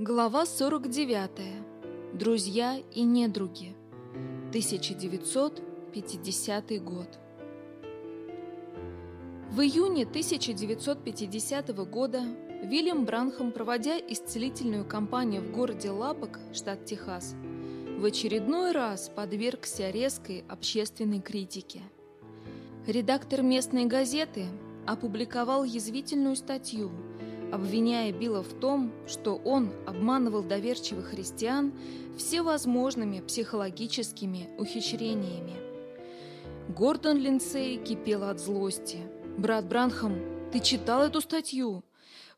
Глава 49. Друзья и недруги. 1950 год. В июне 1950 года Вильям Бранхам, проводя исцелительную кампанию в городе Лапок, штат Техас, в очередной раз подвергся резкой общественной критике. Редактор местной газеты опубликовал язвительную статью – обвиняя Билла в том, что он обманывал доверчивых христиан всевозможными психологическими ухищрениями. Гордон Линдсей кипел от злости. «Брат Бранхам, ты читал эту статью?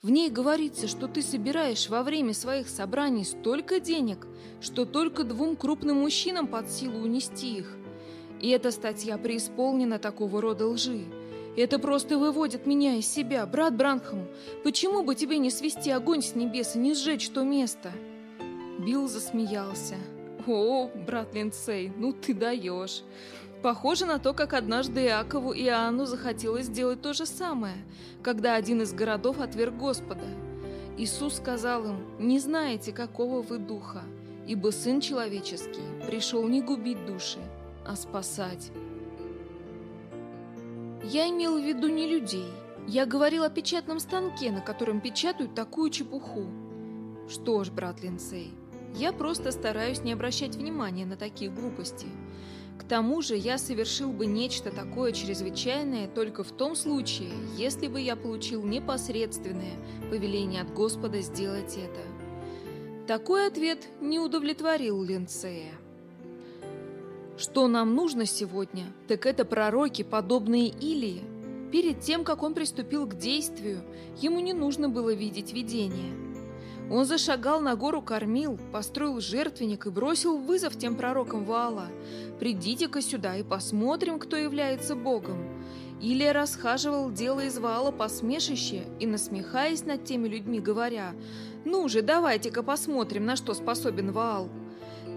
В ней говорится, что ты собираешь во время своих собраний столько денег, что только двум крупным мужчинам под силу унести их. И эта статья преисполнена такого рода лжи. Это просто выводит меня из себя, брат Бранхам. Почему бы тебе не свести огонь с небес и не сжечь то место?» Билл засмеялся. «О, брат Линдсей, ну ты даешь!» Похоже на то, как однажды Иакову и Иоанну захотелось сделать то же самое, когда один из городов отверг Господа. Иисус сказал им, «Не знаете, какого вы духа, ибо Сын Человеческий пришел не губить души, а спасать». Я имел в виду не людей. Я говорил о печатном станке, на котором печатают такую чепуху. Что ж, брат Линсей, я просто стараюсь не обращать внимания на такие глупости. К тому же я совершил бы нечто такое чрезвычайное только в том случае, если бы я получил непосредственное повеление от Господа сделать это. Такой ответ не удовлетворил Линцея. Что нам нужно сегодня, так это пророки, подобные Илии. Перед тем, как он приступил к действию, ему не нужно было видеть видение. Он зашагал на гору Кормил, построил жертвенник и бросил вызов тем пророкам Ваала. «Придите-ка сюда и посмотрим, кто является Богом». Илия расхаживал, делая из Ваала посмешище и, насмехаясь над теми людьми, говоря, «Ну же, давайте-ка посмотрим, на что способен Ваал».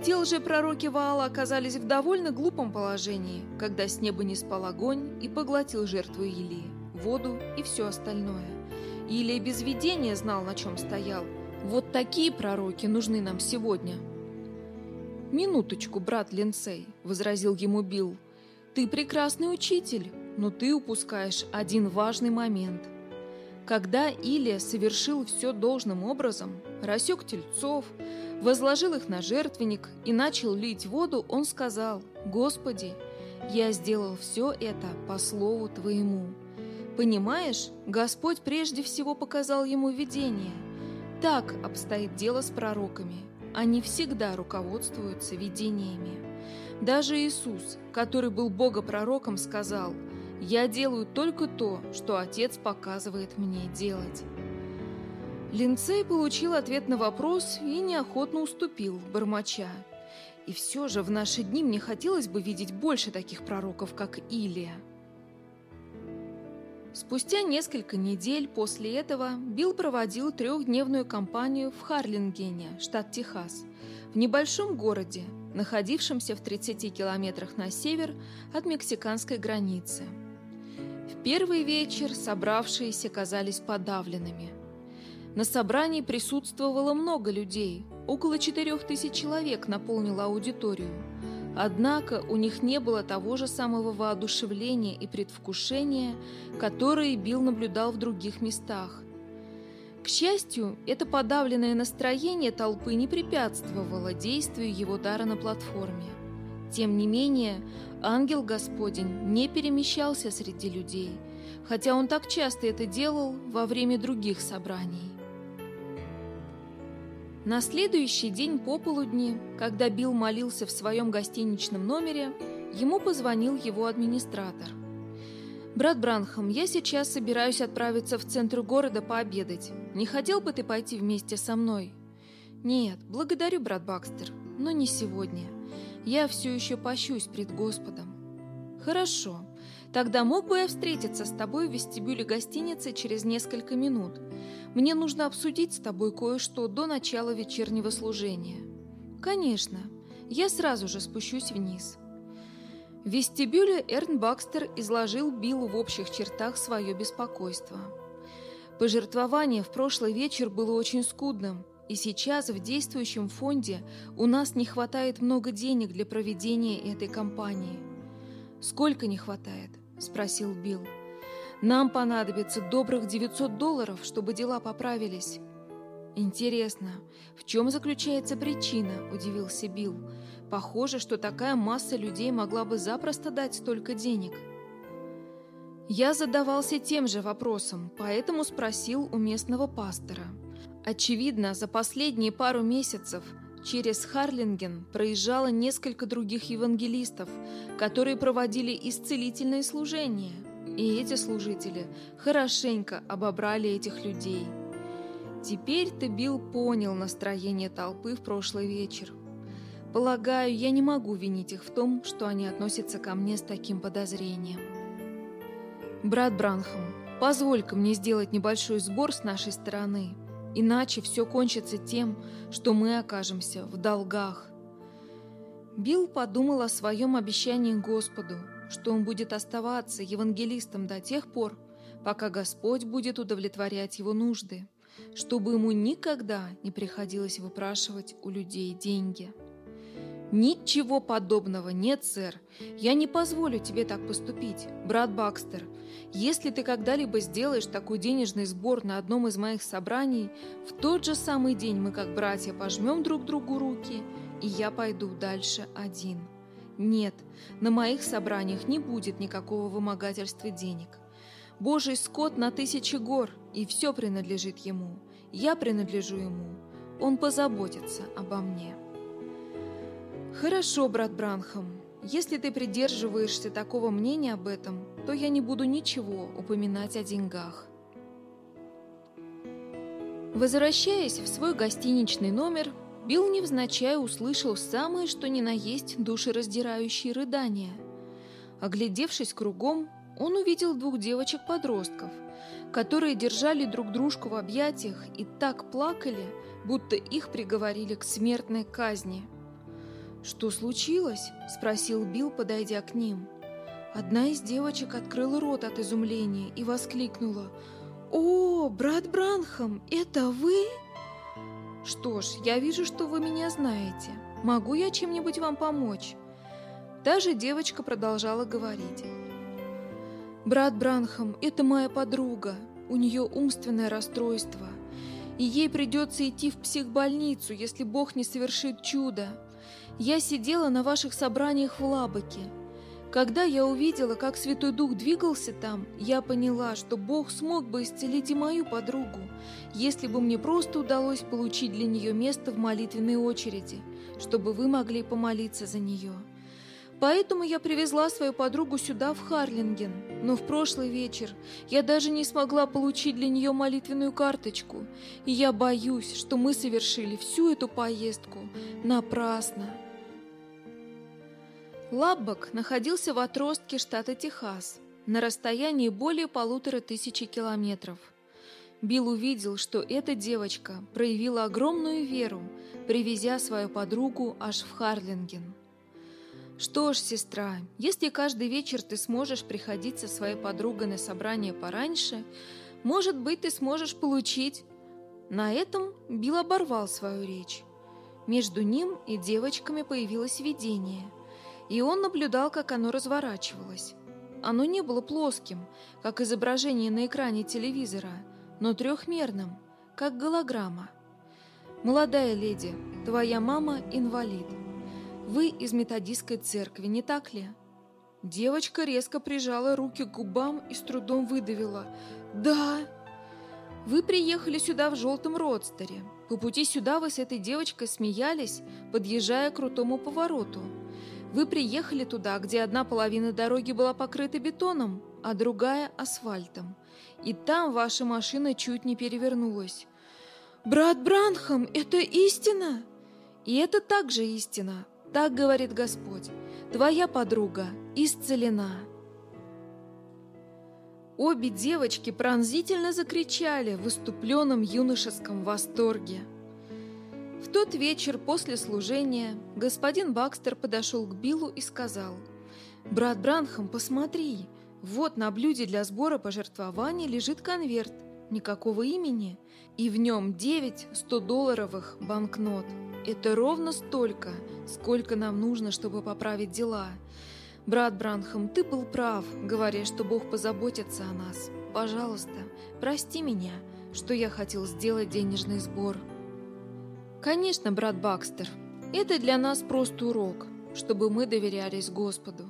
Те лжепророки Ваала оказались в довольно глупом положении, когда с неба не спал огонь и поглотил жертву Илии, воду и все остальное. Илия без видения знал, на чем стоял. Вот такие пророки нужны нам сегодня. «Минуточку, брат Линсей», — возразил ему Билл. «Ты прекрасный учитель, но ты упускаешь один важный момент. Когда Илия совершил все должным образом, рассек тельцов, возложил их на жертвенник и начал лить воду, он сказал, «Господи, я сделал все это по слову Твоему». Понимаешь, Господь прежде всего показал ему видение. Так обстоит дело с пророками. Они всегда руководствуются видениями. Даже Иисус, который был Бога-пророком, сказал, «Я делаю только то, что Отец показывает мне делать». Линцей получил ответ на вопрос и неохотно уступил, бормоча. И все же в наши дни мне хотелось бы видеть больше таких пророков, как Илия. Спустя несколько недель после этого Билл проводил трехдневную кампанию в Харлингене, штат Техас, в небольшом городе, находившемся в 30 километрах на север от мексиканской границы. В первый вечер собравшиеся казались подавленными – на собрании присутствовало много людей, около четырех тысяч человек наполнило аудиторию. Однако у них не было того же самого воодушевления и предвкушения, которое Билл наблюдал в других местах. К счастью, это подавленное настроение толпы не препятствовало действию его дара на платформе. Тем не менее, ангел Господень не перемещался среди людей, хотя он так часто это делал во время других собраний. На следующий день пополудни, когда Билл молился в своем гостиничном номере, ему позвонил его администратор. «Брат Бранхам, я сейчас собираюсь отправиться в центр города пообедать. Не хотел бы ты пойти вместе со мной?» «Нет, благодарю, брат Бакстер, но не сегодня. Я все еще пощусь пред Господом». «Хорошо. Тогда мог бы я встретиться с тобой в вестибюле гостиницы через несколько минут?» Мне нужно обсудить с тобой кое-что до начала вечернего служения. Конечно, я сразу же спущусь вниз. В вестибюле Эрн Бакстер изложил Биллу в общих чертах свое беспокойство. Пожертвование в прошлый вечер было очень скудным, И сейчас в действующем фонде у нас не хватает много денег для проведения этой кампании. Сколько не хватает? Спросил Билл. Нам понадобится добрых 900 долларов, чтобы дела поправились. Интересно, в чем заключается причина? удивился Билл. Похоже, что такая масса людей могла бы запросто дать столько денег. Я задавался тем же вопросом, поэтому спросил у местного пастора. Очевидно, за последние пару месяцев через Харлинген проезжало несколько других евангелистов, которые проводили исцелительные служения. И эти служители хорошенько обобрали этих людей. Теперь ты, Билл, понял настроение толпы в прошлый вечер. Полагаю, я не могу винить их в том, что они относятся ко мне с таким подозрением. Брат Бранхам, позволь-ка мне сделать небольшой сбор с нашей стороны – Иначе все кончится тем, что мы окажемся в долгах. Билл подумал о своем обещании Господу, что он будет оставаться евангелистом до тех пор, пока Господь будет удовлетворять его нужды, чтобы ему никогда не приходилось выпрашивать у людей деньги. «Ничего подобного нет, сэр. Я не позволю тебе так поступить, брат Бакстер. Если ты когда-либо сделаешь такой денежный сбор на одном из моих собраний, в тот же самый день мы, как братья, пожмем друг другу руки, и я пойду дальше один. Нет, на моих собраниях не будет никакого вымогательства денег. Божий скот на тысячи гор, и все принадлежит ему. Я принадлежу ему. Он позаботится обо мне». «Хорошо, брат Бранхам. Если ты придерживаешься такого мнения об этом, то я не буду ничего упоминать о деньгах». Возвращаясь в свой гостиничный номер, Билл невзначай услышал самые что ни на есть душераздирающие рыдания. Оглядевшись кругом, он увидел двух девочек-подростков, которые держали друг дружку в объятиях и так плакали, будто их приговорили к смертной казни. «Что случилось?» – спросил Билл, подойдя к ним. Одна из девочек открыла рот от изумления и воскликнула. «О, брат Бранхам, это вы?» «Что ж, я вижу, что вы меня знаете. Могу я чем-нибудь вам помочь?» Та же девочка продолжала говорить. «Брат Бранхам, это моя подруга. У нее умственное расстройство. И ей придется идти в психбольницу, если Бог не совершит чудо. Я сидела на ваших собраниях в Лабаке. Когда я увидела, как Святой Дух двигался там, я поняла, что Бог смог бы исцелить и мою подругу, если бы мне просто удалось получить для нее место в молитвенной очереди, чтобы вы могли помолиться за нее. Поэтому я привезла свою подругу сюда, в Харлинген. Но в прошлый вечер я даже не смогла получить для нее молитвенную карточку. И я боюсь, что мы совершили всю эту поездку напрасно. Лаббок находился в отростке штата Техас, на расстоянии более полутора тысячи километров. Билл увидел, что эта девочка проявила огромную веру, привезя свою подругу аж в Харлинген. «Что ж, сестра, если каждый вечер ты сможешь приходить со своей подругой на собрание пораньше, может быть, ты сможешь получить...» На этом Билл оборвал свою речь. Между ним и девочками появилось видение – и он наблюдал, как оно разворачивалось. Оно не было плоским, как изображение на экране телевизора, но трехмерным, как голограмма. «Молодая леди, твоя мама инвалид. Вы из методистской церкви, не так ли?» Девочка резко прижала руки к губам и с трудом выдавила. «Да!» «Вы приехали сюда в желтом родстере. По пути сюда вы с этой девочкой смеялись, подъезжая к крутому повороту. Вы приехали туда, где одна половина дороги была покрыта бетоном, а другая – асфальтом. И там ваша машина чуть не перевернулась. «Брат Бранхам, это истина?» «И это также истина, так говорит Господь. Твоя подруга исцелена». Обе девочки пронзительно закричали в выступленном юношеском восторге – в тот вечер после служения господин Бакстер подошел к Биллу и сказал, «Брат Бранхам, посмотри, вот на блюде для сбора пожертвований лежит конверт, никакого имени, и в нем девять 100-долларовых банкнот. Это ровно столько, сколько нам нужно, чтобы поправить дела. Брат Бранхам, ты был прав, говоря, что Бог позаботится о нас. Пожалуйста, прости меня, что я хотел сделать денежный сбор. Конечно, брат Бакстер, это для нас просто урок, чтобы мы доверялись Господу.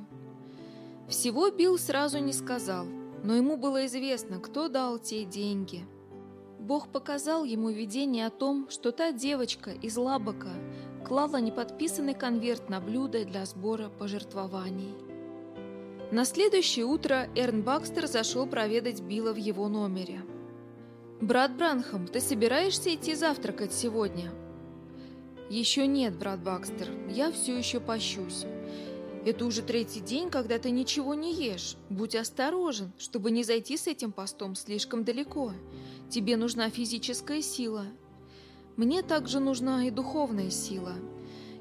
Всего Билл сразу не сказал, но ему было известно, кто дал те деньги. Бог показал ему видение о том, что та девочка из Лабака клала неподписанный конверт на блюдо для сбора пожертвований. На следующее утро Эрн Бакстер зашел проведать Билла в его номере. «Брат Бранхам, ты собираешься идти завтракать сегодня?» «Еще нет, брат Бакстер, я все еще пощусь. Это уже третий день, когда ты ничего не ешь. Будь осторожен, чтобы не зайти с этим постом слишком далеко. Тебе нужна физическая сила. Мне также нужна и духовная сила.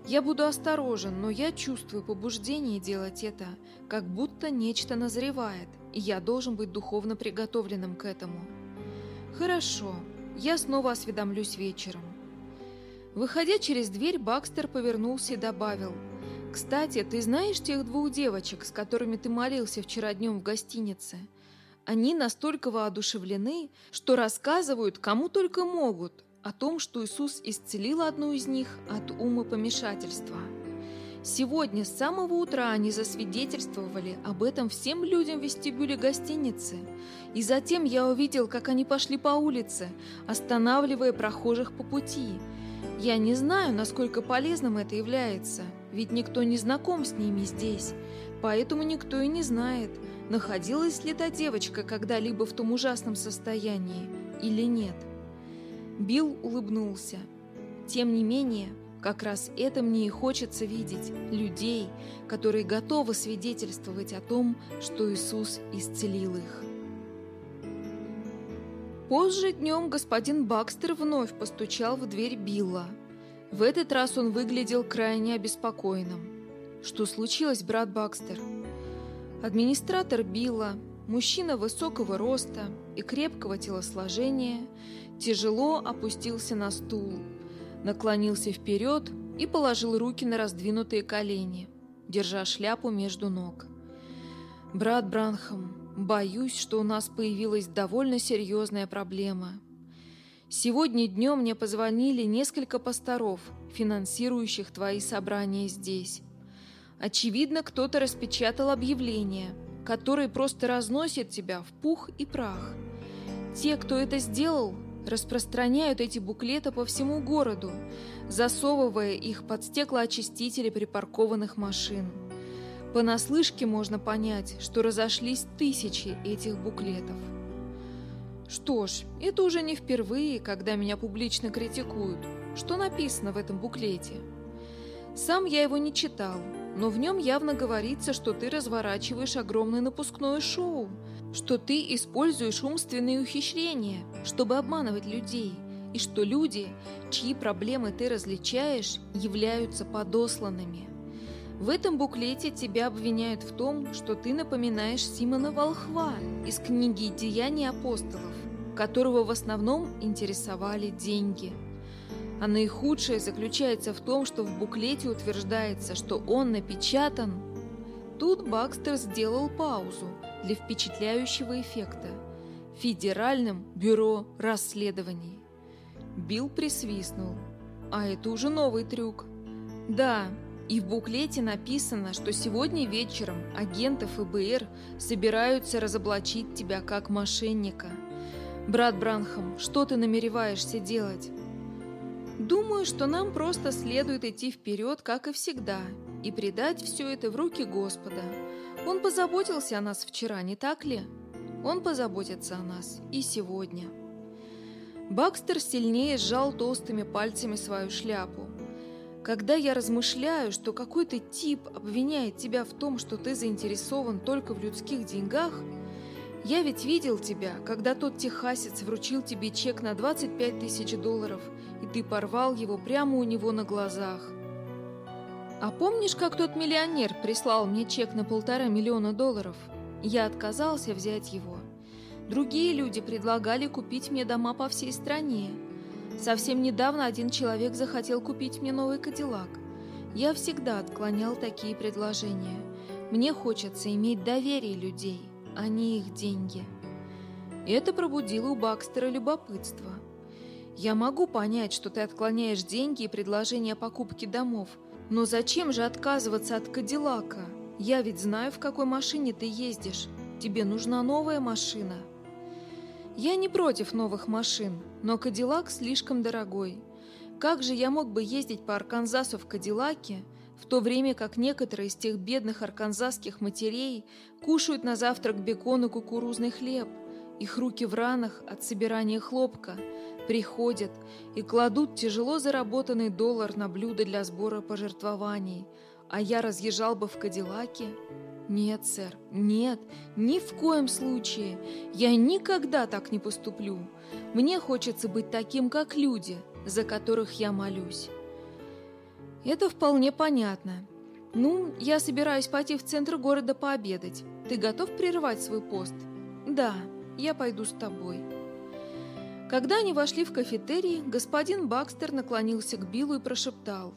Я буду осторожен, но я чувствую побуждение делать это, как будто нечто назревает, и я должен быть духовно приготовленным к этому. Хорошо, я снова осведомлюсь вечером. Выходя через дверь, Бакстер повернулся и добавил – кстати, ты знаешь тех двух девочек, с которыми ты молился вчера днем в гостинице? Они настолько воодушевлены, что рассказывают кому только могут о том, что Иисус исцелил одну из них от умопомешательства. Сегодня с самого утра они засвидетельствовали об этом всем людям в вестибюле гостиницы. И затем я увидел, как они пошли по улице, останавливая прохожих по пути. Я не знаю, насколько полезным это является – ведь никто не знаком с ними здесь, поэтому никто и не знает, находилась ли та девочка когда-либо в том ужасном состоянии или нет. Билл улыбнулся. Тем не менее, как раз это мне и хочется видеть людей, которые готовы свидетельствовать о том, что Иисус исцелил их. Позже днем господин Бакстер вновь постучал в дверь Билла – в этот раз он выглядел крайне обеспокоенным. Что случилось, брат Бакстер? Администратор Билла, мужчина высокого роста и крепкого телосложения, тяжело опустился на стул, наклонился вперед и положил руки на раздвинутые колени, держа шляпу между ног. «Брат Бранхам, боюсь, что у нас появилась довольно серьезная проблема», Сегодня днем мне позвонили несколько пасторов, финансирующих твои собрания здесь. Очевидно, кто-то распечатал объявление, которое просто разносит тебя в пух и прах. Те, кто это сделал, распространяют эти буклеты по всему городу, засовывая их под стеклоочистители припаркованных машин. Понаслышке можно понять, что разошлись тысячи этих буклетов. Что ж, это уже не впервые, когда меня публично критикуют. Что написано в этом буклете? Сам я его не читал, но в нем явно говорится, что ты разворачиваешь огромное напускное шоу, что ты используешь умственные ухищрения, чтобы обманывать людей, и что люди, чьи проблемы ты различаешь, являются подосланными. В этом буклете тебя обвиняют в том, что ты напоминаешь Симона Волхва из книги «Деяния апостолов», которого в основном интересовали деньги. А наихудшее заключается в том, что в буклете утверждается, что он напечатан. Тут Бакстер сделал паузу для впечатляющего эффекта. Федеральным бюро расследований. Билл присвистнул. А это уже новый трюк. Да, и в буклете написано, что сегодня вечером агенты ФБР собираются разоблачить тебя как мошенника. Брат Бранхам, что ты намереваешься делать? Думаю, что нам просто следует идти вперед, как и всегда, и предать все это в руки Господа. Он позаботился о нас вчера, не так ли? Он позаботится о нас и сегодня. Бакстер сильнее сжал толстыми пальцами свою шляпу. Когда я размышляю, что какой-то тип обвиняет тебя в том, что ты заинтересован только в людских деньгах, я ведь видел тебя, когда тот техасец вручил тебе чек на 25 тысяч долларов, и ты порвал его прямо у него на глазах. А помнишь, как тот миллионер прислал мне чек на полтора миллиона долларов? Я отказался взять его. Другие люди предлагали купить мне дома по всей стране. Совсем недавно один человек захотел купить мне новый Кадиллак. Я всегда отклонял такие предложения. Мне хочется иметь доверие людей, а не их деньги. Это пробудило у Бакстера любопытство. Я могу понять, что ты отклоняешь деньги и предложения о покупке домов, но зачем же отказываться от Кадиллака? Я ведь знаю, в какой машине ты ездишь. Тебе нужна новая машина. Я не против новых машин, но Кадиллак слишком дорогой. Как же я мог бы ездить по Арканзасу в Кадиллаке, в то время как некоторые из тех бедных арканзасских матерей кушают на завтрак бекон и кукурузный хлеб, их руки в ранах от собирания хлопка, приходят и кладут тяжело заработанный доллар на блюдо для сбора пожертвований, а я разъезжал бы в Кадиллаке? Нет, сэр, нет, ни в коем случае. Я никогда так не поступлю. Мне хочется быть таким, как люди, за которых я молюсь. Это вполне понятно. Ну, я собираюсь пойти в центр города пообедать. Ты готов прервать свой пост? Да, я пойду с тобой. Когда они вошли в кафетерий, господин Бакстер наклонился к Биллу и прошептал.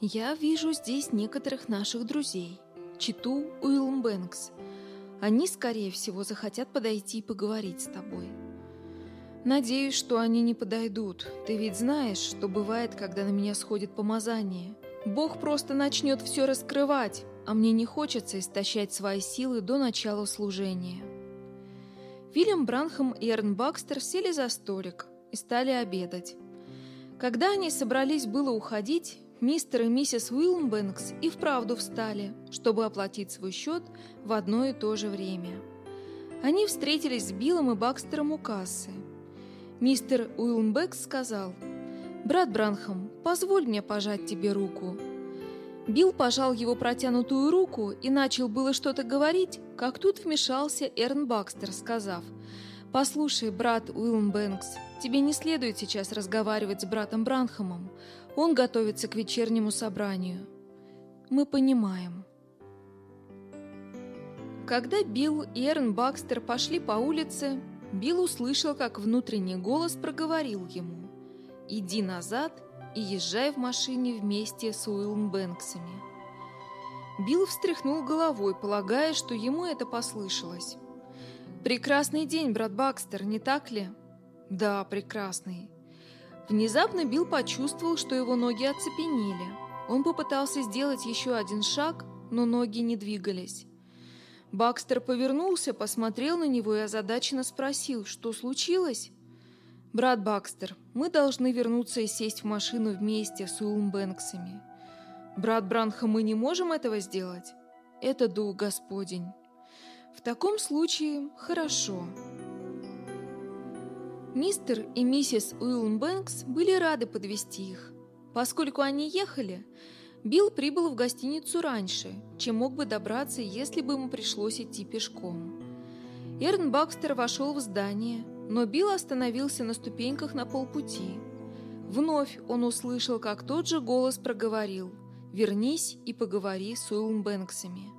«Я вижу здесь некоторых наших друзей. Читу Уилм Бэнкс. Они, скорее всего, захотят подойти и поговорить с тобой». «Надеюсь, что они не подойдут. Ты ведь знаешь, что бывает, когда на меня сходит помазание. Бог просто начнет все раскрывать, а мне не хочется истощать свои силы до начала служения». Вильям Бранхам и Эрн Бакстер сели за столик и стали обедать. Когда они собрались было уходить, мистер и миссис Уилмбэнкс и вправду встали, чтобы оплатить свой счет в одно и то же время. Они встретились с Биллом и Бакстером у кассы – Мистер Уилмбекс сказал, «Брат Бранхам, позволь мне пожать тебе руку». Билл пожал его протянутую руку и начал было что-то говорить, как тут вмешался Эрн Бакстер, сказав, «Послушай, брат Уилм Бэнкс, тебе не следует сейчас разговаривать с братом Бранхамом. Он готовится к вечернему собранию». «Мы понимаем». Когда Билл и Эрн Бакстер пошли по улице, Билл услышал, как внутренний голос проговорил ему «Иди назад и езжай в машине вместе с Уиллом Бэнксами». Билл встряхнул головой, полагая, что ему это послышалось. «Прекрасный день, брат Бакстер, не так ли?» «Да, прекрасный». Внезапно Билл почувствовал, что его ноги оцепенели. Он попытался сделать еще один шаг, но ноги не двигались. Бакстер повернулся, посмотрел на него и озадаченно спросил, что случилось? «Брат Бакстер, мы должны вернуться и сесть в машину вместе с Уилмбэнксами. Брат Бранха, мы не можем этого сделать? Это дух Господень. В таком случае хорошо». Мистер и миссис Уилмбэнкс были рады подвести их. Поскольку они ехали, Билл прибыл в гостиницу раньше, чем мог бы добраться, если бы ему пришлось идти пешком. Эрн Бакстер вошел в здание, но Билл остановился на ступеньках на полпути. Вновь он услышал, как тот же голос проговорил «Вернись и поговори с Уиллом Бэнксами».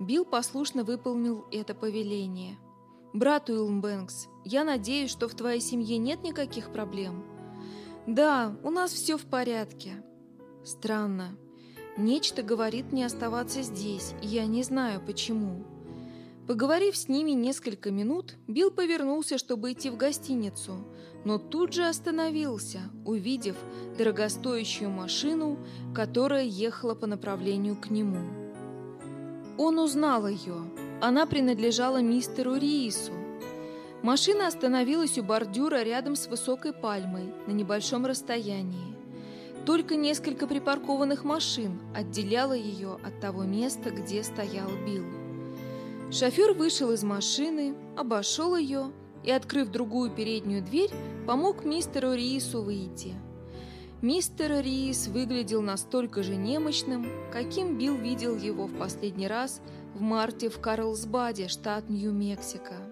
Билл послушно выполнил это повеление. «Брат Уиллм Бэнкс, я надеюсь, что в твоей семье нет никаких проблем?» «Да, у нас все в порядке», Странно. Нечто говорит мне оставаться здесь, и я не знаю почему. Поговорив с ними несколько минут, Билл повернулся, чтобы идти в гостиницу, но тут же остановился, увидев дорогостоящую машину, которая ехала по направлению к нему. Он узнал ее. Она принадлежала мистеру Риису. Машина остановилась у бордюра рядом с высокой пальмой на небольшом расстоянии. Только несколько припаркованных машин отделяло ее от того места, где стоял Билл. Шофер вышел из машины, обошел ее и, открыв другую переднюю дверь, помог мистеру Риису выйти. Мистер Риис выглядел настолько же немощным, каким Билл видел его в последний раз в марте в Карлсбаде, штат Нью-Мексико.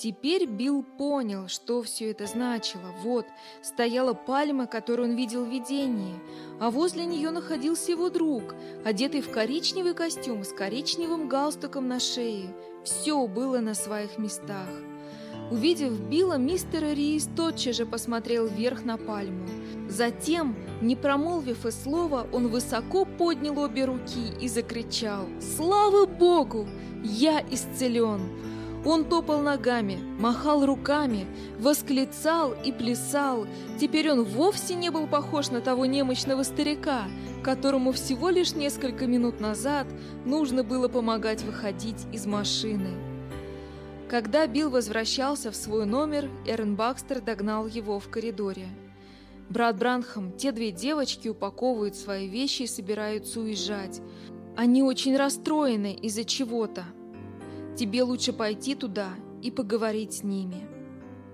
Теперь Билл понял, что все это значило. Вот, стояла пальма, которую он видел в видении, а возле нее находился его друг, одетый в коричневый костюм с коричневым галстуком на шее, Все было на своих местах. Увидев Билла, мистер Рис тотчас же посмотрел вверх на пальму. Затем, не промолвив и слова, он высоко поднял обе руки и закричал «Слава Богу! Я исцелен!» Он топал ногами, махал руками, восклицал и плясал. Теперь он вовсе не был похож на того немощного старика, которому всего лишь несколько минут назад нужно было помогать выходить из машины. Когда Билл возвращался в свой номер, Эрн Бакстер догнал его в коридоре. «Брат Бранхам, те две девочки упаковывают свои вещи и собираются уезжать. Они очень расстроены из-за чего-то. Тебе лучше пойти туда и поговорить с ними.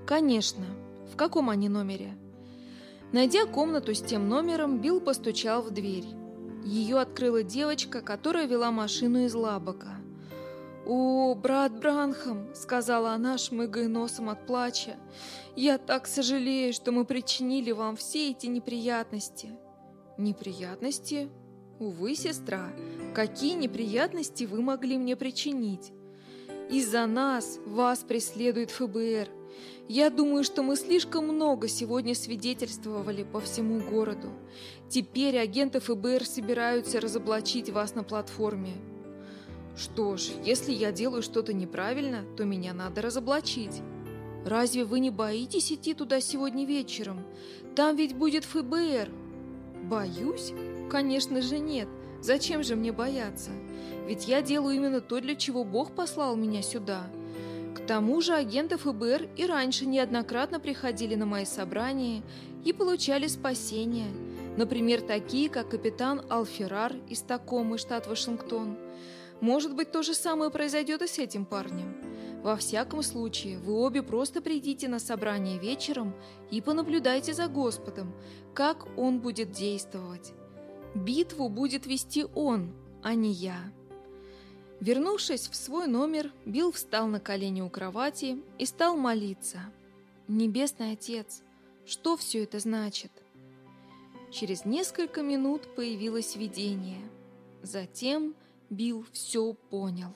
Конечно. В каком они номере? Найдя комнату с тем номером, Билл постучал в дверь. Ее открыла девочка, которая вела машину из Лабака. «О, брат Бранхам!» — сказала она, шмыгая носом от плача. «Я так сожалею, что мы причинили вам все эти неприятности». «Неприятности? Увы, сестра, какие неприятности вы могли мне причинить? Из-за нас вас преследует ФБР. Я думаю, что мы слишком много сегодня свидетельствовали по всему городу. Теперь агенты ФБР собираются разоблачить вас на платформе. Что ж, если я делаю что-то неправильно, то меня надо разоблачить. Разве вы не боитесь идти туда сегодня вечером? Там ведь будет ФБР. Боюсь? Конечно же нет. Зачем же мне бояться? Ведь я делаю именно то, для чего Бог послал меня сюда. К тому же агенты ФБР и раньше неоднократно приходили на мои собрания и получали спасение. Например, такие, как капитан Алферар из Такомы, штат Вашингтон. Может быть, то же самое произойдет и с этим парнем. Во всяком случае, вы обе просто придите на собрание вечером и понаблюдайте за Господом, как Он будет действовать. Битву будет вести Он, а не я. Вернувшись в свой номер, Билл встал на колени у кровати и стал молиться. «Небесный Отец, что все это значит?» Через несколько минут появилось видение. Затем Билл все понял.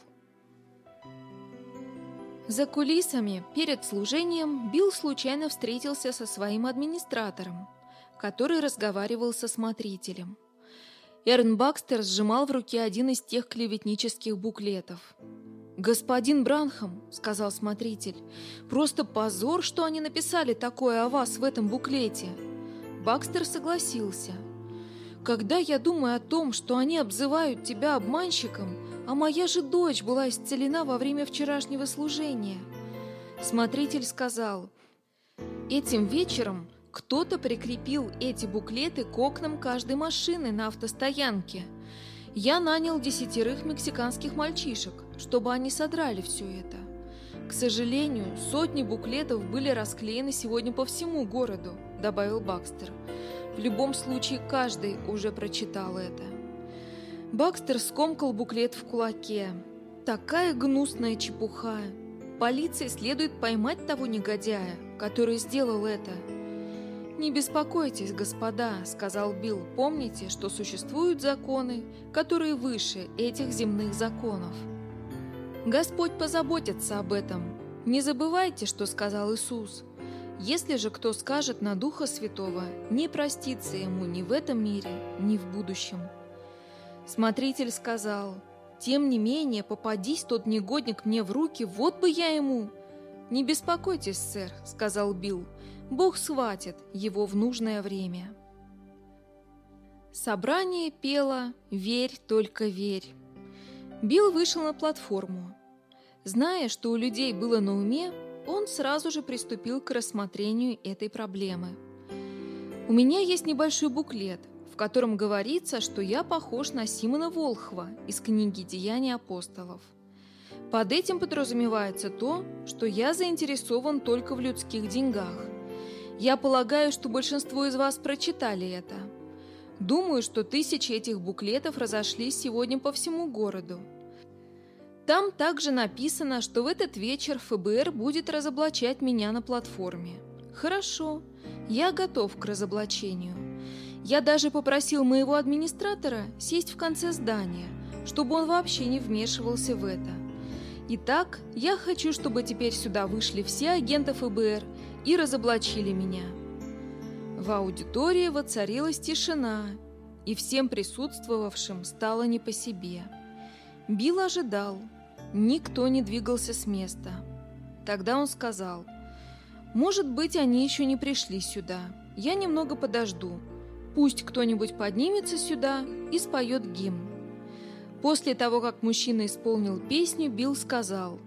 За кулисами, перед служением, Билл случайно встретился со своим администратором, который разговаривал со смотрителем – Эрн Бакстер сжимал в руке один из тех клеветнических буклетов. «Господин Бранхам», — сказал смотритель, — «просто позор, что они написали такое о вас в этом буклете». Бакстер согласился. «Когда я думаю о том, что они обзывают тебя обманщиком, а моя же дочь была исцелена во время вчерашнего служения». Смотритель сказал, «Этим вечером кто-то прикрепил эти буклеты к окнам каждой машины на автостоянке. Я нанял десятерых мексиканских мальчишек, чтобы они содрали все это. К сожалению, сотни буклетов были расклеены сегодня по всему городу, добавил Бакстер. В любом случае, каждый уже прочитал это. Бакстер скомкал буклет в кулаке. Такая гнусная чепуха. Полиции следует поймать того негодяя, который сделал это. «Не беспокойтесь, господа», — сказал Билл. «Помните, что существуют законы, которые выше этих земных законов. Господь позаботится об этом. Не забывайте, что сказал Иисус. Если же кто скажет на Духа Святого, не простится ему ни в этом мире, ни в будущем». Смотритель сказал, «Тем не менее, попадись тот негодник мне в руки, вот бы я ему...» «Не беспокойтесь, сэр», — сказал Билл. Бог схватит его в нужное время. Собрание пело «Верь, только верь». Билл вышел на платформу. Зная, что у людей было на уме, он сразу же приступил к рассмотрению этой проблемы. «У меня есть небольшой буклет, в котором говорится, что я похож на Симона Волхва из книги «Деяния апостолов». Под этим подразумевается то, что я заинтересован только в людских деньгах – я полагаю, что большинство из вас прочитали это. Думаю, что тысячи этих буклетов разошлись сегодня по всему городу. Там также написано, что в этот вечер ФБР будет разоблачать меня на платформе. Хорошо, я готов к разоблачению. Я даже попросил моего администратора сесть в конце здания, чтобы он вообще не вмешивался в это. Итак, я хочу, чтобы теперь сюда вышли все агенты ФБР и разоблачили меня. В аудитории воцарилась тишина, и всем присутствовавшим стало не по себе. Билл ожидал. Никто не двигался с места. Тогда он сказал, «Может быть, они еще не пришли сюда. Я немного подожду. Пусть кто-нибудь поднимется сюда и споет гимн». После того, как мужчина исполнил песню, Билл сказал,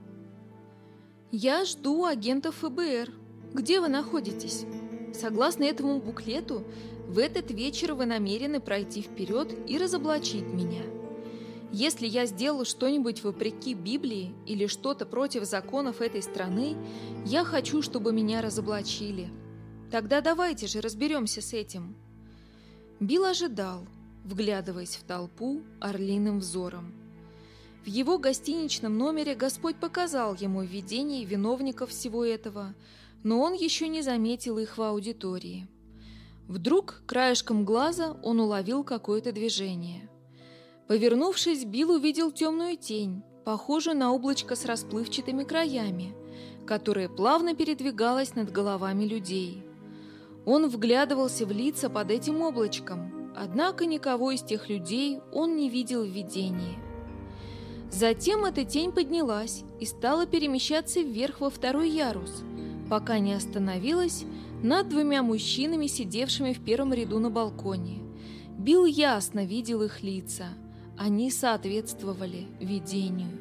«Я жду агентов ФБР. Где вы находитесь? Согласно этому буклету, в этот вечер вы намерены пройти вперед и разоблачить меня. Если я сделал что-нибудь вопреки Библии или что-то против законов этой страны, я хочу, чтобы меня разоблачили. Тогда давайте же разберемся с этим». Билл ожидал, вглядываясь в толпу орлиным взором. В его гостиничном номере Господь показал ему видение виновников всего этого, но он еще не заметил их в аудитории. Вдруг, краешком глаза, он уловил какое-то движение. Повернувшись, Билл увидел темную тень, похожую на облачко с расплывчатыми краями, которая плавно передвигалась над головами людей. Он вглядывался в лица под этим облачком, однако никого из тех людей он не видел в видении. Затем эта тень поднялась и стала перемещаться вверх во второй ярус, пока не остановилась над двумя мужчинами, сидевшими в первом ряду на балконе. Билл ясно видел их лица. Они соответствовали видению.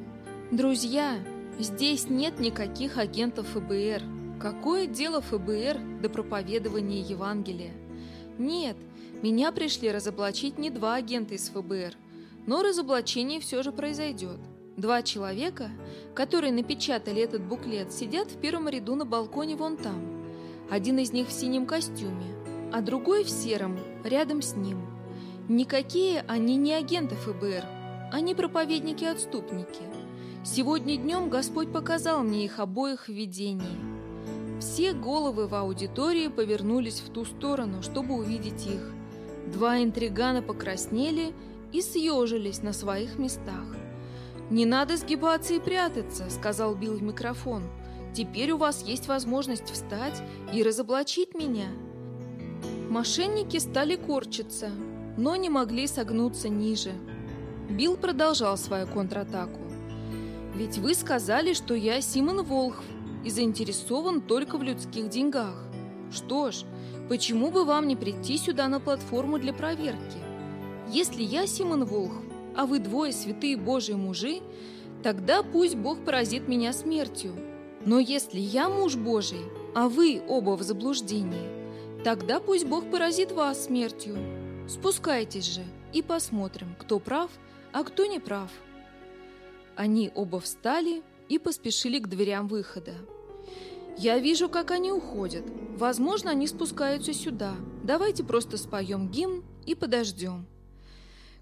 «Друзья, здесь нет никаких агентов ФБР. Какое дело ФБР до проповедования Евангелия? Нет, меня пришли разоблачить не два агента из ФБР, но разоблачение все же произойдет. Два человека, которые напечатали этот буклет, сидят в первом ряду на балконе вон там. Один из них в синем костюме, а другой в сером, рядом с ним. Никакие они не агенты ФБР, они проповедники-отступники. Сегодня днем Господь показал мне их обоих в видении. Все головы в аудитории повернулись в ту сторону, чтобы увидеть их. Два интригана покраснели и съежились на своих местах. «Не надо сгибаться и прятаться», — сказал Билл в микрофон. Теперь у вас есть возможность встать и разоблачить меня». Мошенники стали корчиться, но не могли согнуться ниже. Билл продолжал свою контратаку. «Ведь вы сказали, что я Симон Волхв и заинтересован только в людских деньгах. Что ж, почему бы вам не прийти сюда на платформу для проверки? Если я Симон Волхв, а вы двое святые Божьи мужи, тогда пусть Бог поразит меня смертью, но если я муж Божий, а вы оба в заблуждении, тогда пусть Бог поразит вас смертью. Спускайтесь же и посмотрим, кто прав, а кто не прав. Они оба встали и поспешили к дверям выхода. Я вижу, как они уходят. Возможно, они спускаются сюда. Давайте просто споем гимн и подождем.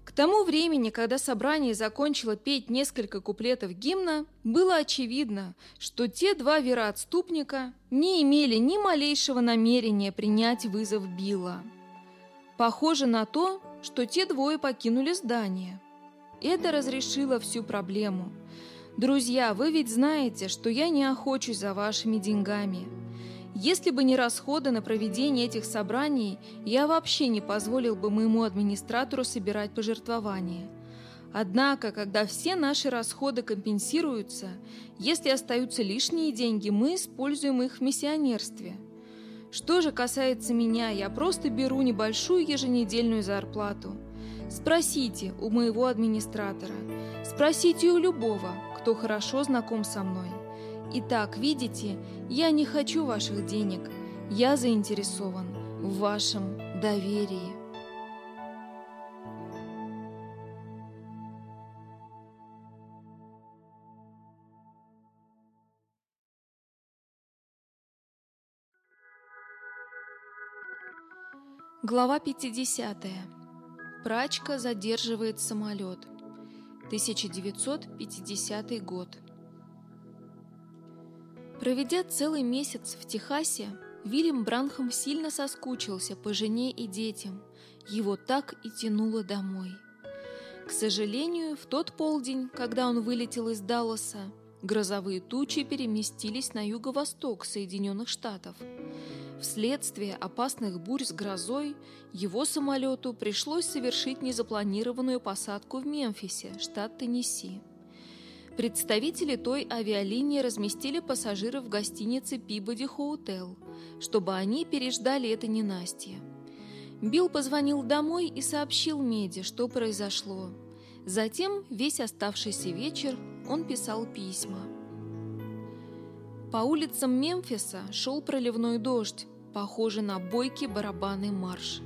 К тому времени, когда собрание закончило петь несколько куплетов гимна, было очевидно, что те два вероотступника не имели ни малейшего намерения принять вызов Билла. Похоже на то, что те двое покинули здание. Это разрешило всю проблему. «Друзья, вы ведь знаете, что я не охочусь за вашими деньгами. Если бы не расходы на проведение этих собраний, я вообще не позволил бы моему администратору собирать пожертвования. Однако, когда все наши расходы компенсируются, если остаются лишние деньги, мы используем их в миссионерстве. Что же касается меня, я просто беру небольшую еженедельную зарплату. Спросите у моего администратора, спросите у любого, кто хорошо знаком со мной. Итак, видите, я не хочу ваших денег. Я заинтересован в вашем доверии. Глава 50. Прачка задерживает самолет. 1950 год. Проведя целый месяц в Техасе, Вильям Бранхам сильно соскучился по жене и детям. Его так и тянуло домой. К сожалению, в тот полдень, когда он вылетел из Далласа, грозовые тучи переместились на юго-восток Соединенных Штатов. Вследствие опасных бурь с грозой его самолету пришлось совершить незапланированную посадку в Мемфисе, штат Теннесси. Представители той авиалинии разместили пассажиров в гостинице Пибоди Хоутел, чтобы они переждали это ненастье. Билл позвонил домой и сообщил Меде, что произошло. Затем весь оставшийся вечер он писал письма. По улицам Мемфиса шел проливной дождь, похожий на бойкий барабанный марш.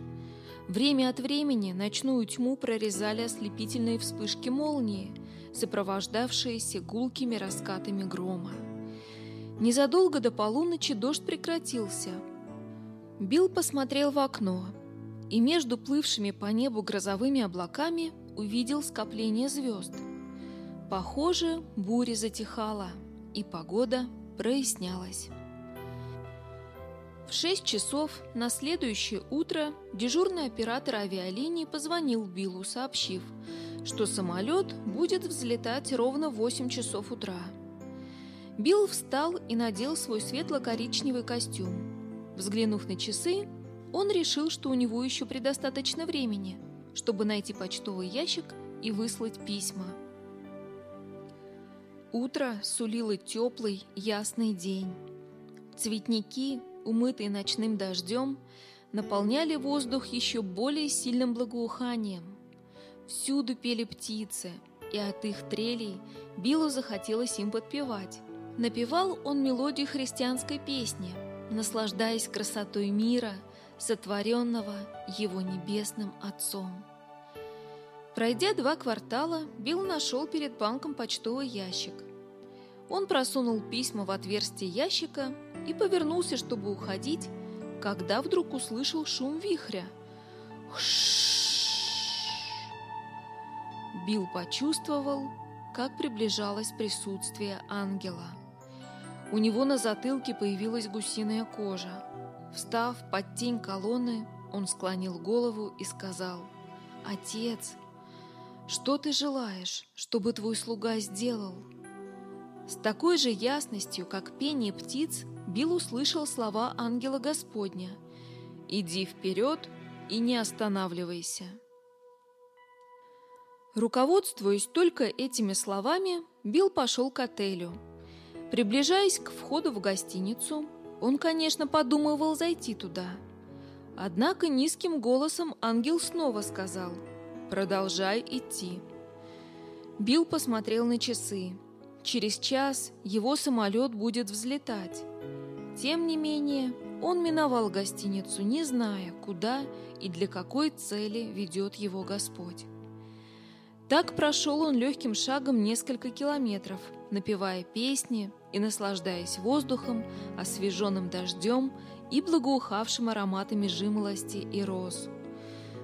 Время от времени ночную тьму прорезали ослепительные вспышки молнии, сопровождавшиеся гулкими раскатами грома. Незадолго до полуночи дождь прекратился. Билл посмотрел в окно и между плывшими по небу грозовыми облаками увидел скопление звезд. Похоже, буря затихала, и погода прояснялась. В 6 часов на следующее утро дежурный оператор авиалинии позвонил Биллу, сообщив, что самолет будет взлетать ровно в 8 часов утра. Билл встал и надел свой светло-коричневый костюм. Взглянув на часы, он решил, что у него еще предостаточно времени, чтобы найти почтовый ящик и выслать письма. Утро сулило теплый, ясный день. Цветники, умытые ночным дождем, наполняли воздух еще более сильным благоуханием. Всюду пели птицы, и от их трелей Биллу захотелось им подпевать. Напевал он мелодию христианской песни, наслаждаясь красотой мира, сотворенного его небесным Отцом. Пройдя два квартала, Билл нашел перед банком почтовый ящик. Он просунул письма в отверстие ящика и повернулся, чтобы уходить, когда вдруг услышал шум вихря. Билл почувствовал, как приближалось присутствие ангела. У него на затылке появилась гусиная кожа. Встав под тень колонны, он склонил голову и сказал, «Отец, что ты желаешь, чтобы твой слуга сделал?» С такой же ясностью, как пение птиц, Билл услышал слова ангела Господня «Иди вперед и не останавливайся». Руководствуясь только этими словами, Билл пошел к отелю. Приближаясь к входу в гостиницу, он, конечно, подумывал зайти туда. Однако низким голосом ангел снова сказал – Продолжай идти. Билл посмотрел на часы. Через час его самолет будет взлетать. Тем не менее, он миновал гостиницу, не зная, куда и для какой цели ведет его Господь. Так прошел он легким шагом несколько километров, напевая песни и наслаждаясь воздухом, освеженным дождем и благоухавшим ароматами жимолости и роз.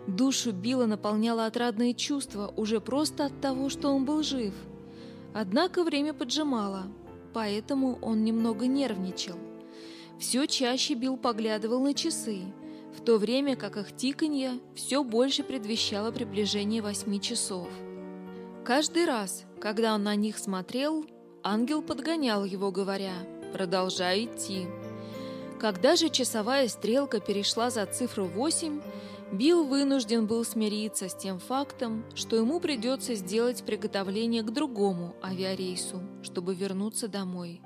Душу Билла наполняло отрадное чувство уже просто от того, что он был жив. Однако время поджимало, поэтому он немного нервничал. Все чаще Билл поглядывал на часы, в то время как их тиканье все больше предвещало приближение восьми часов. Каждый раз, когда он на них смотрел, ангел подгонял его, говоря «Продолжай идти». Когда же часовая стрелка перешла за цифру восемь, Билл вынужден был смириться с тем фактом, что ему придется сделать приготовление к другому авиарейсу, чтобы вернуться домой.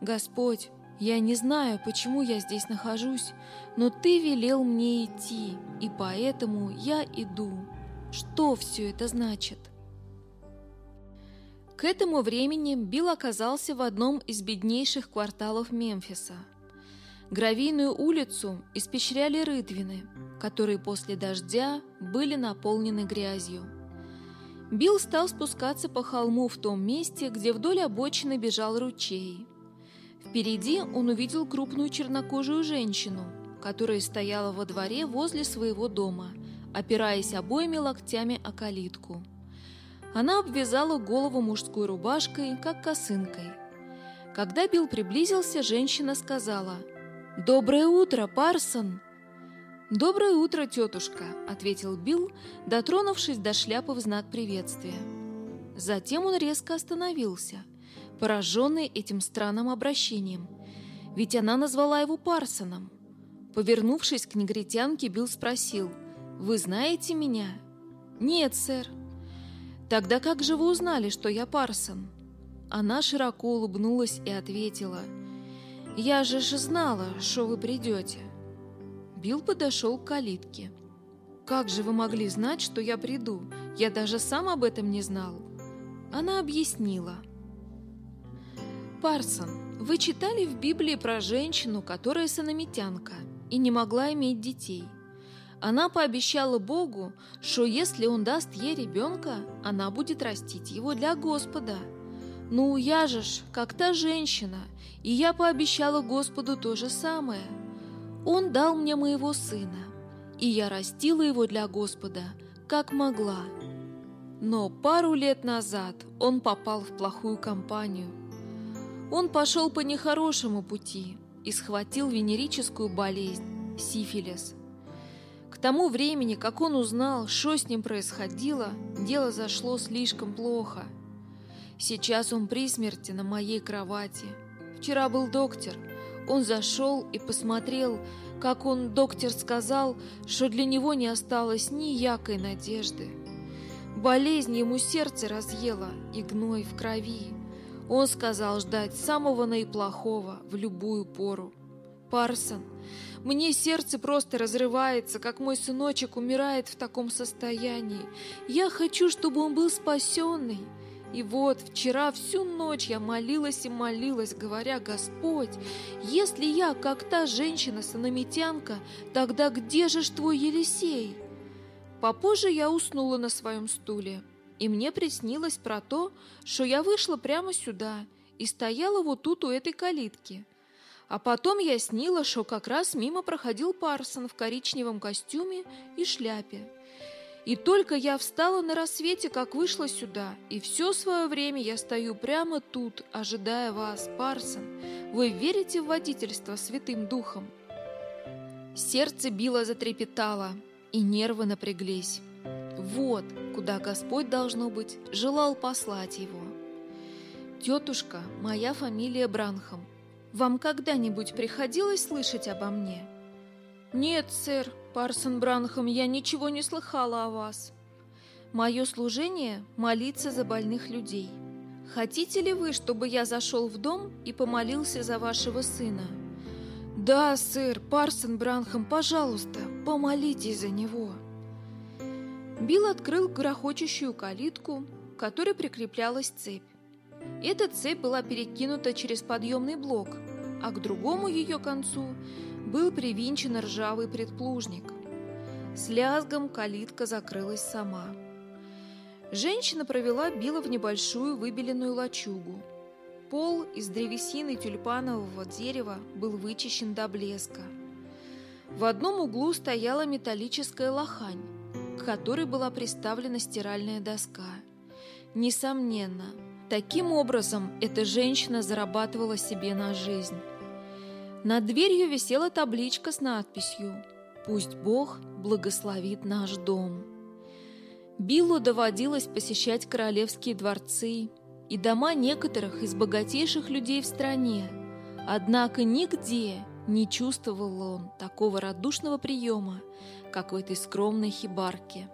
«Господь, я не знаю, почему я здесь нахожусь, но Ты велел мне идти, и поэтому я иду. Что все это значит?» К этому времени Билл оказался в одном из беднейших кварталов Мемфиса – Гравийную улицу испещряли рытвины, которые после дождя были наполнены грязью. Билл стал спускаться по холму в том месте, где вдоль обочины бежал ручей. Впереди он увидел крупную чернокожую женщину, которая стояла во дворе возле своего дома, опираясь обоими локтями о калитку. Она обвязала голову мужской рубашкой, как косынкой. Когда Билл приблизился, женщина сказала – «Доброе утро, Парсон!» «Доброе утро, тетушка!» — ответил Билл, дотронувшись до шляпы в знак приветствия. Затем он резко остановился, пораженный этим странным обращением. Ведь она назвала его Парсоном. Повернувшись к негритянке, Билл спросил, «Вы знаете меня?» «Нет, сэр». «Тогда как же вы узнали, что я Парсон?» Она широко улыбнулась и ответила, «Я же ж знала, что вы придете». Билл подошел к калитке. «Как же вы могли знать, что я приду? Я даже сам об этом не знал». Она объяснила. «Парсон, вы читали в Библии про женщину, которая санамитянка и не могла иметь детей. Она пообещала Богу, что если он даст ей ребенка, она будет растить его для Господа. Ну, я же ж, как та женщина, и я пообещала Господу то же самое. Он дал мне моего сына, и я растила его для Господа, как могла. Но пару лет назад он попал в плохую компанию. Он пошел по нехорошему пути и схватил венерическую болезнь – сифилис. Тому времени, как он узнал, что с ним происходило, дело зашло слишком плохо. Сейчас он при смерти на моей кровати. Вчера был доктор. Он зашел и посмотрел, как он, доктор, сказал, что для него не осталось ни якой надежды. Болезнь ему сердце разъела и гной в крови. Он сказал ждать самого наиплохого в любую пору. Парсон, мне сердце просто разрывается, как мой сыночек умирает в таком состоянии. Я хочу, чтобы он был спасенный. И вот вчера всю ночь я молилась и молилась, говоря, Господь, если я, как та женщина-санамитянка, тогда где же ж твой Елисей? Попозже я уснула на своем стуле, и мне приснилось про то, что я вышла прямо сюда и стояла вот тут у этой калитки. А потом я снила, что как раз мимо проходил Парсон в коричневом костюме и шляпе. И только я встала на рассвете, как вышла сюда, и все свое время я стою прямо тут, ожидая вас, Парсон. Вы верите в водительство Святым Духом? Сердце било затрепетало, и нервы напряглись. Вот, куда Господь, должно быть, желал послать его. Тетушка, моя фамилия Бранхам. Вам когда-нибудь приходилось слышать обо мне? Нет, сэр, Парсон Бранхам, я ничего не слыхала о вас. Мое служение — молиться за больных людей. Хотите ли вы, чтобы я зашел в дом и помолился за вашего сына? Да, сэр, Парсон Бранхам, пожалуйста, помолитесь за него. Билл открыл грохочущую калитку, к которой прикреплялась цепь. Эта цепь была перекинута через подъемный блок, а к другому ее концу был привинчен ржавый предплужник. С лязгом калитка закрылась сама. Женщина провела Билла в небольшую выбеленную лачугу. Пол из древесины тюльпанового дерева был вычищен до блеска. В одном углу стояла металлическая лохань, к которой была приставлена стиральная доска. Несомненно, таким образом эта женщина зарабатывала себе на жизнь. Над дверью висела табличка с надписью «Пусть Бог благословит наш дом». Биллу доводилось посещать королевские дворцы и дома некоторых из богатейших людей в стране, однако нигде не чувствовал он такого радушного приема, как в этой скромной хибарке.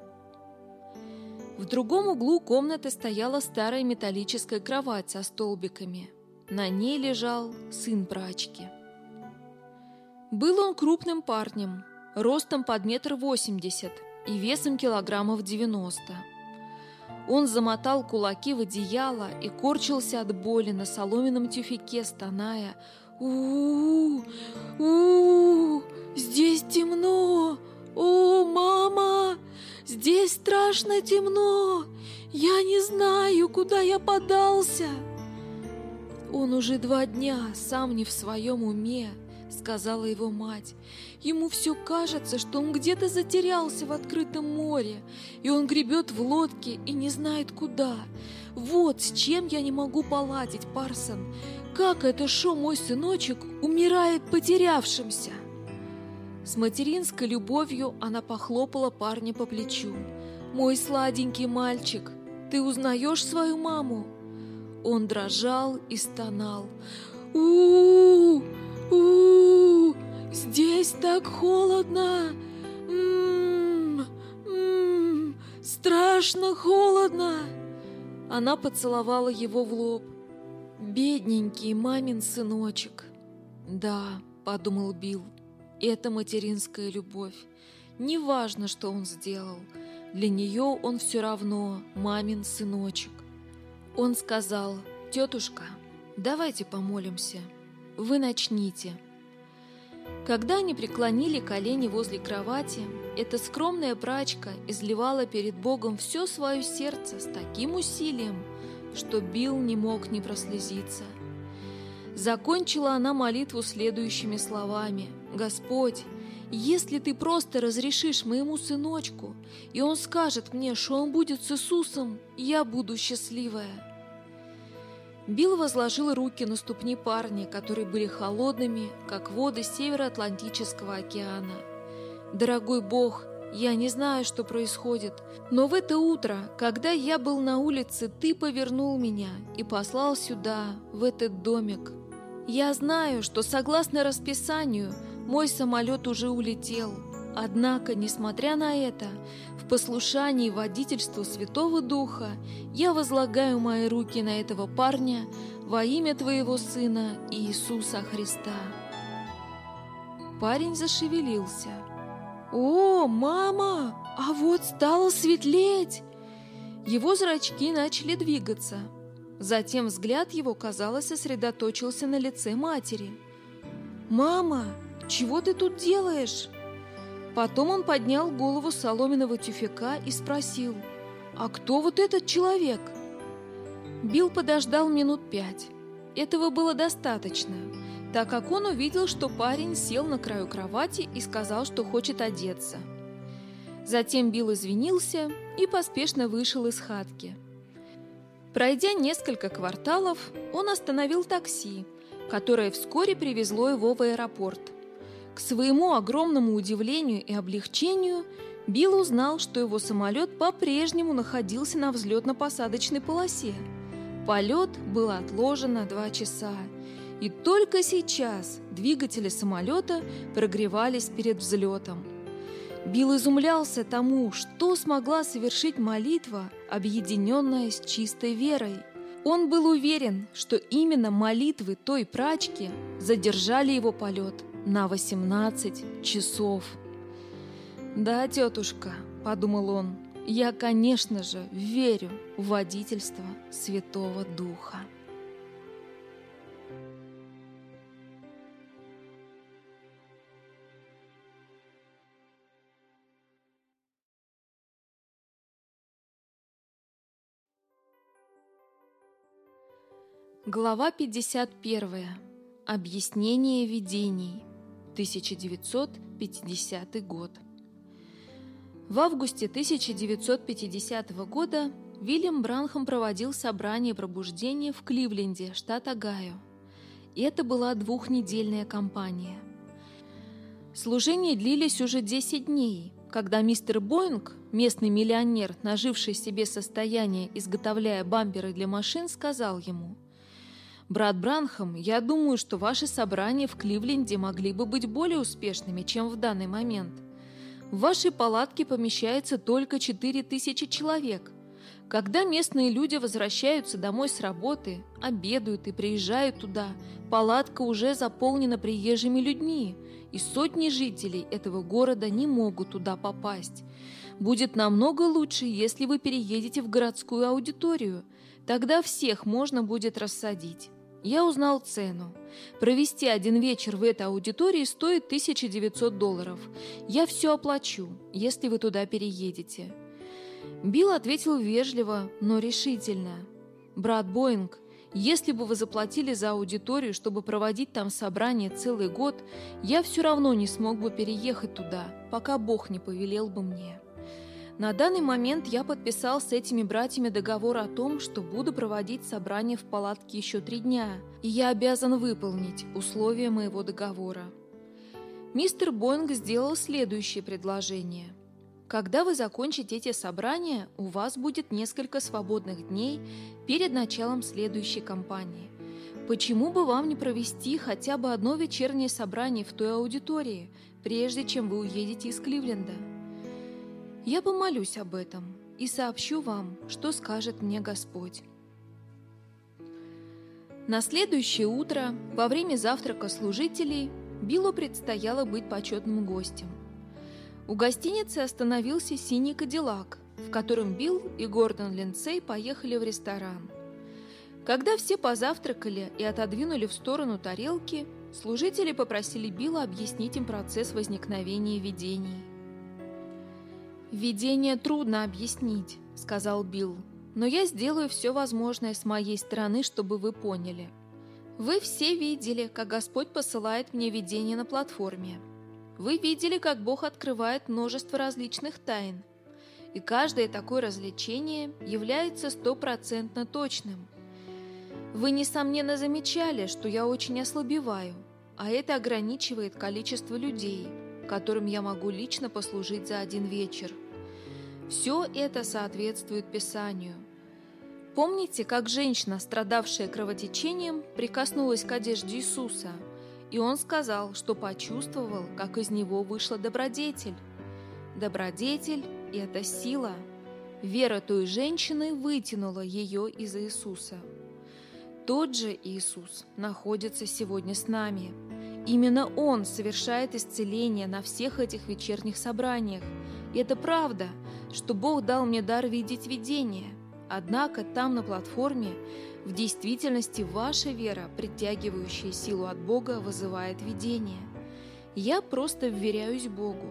В другом углу комнаты стояла старая металлическая кровать со столбиками. На ней лежал сын прачки. Был он крупным парнем, ростом под метр восемьдесят и весом килограммов девяносто. Он замотал кулаки в одеяло и корчился от боли на соломенном тюфике, стоная у у у Здесь темно! О, мама! Здесь страшно темно! Я не знаю, куда я подался!» Он уже два дня сам не в своем уме, сказала его мать. Ему все кажется, что он где-то затерялся в открытом море, и он гребет в лодке и не знает куда. Вот с чем я не могу поладить, Парсон. Как это, шо мой сыночек умирает потерявшимся? С материнской любовью она похлопала парня по плечу. «Мой сладенький мальчик, ты узнаешь свою маму?» Он дрожал и стонал. у у, Здесь так холодно! М -м -м, страшно холодно!» Она поцеловала его в лоб. «Бедненький мамин сыночек!» «Да», — подумал Билл, — «это материнская любовь. Неважно, что он сделал, для нее он все равно мамин сыночек». Он сказал, «Тетушка, давайте помолимся. Вы начните». Когда они преклонили колени возле кровати, эта скромная прачка изливала перед Богом все свое сердце с таким усилием, что Билл не мог не прослезиться. Закончила она молитву следующими словами. «Господь, если ты просто разрешишь моему сыночку, и он скажет мне, что он будет с Иисусом, я буду счастливая». Билл возложил руки на ступни парня, которые были холодными, как воды Североатлантического океана. «Дорогой Бог, я не знаю, что происходит, но в это утро, когда я был на улице, ты повернул меня и послал сюда, в этот домик. Я знаю, что согласно расписанию мой самолет уже улетел, однако, несмотря на это, в послушании водительству Святого Духа я возлагаю мои руки на этого парня во имя Твоего Сына Иисуса Христа. Парень зашевелился – «О, мама! А вот стало светлеть!» Его зрачки начали двигаться. Затем взгляд его, казалось, сосредоточился на лице матери. «Мама, чего ты тут делаешь?» Потом он поднял голову соломенного тюфяка и спросил, «А кто вот этот человек?» Билл подождал минут пять. Этого было достаточно так как он увидел, что парень сел на краю кровати и сказал, что хочет одеться. Затем Билл извинился и поспешно вышел из хатки. Пройдя несколько кварталов, он остановил такси, которое вскоре привезло его в аэропорт. К своему огромному удивлению и облегчению Билл узнал, что его самолет по-прежнему находился на взлетно-посадочной полосе. Полет был отложен на два часа, и только сейчас двигатели самолета прогревались перед взлетом. Билл изумлялся тому, что смогла совершить молитва, объединенная с чистой верой. Он был уверен, что именно молитвы той прачки задержали его полет на 18 часов. «Да, тетушка», — подумал он, — «я, конечно же, верю в водительство Святого Духа». Глава 51. Объяснение видений. 1950 год. В августе 1950 года Вильям Бранхам проводил собрание пробуждения в Кливленде, штат Огайо. И это была двухнедельная кампания. Служения длились уже 10 дней, когда мистер Боинг, местный миллионер, наживший себе состояние, изготовляя бамперы для машин, сказал ему – Брат Бранхам, я думаю, что ваши собрания в Кливленде могли бы быть более успешными, чем в данный момент. В вашей палатке помещается только 4000 человек. Когда местные люди возвращаются домой с работы, обедают и приезжают туда, палатка уже заполнена приезжими людьми, и сотни жителей этого города не могут туда попасть. Будет намного лучше, если вы переедете в городскую аудиторию. Тогда всех можно будет рассадить. Я узнал цену. Провести один вечер в этой аудитории стоит 1900 долларов. Я все оплачу, если вы туда переедете. Билл ответил вежливо, но решительно. «Брат Боинг, если бы вы заплатили за аудиторию, чтобы проводить там собрание целый год, я все равно не смог бы переехать туда, пока Бог не повелел бы мне». На данный момент я подписал с этими братьями договор о том, что буду проводить собрание в палатке еще три дня, и я обязан выполнить условия моего договора. Мистер Боинг сделал следующее предложение. Когда вы закончите эти собрания, у вас будет несколько свободных дней перед началом следующей кампании. Почему бы вам не провести хотя бы одно вечернее собрание в той аудитории, прежде чем вы уедете из Кливленда? Я помолюсь об этом и сообщу вам, что скажет мне Господь. На следующее утро, во время завтрака служителей, Биллу предстояло быть почетным гостем. У гостиницы остановился синий кадиллак, в котором Билл и Гордон Линдсей поехали в ресторан. Когда все позавтракали и отодвинули в сторону тарелки, служители попросили Билла объяснить им процесс возникновения видений. «Видение трудно объяснить», — сказал Билл, «но я сделаю все возможное с моей стороны, чтобы вы поняли. Вы все видели, как Господь посылает мне видение на платформе. Вы видели, как Бог открывает множество различных тайн. И каждое такое развлечение является стопроцентно точным. Вы, несомненно, замечали, что я очень ослабеваю, а это ограничивает количество людей, которым я могу лично послужить за один вечер. Все это соответствует Писанию. Помните, как женщина, страдавшая кровотечением, прикоснулась к одежде Иисуса – и он сказал, что почувствовал, как из него вышла добродетель. Добродетель – это сила. Вера той женщины вытянула ее из Иисуса. Тот же Иисус находится сегодня с нами. Именно Он совершает исцеление на всех этих вечерних собраниях. И это правда, что Бог дал мне дар видеть видение. Однако там, на платформе, в действительности ваша вера, притягивающая силу от Бога, вызывает видение. Я просто вверяюсь Богу.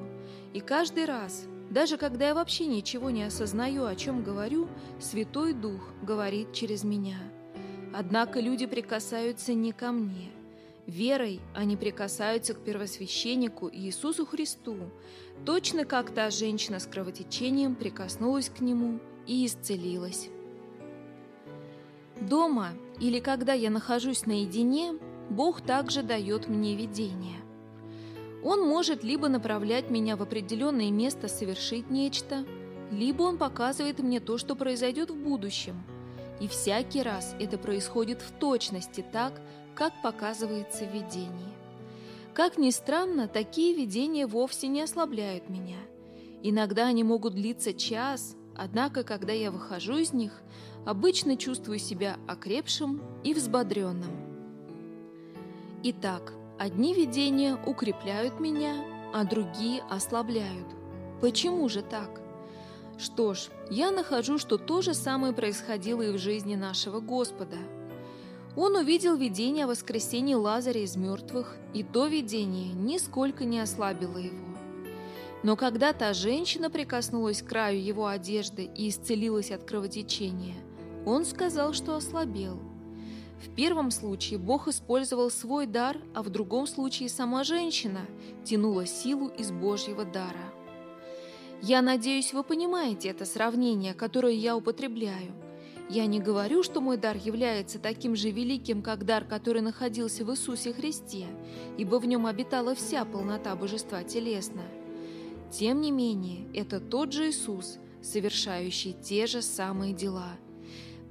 И каждый раз, даже когда я вообще ничего не осознаю, о чем говорю, Святой Дух говорит через меня. Однако люди прикасаются не ко мне. Верой они прикасаются к первосвященнику Иисусу Христу, точно как та женщина с кровотечением прикоснулась к Нему и исцелилась. Дома или когда я нахожусь наедине, Бог также дает мне видение. Он может либо направлять меня в определенное место совершить нечто, либо он показывает мне то, что произойдет в будущем. И всякий раз это происходит в точности так, как показывается в видении. Как ни странно, такие видения вовсе не ослабляют меня. Иногда они могут длиться час, однако, когда я выхожу из них – обычно чувствую себя окрепшим и взбодренным. Итак, одни видения укрепляют меня, а другие ослабляют. Почему же так? Что ж, я нахожу, что то же самое происходило и в жизни нашего Господа. Он увидел видение о воскресении Лазаря из мертвых, и то видение нисколько не ослабило его. Но когда та женщина прикоснулась к краю его одежды и исцелилась от кровотечения – он сказал, что ослабел. В первом случае Бог использовал свой дар, а в другом случае сама женщина тянула силу из Божьего дара. Я надеюсь, вы понимаете это сравнение, которое я употребляю. Я не говорю, что мой дар является таким же великим, как дар, который находился в Иисусе Христе, ибо в нем обитала вся полнота божества телесно. Тем не менее, это тот же Иисус, совершающий те же самые дела –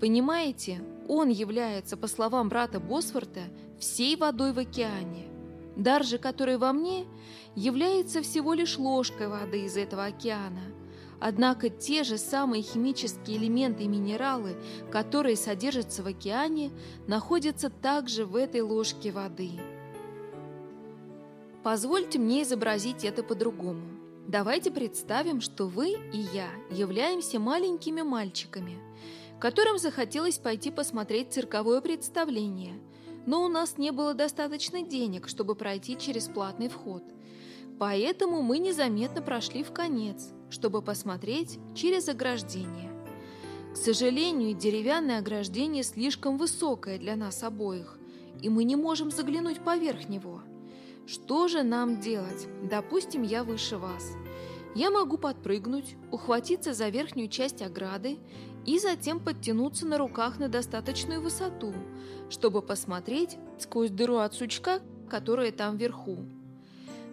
Понимаете, он является, по словам брата Босфорта, всей водой в океане. Дар же, который во мне, является всего лишь ложкой воды из этого океана. Однако те же самые химические элементы и минералы, которые содержатся в океане, находятся также в этой ложке воды. Позвольте мне изобразить это по-другому. Давайте представим, что вы и я являемся маленькими мальчиками – которым захотелось пойти посмотреть цирковое представление, но у нас не было достаточно денег, чтобы пройти через платный вход. Поэтому мы незаметно прошли в конец, чтобы посмотреть через ограждение. К сожалению, деревянное ограждение слишком высокое для нас обоих, и мы не можем заглянуть поверх него. Что же нам делать? Допустим, я выше вас. Я могу подпрыгнуть, ухватиться за верхнюю часть ограды и затем подтянуться на руках на достаточную высоту, чтобы посмотреть сквозь дыру от сучка, которая там вверху.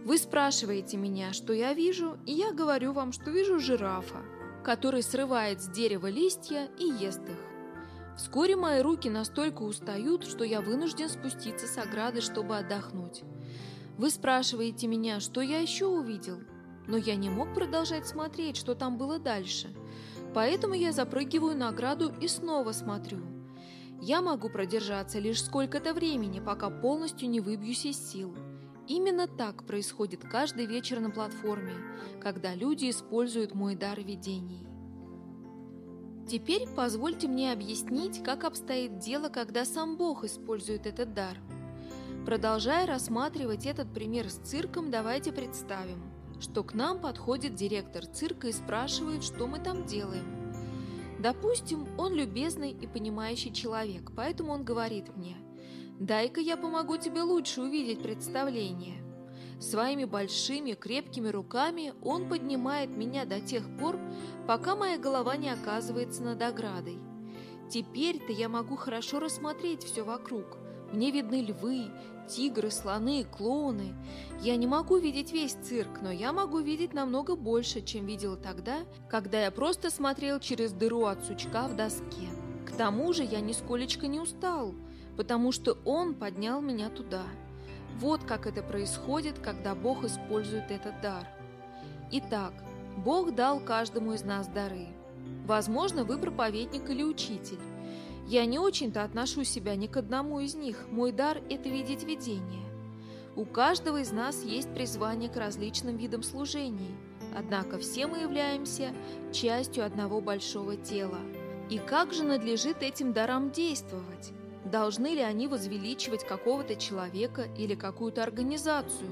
Вы спрашиваете меня, что я вижу, и я говорю вам, что вижу жирафа, который срывает с дерева листья и ест их. Вскоре мои руки настолько устают, что я вынужден спуститься с ограды, чтобы отдохнуть. Вы спрашиваете меня, что я еще увидел, но я не мог продолжать смотреть, что там было дальше. Поэтому я запрыгиваю на ограду и снова смотрю. Я могу продержаться лишь сколько-то времени, пока полностью не выбьюсь из сил. Именно так происходит каждый вечер на платформе, когда люди используют мой дар видений. Теперь позвольте мне объяснить, как обстоит дело, когда сам Бог использует этот дар. Продолжая рассматривать этот пример с цирком, давайте представим, что к нам подходит директор цирка и спрашивает, что мы там делаем. Допустим, он любезный и понимающий человек, поэтому он говорит мне, «Дай-ка я помогу тебе лучше увидеть представление». Своими большими крепкими руками он поднимает меня до тех пор, пока моя голова не оказывается над оградой. Теперь-то я могу хорошо рассмотреть все вокруг. Мне видны львы, тигры, слоны, клоуны. Я не могу видеть весь цирк, но я могу видеть намного больше, чем видел тогда, когда я просто смотрел через дыру от сучка в доске. К тому же я нисколечко не устал, потому что он поднял меня туда. Вот как это происходит, когда Бог использует этот дар. Итак, Бог дал каждому из нас дары. Возможно, вы проповедник или учитель. Я не очень-то отношу себя ни к одному из них. Мой дар – это видеть видение. У каждого из нас есть призвание к различным видам служений. Однако все мы являемся частью одного большого тела. И как же надлежит этим дарам действовать? Должны ли они возвеличивать какого-то человека или какую-то организацию?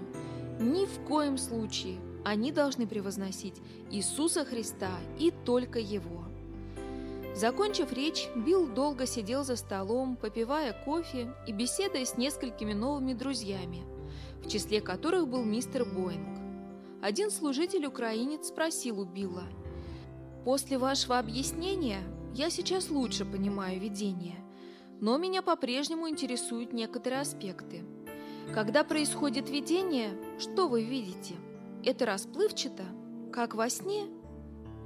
Ни в коем случае. Они должны превозносить Иисуса Христа и только Его. Закончив речь, Билл долго сидел за столом, попивая кофе и беседуя с несколькими новыми друзьями, в числе которых был мистер Боинг. Один служитель-украинец спросил у Билла, «После вашего объяснения я сейчас лучше понимаю видение но меня по-прежнему интересуют некоторые аспекты. Когда происходит видение, что вы видите? Это расплывчато, как во сне?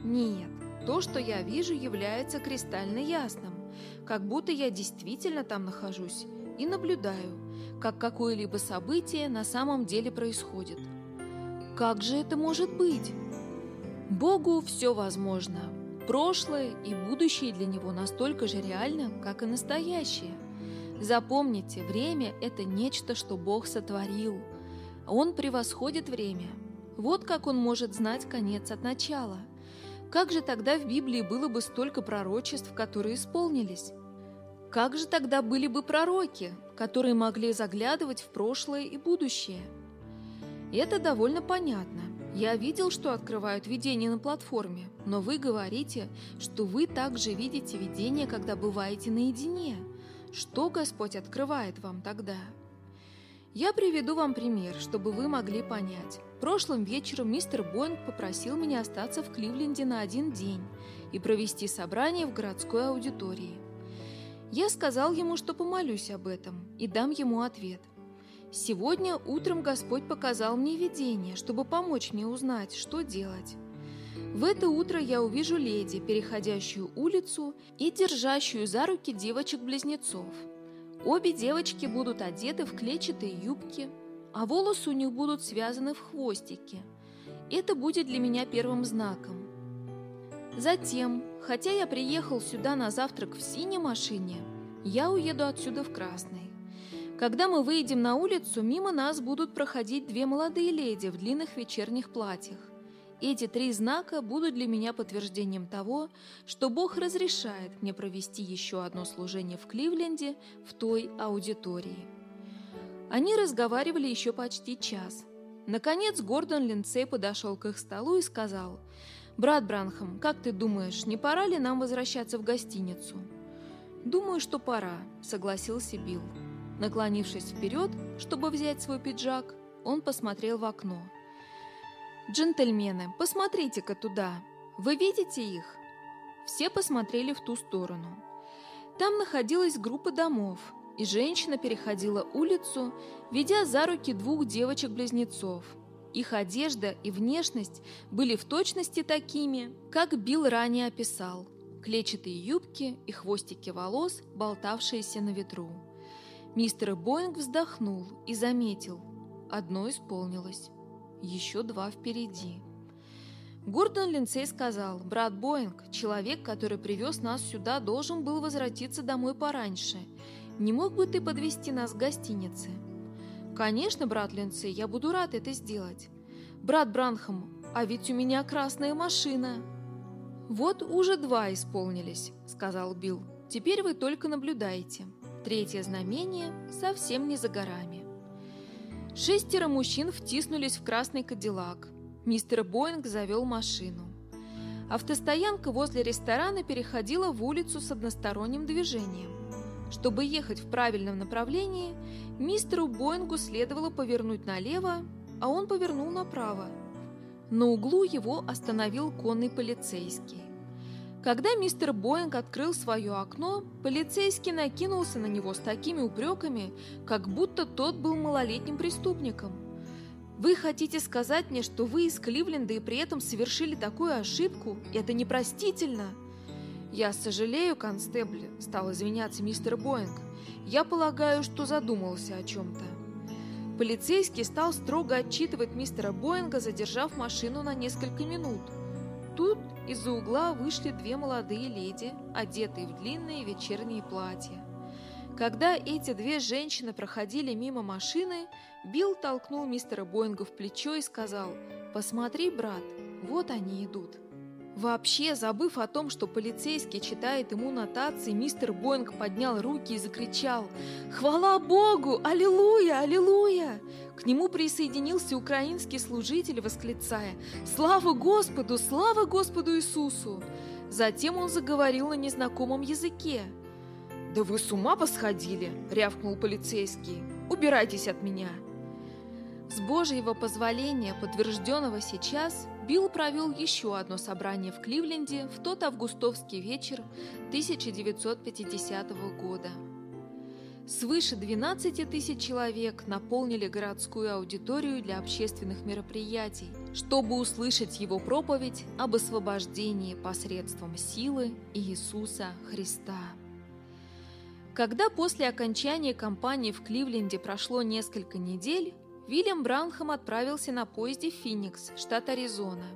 Нет, то, что я вижу, является кристально ясным, как будто я действительно там нахожусь и наблюдаю, как какое-либо событие на самом деле происходит. Как же это может быть? Богу все возможно, Прошлое и будущее для него настолько же реально, как и настоящее. Запомните, время – это нечто, что Бог сотворил. Он превосходит время. Вот как он может знать конец от начала. Как же тогда в Библии было бы столько пророчеств, которые исполнились? Как же тогда были бы пророки, которые могли заглядывать в прошлое и будущее? Это довольно понятно. Я видел, что открывают видение на платформе, но вы говорите, что вы также видите видение, когда бываете наедине. Что Господь открывает вам тогда? Я приведу вам пример, чтобы вы могли понять. Прошлым вечером мистер Боинг попросил меня остаться в Кливленде на один день и провести собрание в городской аудитории. Я сказал ему, что помолюсь об этом и дам ему ответ – Сегодня утром Господь показал мне видение, чтобы помочь мне узнать, что делать. В это утро я увижу леди, переходящую улицу и держащую за руки девочек-близнецов. Обе девочки будут одеты в клетчатые юбки, а волосы у них будут связаны в хвостики. Это будет для меня первым знаком. Затем, хотя я приехал сюда на завтрак в синей машине, я уеду отсюда в красной. Когда мы выйдем на улицу, мимо нас будут проходить две молодые леди в длинных вечерних платьях. Эти три знака будут для меня подтверждением того, что Бог разрешает мне провести еще одно служение в Кливленде в той аудитории. Они разговаривали еще почти час. Наконец Гордон Линдсей подошел к их столу и сказал, «Брат Бранхам, как ты думаешь, не пора ли нам возвращаться в гостиницу?» «Думаю, что пора», — согласился Билл. Наклонившись вперед, чтобы взять свой пиджак, он посмотрел в окно. «Джентльмены, посмотрите-ка туда! Вы видите их?» Все посмотрели в ту сторону. Там находилась группа домов, и женщина переходила улицу, ведя за руки двух девочек-близнецов. Их одежда и внешность были в точности такими, как Билл ранее описал. Клетчатые юбки и хвостики волос, болтавшиеся на ветру. Мистер Боинг вздохнул и заметил. Одно исполнилось. Еще два впереди. Гордон Линцей сказал, брат Боинг, человек, который привез нас сюда, должен был возвратиться домой пораньше. Не мог бы ты подвести нас к гостинице? Конечно, брат Линцей, я буду рад это сделать. Брат Бранхам, а ведь у меня красная машина. Вот уже два исполнились, сказал Билл. Теперь вы только наблюдаете. Третье знамение совсем не за горами. Шестеро мужчин втиснулись в красный кадиллак. Мистер Боинг завел машину. Автостоянка возле ресторана переходила в улицу с односторонним движением. Чтобы ехать в правильном направлении, мистеру Боингу следовало повернуть налево, а он повернул направо. На углу его остановил конный полицейский. Когда мистер Боинг открыл свое окно, полицейский накинулся на него с такими упреками, как будто тот был малолетним преступником. «Вы хотите сказать мне, что вы из Кливленда и при этом совершили такую ошибку? Это непростительно!» «Я сожалею, констебль», — стал извиняться мистер Боинг. «Я полагаю, что задумался о чем-то». Полицейский стал строго отчитывать мистера Боинга, задержав машину на несколько минут. Тут из-за угла вышли две молодые леди, одетые в длинные вечерние платья. Когда эти две женщины проходили мимо машины, Билл толкнул мистера Боинга в плечо и сказал «Посмотри, брат, вот они идут». Вообще, забыв о том, что полицейский читает ему нотации, мистер Боинг поднял руки и закричал «Хвала Богу! Аллилуйя! Аллилуйя!» К нему присоединился украинский служитель, восклицая «Слава Господу! Слава Господу Иисусу!» Затем он заговорил на незнакомом языке. «Да вы с ума посходили!» — рявкнул полицейский. «Убирайтесь от меня!» С Божьего позволения, подтвержденного сейчас, Билл провел еще одно собрание в Кливленде в тот августовский вечер 1950 года. Свыше 12 тысяч человек наполнили городскую аудиторию для общественных мероприятий, чтобы услышать его проповедь об освобождении посредством силы Иисуса Христа. Когда после окончания кампании в Кливленде прошло несколько недель, Вильям Браунхэм отправился на поезде в Феникс, штат Аризона.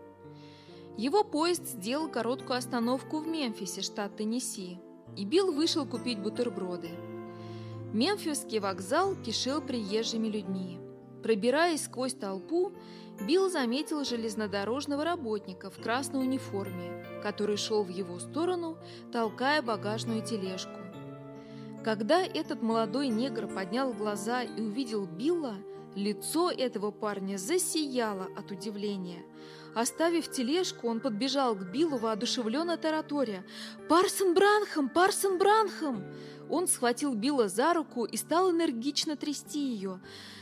Его поезд сделал короткую остановку в Мемфисе, штат Теннесси, и Билл вышел купить бутерброды. Мемфисский вокзал кишел приезжими людьми. Пробираясь сквозь толпу, Билл заметил железнодорожного работника в красной униформе, который шел в его сторону, толкая багажную тележку. Когда этот молодой негр поднял глаза и увидел Билла, Лицо этого парня засияло от удивления. Оставив тележку, он подбежал к Биллу, воодушевленно тараторя. «Парсон Бранхам! Парсон Бранхам!» Он схватил Билла за руку и стал энергично трясти ее.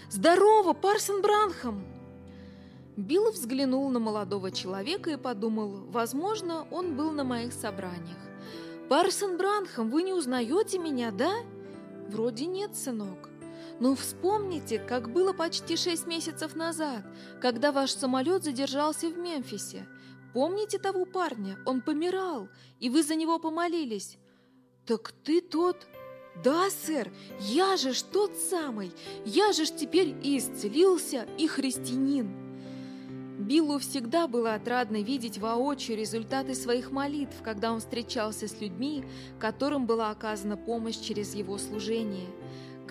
«Здорово, Парсон Бранхам!» Билл взглянул на молодого человека и подумал, возможно, он был на моих собраниях. «Парсон Бранхам, вы не узнаете меня, да?» «Вроде нет, сынок». Но вспомните, как было почти шесть месяцев назад, когда ваш самолет задержался в Мемфисе. Помните того парня? Он помирал, и вы за него помолились. Так ты тот... Да, сэр, я же ж тот самый. Я же ж теперь и исцелился, и христианин. Биллу всегда было отрадно видеть воочию результаты своих молитв, когда он встречался с людьми, которым была оказана помощь через его служение –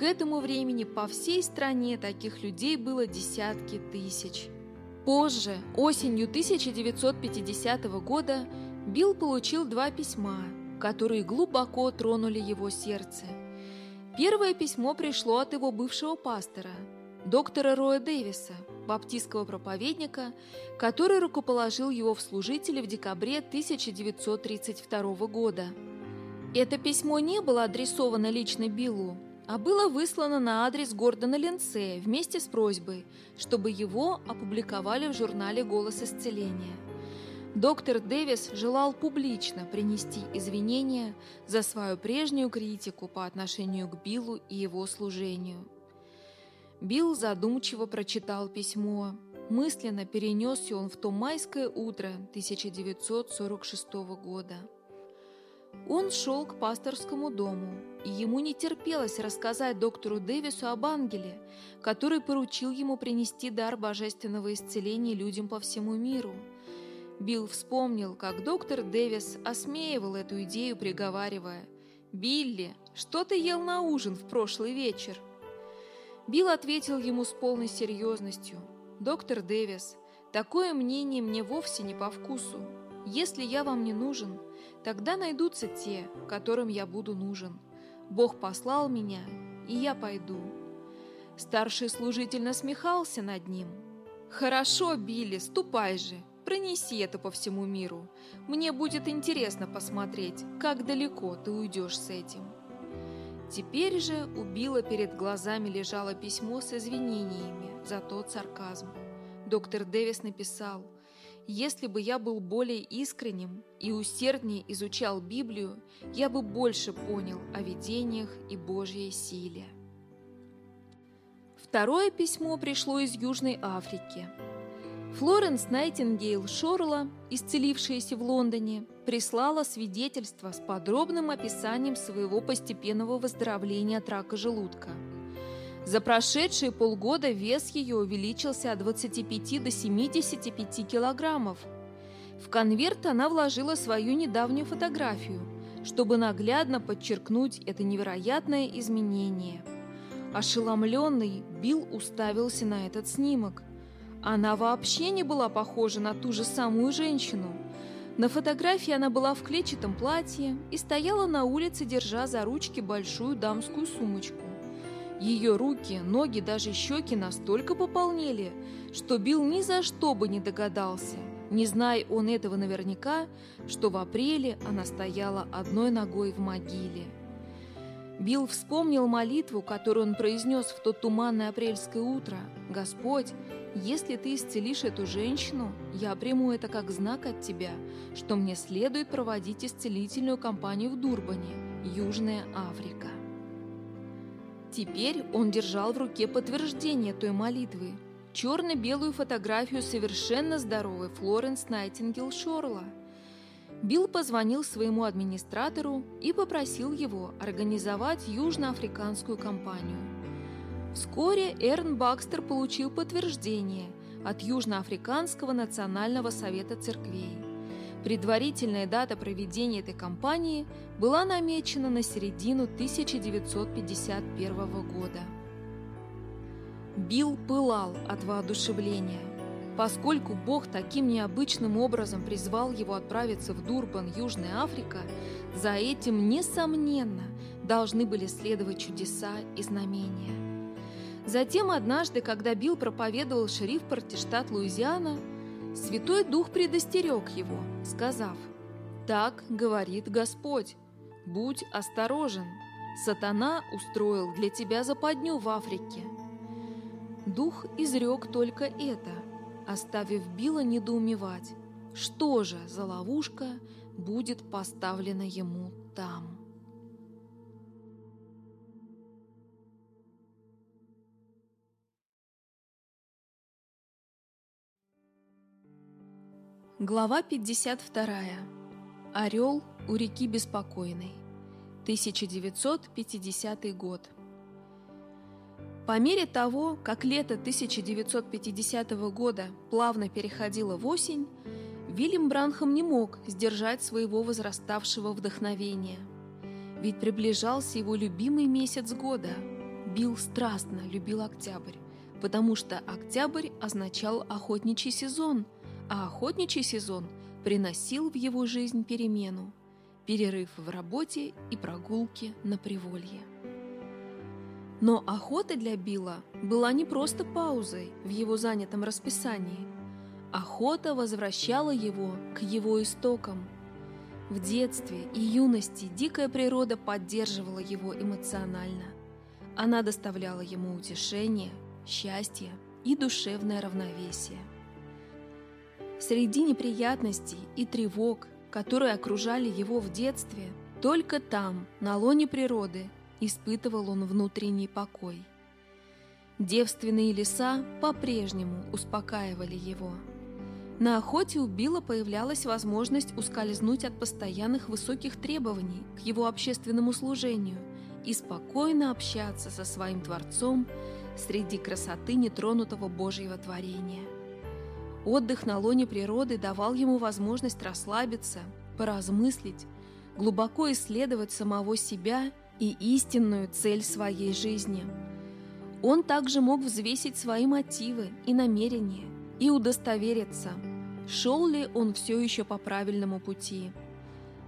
к этому времени по всей стране таких людей было десятки тысяч. Позже, осенью 1950 года, Билл получил два письма, которые глубоко тронули его сердце. Первое письмо пришло от его бывшего пастора, доктора Роя Дэвиса, баптистского проповедника, который рукоположил его в служители в декабре 1932 года. Это письмо не было адресовано лично Биллу, а было выслано на адрес Гордона Ленцея вместе с просьбой, чтобы его опубликовали в журнале «Голос исцеления». Доктор Дэвис желал публично принести извинения за свою прежнюю критику по отношению к Биллу и его служению. Билл задумчиво прочитал письмо. мысленно перенесся он в то майское утро 1946 года. Он шел к пасторскому дому, и ему не терпелось рассказать доктору Дэвису об ангеле, который поручил ему принести дар божественного исцеления людям по всему миру. Билл вспомнил, как доктор Дэвис осмеивал эту идею, приговаривая «Билли, что ты ел на ужин в прошлый вечер?» Билл ответил ему с полной серьезностью «Доктор Дэвис, такое мнение мне вовсе не по вкусу. Если я вам не нужен, тогда найдутся те, которым я буду нужен. Бог послал меня, и я пойду». Старший служитель насмехался над ним. «Хорошо, Билли, ступай же, пронеси это по всему миру. Мне будет интересно посмотреть, как далеко ты уйдешь с этим». Теперь же у Билла перед глазами лежало письмо с извинениями за тот сарказм. Доктор Дэвис написал – если бы я был более искренним и усерднее изучал Библию, я бы больше понял о видениях и Божьей силе. Второе письмо пришло из Южной Африки. Флоренс Найтингейл Шорла, исцелившаяся в Лондоне, прислала свидетельство с подробным описанием своего постепенного выздоровления от рака желудка – за прошедшие полгода вес ее увеличился от 25 до 75 килограммов. В конверт она вложила свою недавнюю фотографию, чтобы наглядно подчеркнуть это невероятное изменение. Ошеломленный, Билл уставился на этот снимок. Она вообще не была похожа на ту же самую женщину. На фотографии она была в клетчатом платье и стояла на улице, держа за ручки большую дамскую сумочку. Ее руки, ноги, даже щеки настолько пополнели, что Билл ни за что бы не догадался, не зная он этого наверняка, что в апреле она стояла одной ногой в могиле. Билл вспомнил молитву, которую он произнес в то туманное апрельское утро. «Господь, если ты исцелишь эту женщину, я приму это как знак от тебя, что мне следует проводить исцелительную кампанию в Дурбане, Южная Африка». Теперь он держал в руке подтверждение той молитвы. Черно-белую фотографию совершенно здоровой Флоренс Найтингел Шорла. Билл позвонил своему администратору и попросил его организовать южноафриканскую кампанию. Вскоре Эрн Бакстер получил подтверждение от Южноафриканского национального совета церквей – Предварительная дата проведения этой кампании была намечена на середину 1951 года. Билл пылал от воодушевления. Поскольку Бог таким необычным образом призвал его отправиться в Дурбан, Южная Африка, за этим, несомненно, должны были следовать чудеса и знамения. Затем однажды, когда Билл проповедовал в Шерифпорте, штат Луизиана, Святой Дух предостерег его, сказав, «Так говорит Господь, будь осторожен, сатана устроил для тебя западню в Африке». Дух изрек только это, оставив Билла недоумевать, что же за ловушка будет поставлена ему там. Глава 52. Орел у реки Беспокойной. 1950 год. По мере того, как лето 1950 года плавно переходило в осень, Вильям Бранхам не мог сдержать своего возраставшего вдохновения. Ведь приближался его любимый месяц года. Билл страстно любил октябрь, потому что октябрь означал охотничий сезон – а охотничий сезон приносил в его жизнь перемену, перерыв в работе и прогулки на приволье. Но охота для Билла была не просто паузой в его занятом расписании. Охота возвращала его к его истокам. В детстве и юности дикая природа поддерживала его эмоционально. Она доставляла ему утешение, счастье и душевное равновесие. Среди неприятностей и тревог, которые окружали его в детстве, только там, на лоне природы, испытывал он внутренний покой. Девственные леса по-прежнему успокаивали его. На охоте у Билла появлялась возможность ускользнуть от постоянных высоких требований к его общественному служению и спокойно общаться со своим Творцом среди красоты нетронутого Божьего творения. Отдых на лоне природы давал ему возможность расслабиться, поразмыслить, глубоко исследовать самого себя и истинную цель своей жизни. Он также мог взвесить свои мотивы и намерения и удостовериться, шел ли он все еще по правильному пути.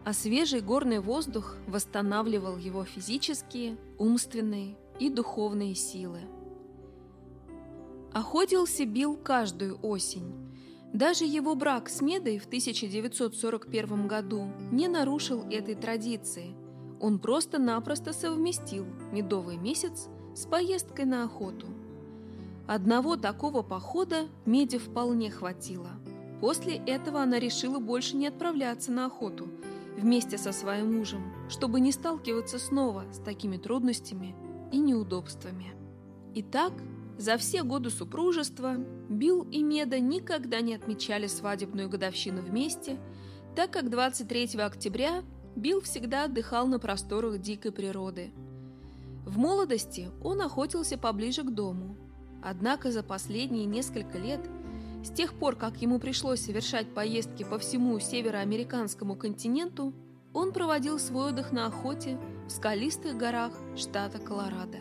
А свежий горный воздух восстанавливал его физические, умственные и духовные силы. Охотился Билл каждую осень. Даже его брак с Медой в 1941 году не нарушил этой традиции. Он просто-напросто совместил медовый месяц с поездкой на охоту. Одного такого похода Меди вполне хватило. После этого она решила больше не отправляться на охоту вместе со своим мужем, чтобы не сталкиваться снова с такими трудностями и неудобствами. Итак, за все годы супружества Билл и Меда никогда не отмечали свадебную годовщину вместе, так как 23 октября Билл всегда отдыхал на просторах дикой природы. В молодости он охотился поближе к дому, однако за последние несколько лет, с тех пор, как ему пришлось совершать поездки по всему североамериканскому континенту, он проводил свой отдых на охоте в скалистых горах штата Колорадо.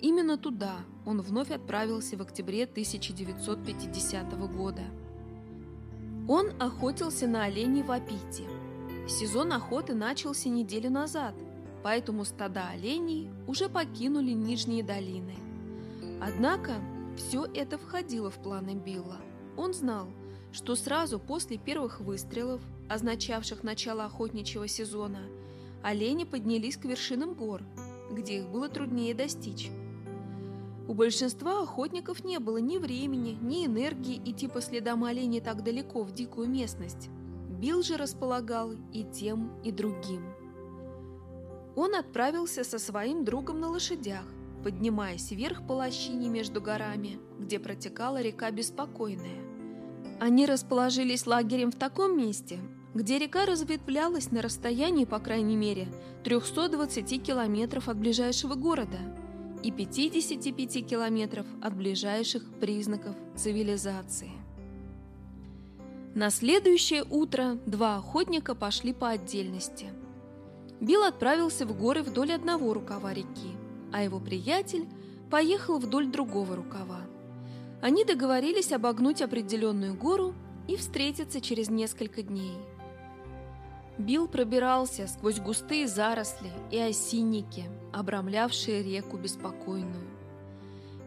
Именно туда он вновь отправился в октябре 1950 года. Он охотился на оленей в Апите. Сезон охоты начался неделю назад, поэтому стада оленей уже покинули нижние долины. Однако все это входило в планы Билла. Он знал, что сразу после первых выстрелов, означавших начало охотничьего сезона, олени поднялись к вершинам гор, где их было труднее достичь. У большинства охотников не было ни времени, ни энергии идти по следам оленей так далеко в дикую местность. Билл же располагал и тем, и другим. Он отправился со своим другом на лошадях, поднимаясь вверх по лощине между горами, где протекала река Беспокойная. Они расположились лагерем в таком месте, где река разветвлялась на расстоянии, по крайней мере, 320 километров от ближайшего города – и 55 километров от ближайших признаков цивилизации. На следующее утро два охотника пошли по отдельности. Билл отправился в горы вдоль одного рукава реки, а его приятель поехал вдоль другого рукава. Они договорились обогнуть определенную гору и встретиться через несколько дней – Билл пробирался сквозь густые заросли и осинники, обрамлявшие реку беспокойную.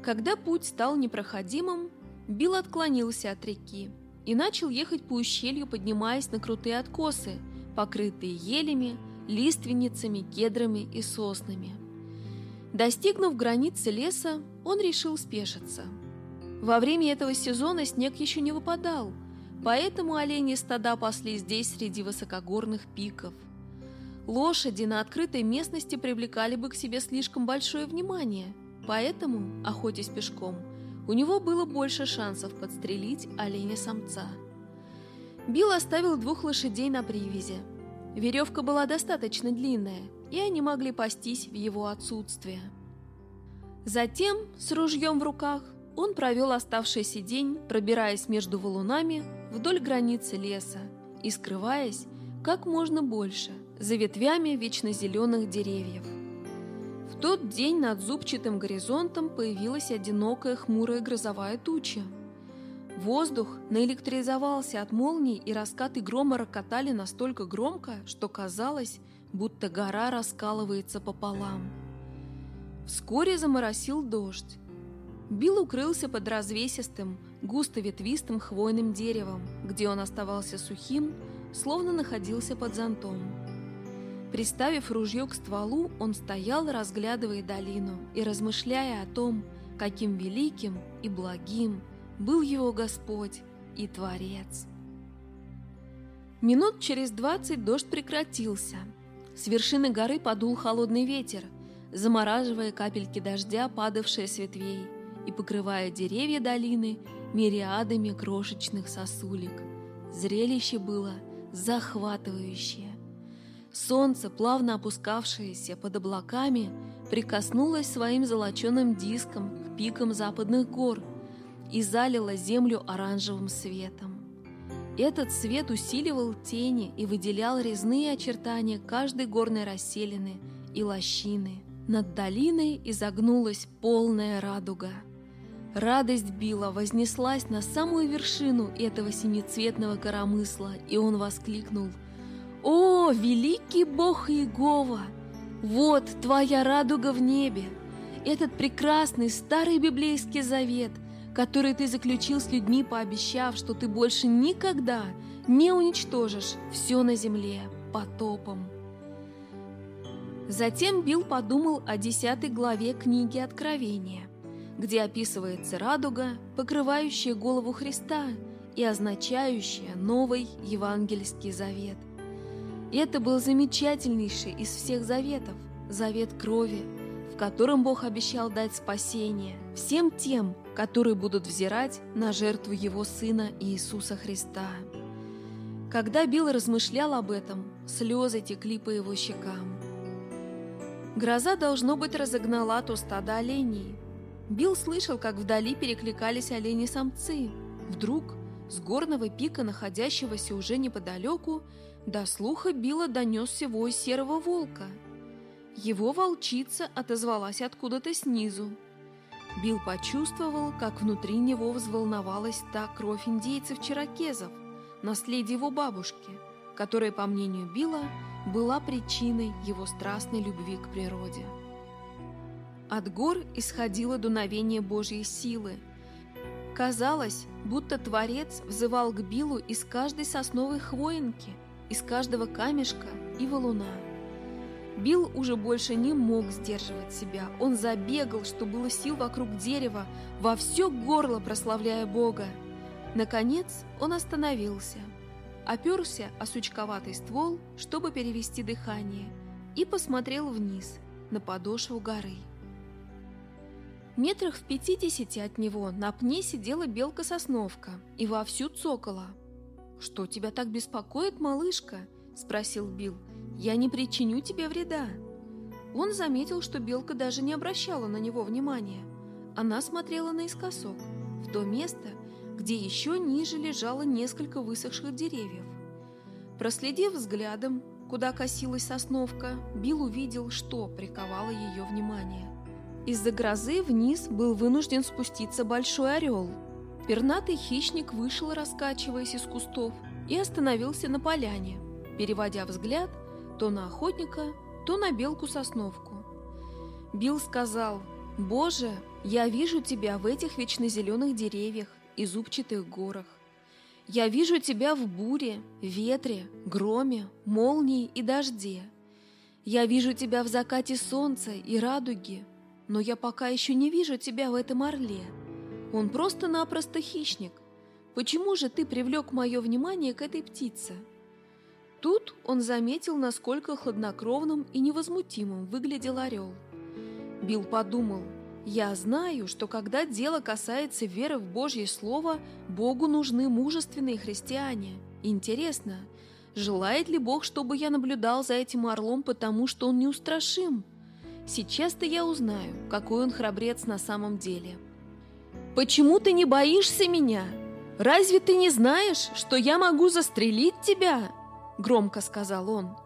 Когда путь стал непроходимым, Билл отклонился от реки и начал ехать по ущелью, поднимаясь на крутые откосы, покрытые елями, лиственницами, кедрами и соснами. Достигнув границы леса, он решил спешиться. Во время этого сезона снег еще не выпадал – Поэтому олени стада пасли здесь среди высокогорных пиков. Лошади на открытой местности привлекали бы к себе слишком большое внимание, поэтому, охотясь пешком, у него было больше шансов подстрелить оленя-самца. Билл оставил двух лошадей на привязи. Веревка была достаточно длинная, и они могли пастись в его отсутствие. Затем, с ружьем в руках, он провел оставшийся день, пробираясь между валунами вдоль границы леса и скрываясь как можно больше за ветвями вечно деревьев. Тот день над зубчатым горизонтом появилась одинокая хмурая грозовая туча. Воздух наэлектризовался от молний, и раскаты грома рокотали настолько громко, что казалось, будто гора раскалывается пополам. Вскоре заморосил дождь, Билл укрылся под развесистым, густо ветвистым хвойным деревом, где он оставался сухим, словно находился под зонтом. Приставив ружье к стволу, он стоял, разглядывая долину и размышляя о том, каким великим и благим был его Господь и Творец. Минут через двадцать дождь прекратился. С вершины горы подул холодный ветер, замораживая капельки дождя, падавшие с ветвей – и покрывая деревья долины мириадами крошечных сосулек. Зрелище было захватывающее. Солнце, плавно опускавшееся под облаками, прикоснулось своим золоченым диском к пикам западных гор и залило землю оранжевым светом. Этот свет усиливал тени и выделял резные очертания каждой горной расселины и лощины. Над долиной изогнулась полная радуга. Радость Била вознеслась на самую вершину этого семицветного коромысла, и он воскликнул «О, великий бог Иегова! Вот твоя радуга в небе! Этот прекрасный старый библейский завет – который ты заключил с людьми, пообещав, что ты больше никогда не уничтожишь все на земле потопом. Затем Билл подумал о десятой главе книги Откровения, где описывается радуга, покрывающая голову Христа и означающая новый евангельский завет. Это был замечательнейший из всех заветов, завет крови, в котором Бог обещал дать спасение всем тем, которые будут взирать на жертву Его Сына Иисуса Христа. Когда Билл размышлял об этом, слезы текли по его щекам. Гроза, должно быть, разогнала то стадо оленей. Билл слышал, как вдали перекликались олени-самцы. Вдруг с горного пика, находящегося уже неподалеку, до слуха Билла донесся вой серого волка. Его волчица отозвалась откуда-то снизу. Билл почувствовал, как внутри него взволновалась та кровь индейцев-чирокезов, наследие его бабушки, которая, по мнению Билла, была причиной его страстной любви к природе. От гор исходило дуновение Божьей силы. Казалось, будто Творец взывал к Биллу из каждой сосновой хвоинки, из каждого камешка и валуна. Билл уже больше не мог сдерживать себя. Он забегал, что было сил вокруг дерева, во все горло прославляя Бога. Наконец он остановился, оперся о сучковатый ствол, чтобы перевести дыхание, и посмотрел вниз, на подошву горы. Метрах в пятидесяти от него на пне сидела белка-сосновка и вовсю цокала. «Что тебя так беспокоит, малышка?» – спросил Билл. Я не причиню тебе вреда. Он заметил, что белка даже не обращала на него внимания. Она смотрела наискосок, в то место, где еще ниже лежало несколько высохших деревьев. Проследив взглядом, куда косилась сосновка, Билл увидел, что приковало ее внимание. Из-за грозы вниз был вынужден спуститься большой орел. Пернатый хищник вышел, раскачиваясь из кустов, и остановился на поляне, переводя взгляд – то на охотника, то на белку-сосновку. Билл сказал, «Боже, я вижу тебя в этих вечно зеленых деревьях и зубчатых горах. Я вижу тебя в буре, ветре, громе, молнии и дожде. Я вижу тебя в закате солнца и радуги, но я пока еще не вижу тебя в этом орле. Он просто-напросто хищник. Почему же ты привлек мое внимание к этой птице?» Тут он заметил, насколько хладнокровным и невозмутимым выглядел орел. Билл подумал, «Я знаю, что когда дело касается веры в Божье Слово, Богу нужны мужественные христиане. Интересно, желает ли Бог, чтобы я наблюдал за этим орлом, потому что он неустрашим? Сейчас-то я узнаю, какой он храбрец на самом деле». «Почему ты не боишься меня? Разве ты не знаешь, что я могу застрелить тебя?» – громко сказал он.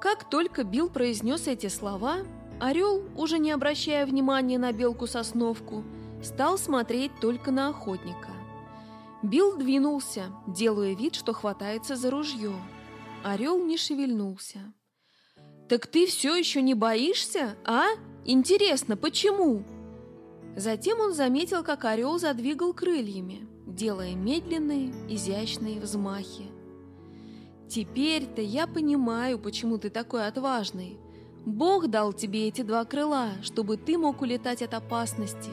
Как только Билл произнес эти слова, орел, уже не обращая внимания на белку-сосновку, стал смотреть только на охотника. Билл двинулся, делая вид, что хватается за ружье. Орел не шевельнулся. «Так ты все еще не боишься, а? Интересно, почему?» Затем он заметил, как орел задвигал крыльями, делая медленные, изящные взмахи. Теперь-то я понимаю, почему ты такой отважный. Бог дал тебе эти два крыла, чтобы ты мог улетать от опасности.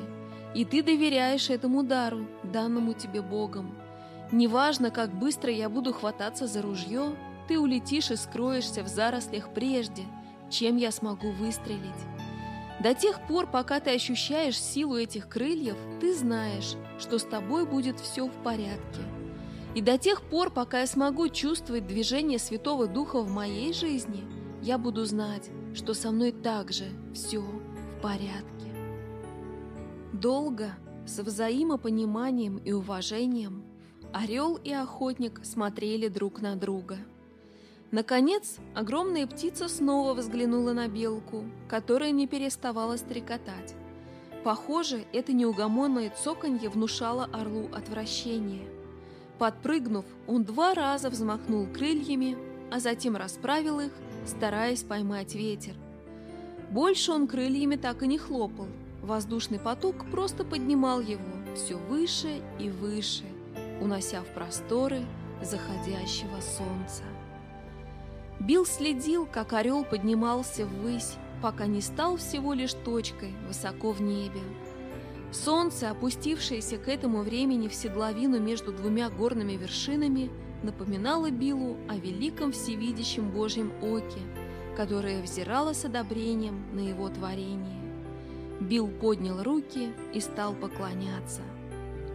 И ты доверяешь этому дару, данному тебе Богом. Неважно, как быстро я буду хвататься за ружье, ты улетишь и скроешься в зарослях прежде, чем я смогу выстрелить. До тех пор, пока ты ощущаешь силу этих крыльев, ты знаешь, что с тобой будет все в порядке. И до тех пор, пока я смогу чувствовать движение Святого Духа в моей жизни, я буду знать, что со мной также все в порядке. Долго, с взаимопониманием и уважением, орел и охотник смотрели друг на друга. Наконец, огромная птица снова взглянула на белку, которая не переставала стрекотать. Похоже, это неугомонное цоканье внушало орлу отвращение. Подпрыгнув, он два раза взмахнул крыльями, а затем расправил их, стараясь поймать ветер. Больше он крыльями так и не хлопал. Воздушный поток просто поднимал его все выше и выше, унося в просторы заходящего солнца. Билл следил, как орел поднимался ввысь, пока не стал всего лишь точкой высоко в небе. Солнце, опустившееся к этому времени в седловину между двумя горными вершинами, напоминало Биллу о великом всевидящем Божьем оке, которое взирало с одобрением на его творение. Билл поднял руки и стал поклоняться.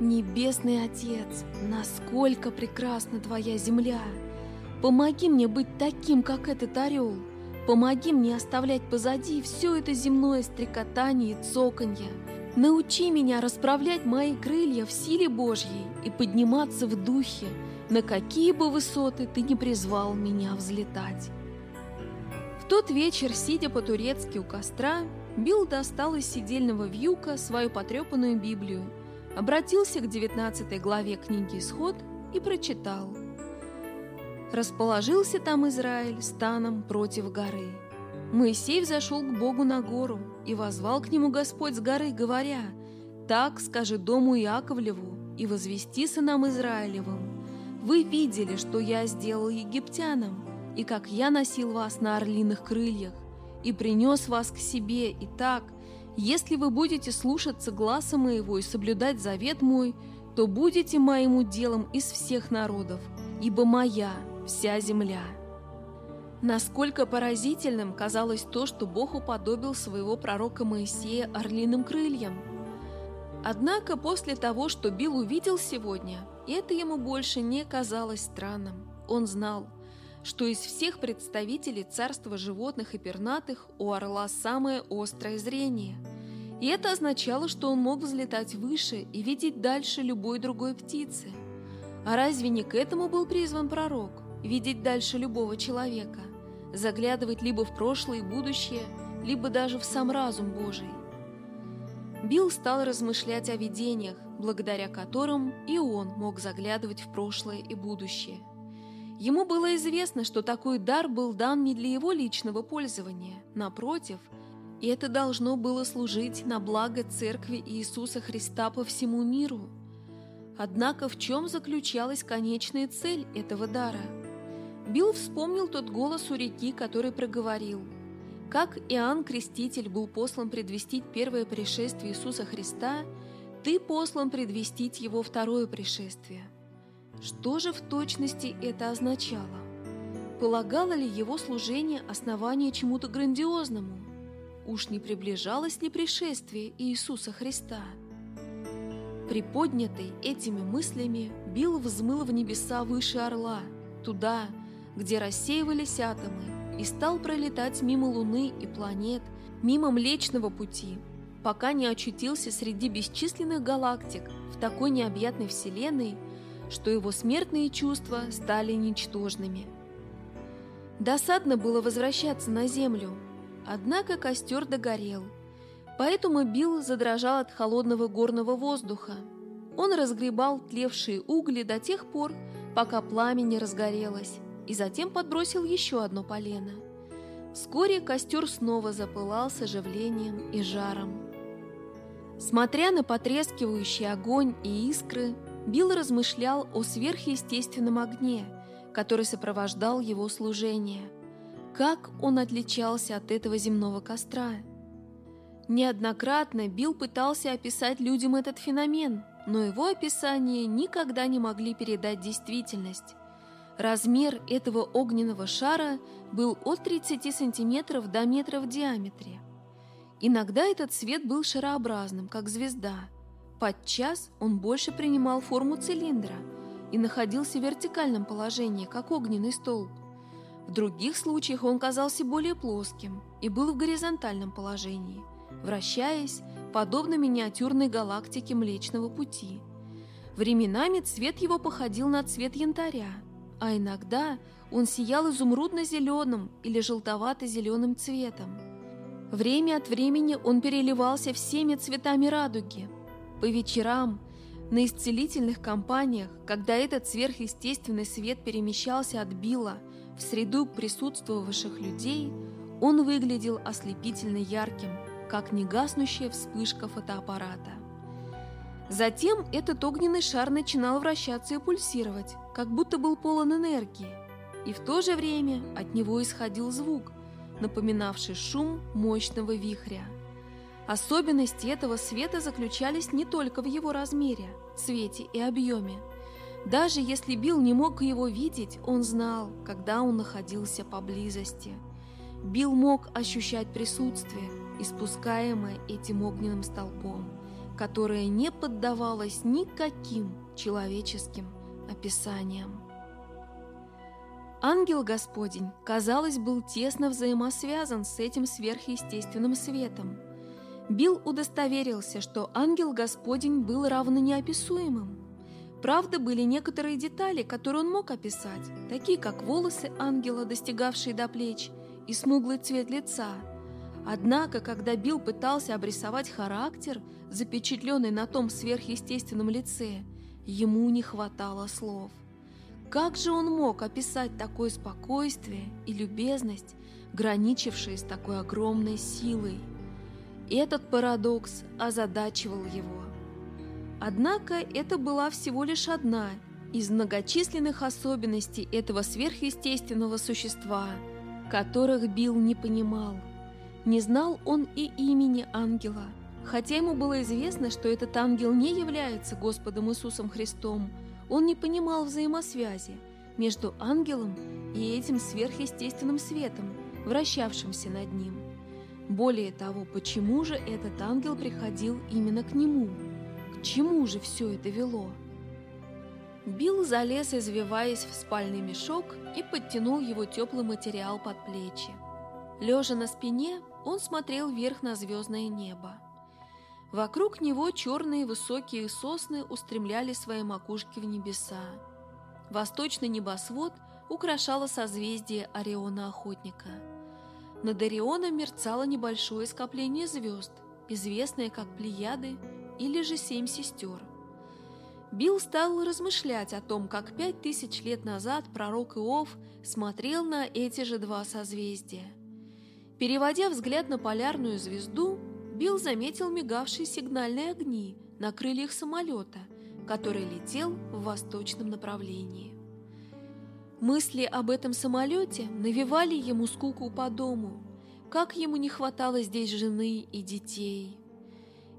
«Небесный Отец, насколько прекрасна Твоя земля! Помоги мне быть таким, как этот орел! Помоги мне оставлять позади все это земное стрекотание и цоканье!» Научи меня расправлять мои крылья в силе Божьей и подниматься в духе, на какие бы высоты ты не призвал меня взлетать. В тот вечер, сидя по-турецки у костра, Билл достал из сидельного вьюка свою потрепанную Библию, обратился к 19 главе книги «Исход» и прочитал. «Расположился там Израиль станом против горы». Моисей взошел к Богу на гору, и возвал к нему Господь с горы, говоря, «Так скажи дому Иаковлеву и возвести сынам Израилевым. Вы видели, что я сделал египтянам, и как я носил вас на орлиных крыльях, и принес вас к себе, и так, если вы будете слушаться гласа моего и соблюдать завет мой, то будете моим уделом из всех народов, ибо моя вся земля». Насколько поразительным казалось то, что Бог уподобил своего пророка Моисея орлиным крыльям. Однако после того, что Билл увидел сегодня, это ему больше не казалось странным. Он знал, что из всех представителей царства животных и пернатых у орла самое острое зрение. И это означало, что он мог взлетать выше и видеть дальше любой другой птицы. А разве не к этому был призван пророк? Видеть дальше любого человека? заглядывать либо в прошлое и будущее, либо даже в сам разум Божий. Билл стал размышлять о видениях, благодаря которым и он мог заглядывать в прошлое и будущее. Ему было известно, что такой дар был дан не для его личного пользования, напротив, и это должно было служить на благо Церкви Иисуса Христа по всему миру. Однако в чем заключалась конечная цель этого дара – Билл вспомнил тот голос у реки, который проговорил. Как Иоанн Креститель был послан предвестить первое пришествие Иисуса Христа, ты послан предвестить его второе пришествие. Что же в точности это означало? Полагало ли его служение основание чему-то грандиозному? Уж не приближалось ли пришествие Иисуса Христа? Приподнятый этими мыслями, Билл взмыл в небеса выше орла, туда, где рассеивались атомы, и стал пролетать мимо Луны и планет, мимо Млечного Пути, пока не очутился среди бесчисленных галактик в такой необъятной Вселенной, что его смертные чувства стали ничтожными. Досадно было возвращаться на Землю, однако костер догорел, поэтому Билл задрожал от холодного горного воздуха. Он разгребал тлевшие угли до тех пор, пока пламя не разгорелось, и затем подбросил еще одно полено. Вскоре костер снова запылал с оживлением и жаром. Смотря на потрескивающий огонь и искры, Билл размышлял о сверхъестественном огне, который сопровождал его служение. Как он отличался от этого земного костра? Неоднократно Билл пытался описать людям этот феномен, но его описания никогда не могли передать действительность. Размер этого огненного шара был от 30 сантиметров до метра в диаметре. Иногда этот свет был шарообразным, как звезда. Подчас он больше принимал форму цилиндра и находился в вертикальном положении, как огненный столб. В других случаях он казался более плоским и был в горизонтальном положении, вращаясь, подобно миниатюрной галактике Млечного Пути. Временами цвет его походил на цвет янтаря, а иногда он сиял изумрудно-зеленым или желтовато-зеленым цветом. Время от времени он переливался всеми цветами радуги. По вечерам, на исцелительных компаниях, когда этот сверхъестественный свет перемещался от Билла в среду присутствовавших людей, он выглядел ослепительно ярким, как негаснущая вспышка фотоаппарата. Затем этот огненный шар начинал вращаться и пульсировать, как будто был полон энергии, и в то же время от него исходил звук, напоминавший шум мощного вихря. Особенности этого света заключались не только в его размере, цвете и объеме. Даже если Билл не мог его видеть, он знал, когда он находился поблизости. Билл мог ощущать присутствие, испускаемое этим огненным столпом, которое не поддавалось никаким человеческим описаниям. Ангел Господень, казалось, был тесно взаимосвязан с этим сверхъестественным светом. Билл удостоверился, что ангел Господень был равно неописуемым. Правда, были некоторые детали, которые он мог описать, такие как волосы ангела, достигавшие до плеч, и смуглый цвет лица. Однако, когда Билл пытался обрисовать характер, запечатленный на том сверхъестественном лице, ему не хватало слов. Как же он мог описать такое спокойствие и любезность, граничившие с такой огромной силой? Этот парадокс озадачивал его. Однако это была всего лишь одна из многочисленных особенностей этого сверхъестественного существа, которых Билл не понимал. Не знал он и имени ангела, хотя ему было известно, что этот ангел не является Господом Иисусом Христом – он не понимал взаимосвязи между ангелом и этим сверхъестественным светом, вращавшимся над ним. Более того, почему же этот ангел приходил именно к нему? К чему же все это вело? Билл залез, извиваясь в спальный мешок, и подтянул его теплый материал под плечи. Лежа на спине, он смотрел вверх на звездное небо. Вокруг него черные высокие сосны устремляли свои макушки в небеса. Восточный небосвод украшало созвездие Ориона-охотника. Над Орионом мерцало небольшое скопление звезд, известное как Плеяды или же Семь сестер. Билл стал размышлять о том, как пять тысяч лет назад пророк Иов смотрел на эти же два созвездия. Переводя взгляд на полярную звезду, Билл заметил мигавшие сигнальные огни на крыльях самолета, который летел в восточном направлении. Мысли об этом самолете навевали ему скуку по дому, как ему не хватало здесь жены и детей.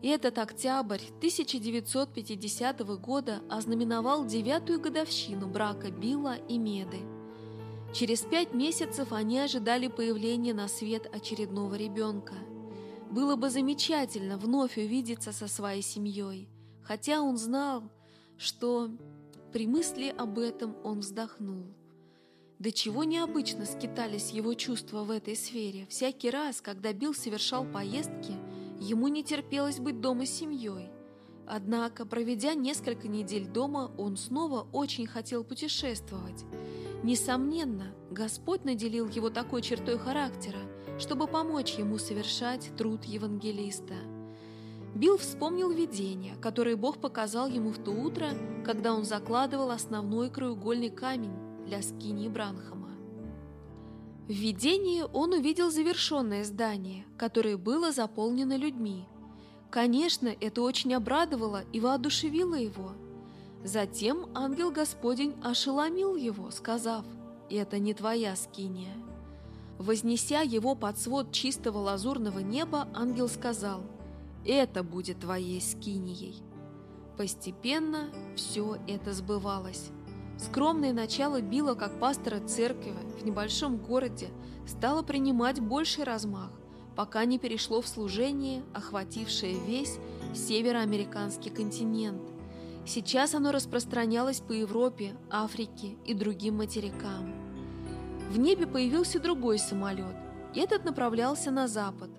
И этот октябрь 1950 года ознаменовал девятую годовщину брака Билла и Меды. Через пять месяцев они ожидали появления на свет очередного ребенка – было бы замечательно вновь увидеться со своей семьей, хотя он знал, что при мысли об этом он вздохнул. До чего необычно скитались его чувства в этой сфере. Всякий раз, когда Билл совершал поездки, ему не терпелось быть дома с семьей. Однако, проведя несколько недель дома, он снова очень хотел путешествовать. Несомненно, Господь наделил его такой чертой характера, чтобы помочь ему совершать труд евангелиста. Билл вспомнил видение, которое Бог показал ему в то утро, когда он закладывал основной краеугольный камень для скини Бранхама. В видении он увидел завершенное здание, которое было заполнено людьми. Конечно, это очень обрадовало и воодушевило его. Затем ангел Господень ошеломил его, сказав, «Это не твоя скиния». Вознеся его под свод чистого лазурного неба, ангел сказал, «Это будет твоей скинией». Постепенно все это сбывалось. Скромное начало Билла как пастора церкви в небольшом городе стало принимать больший размах, пока не перешло в служение, охватившее весь североамериканский континент. Сейчас оно распространялось по Европе, Африке и другим материкам. В небе появился другой самолет, и этот направлялся на запад.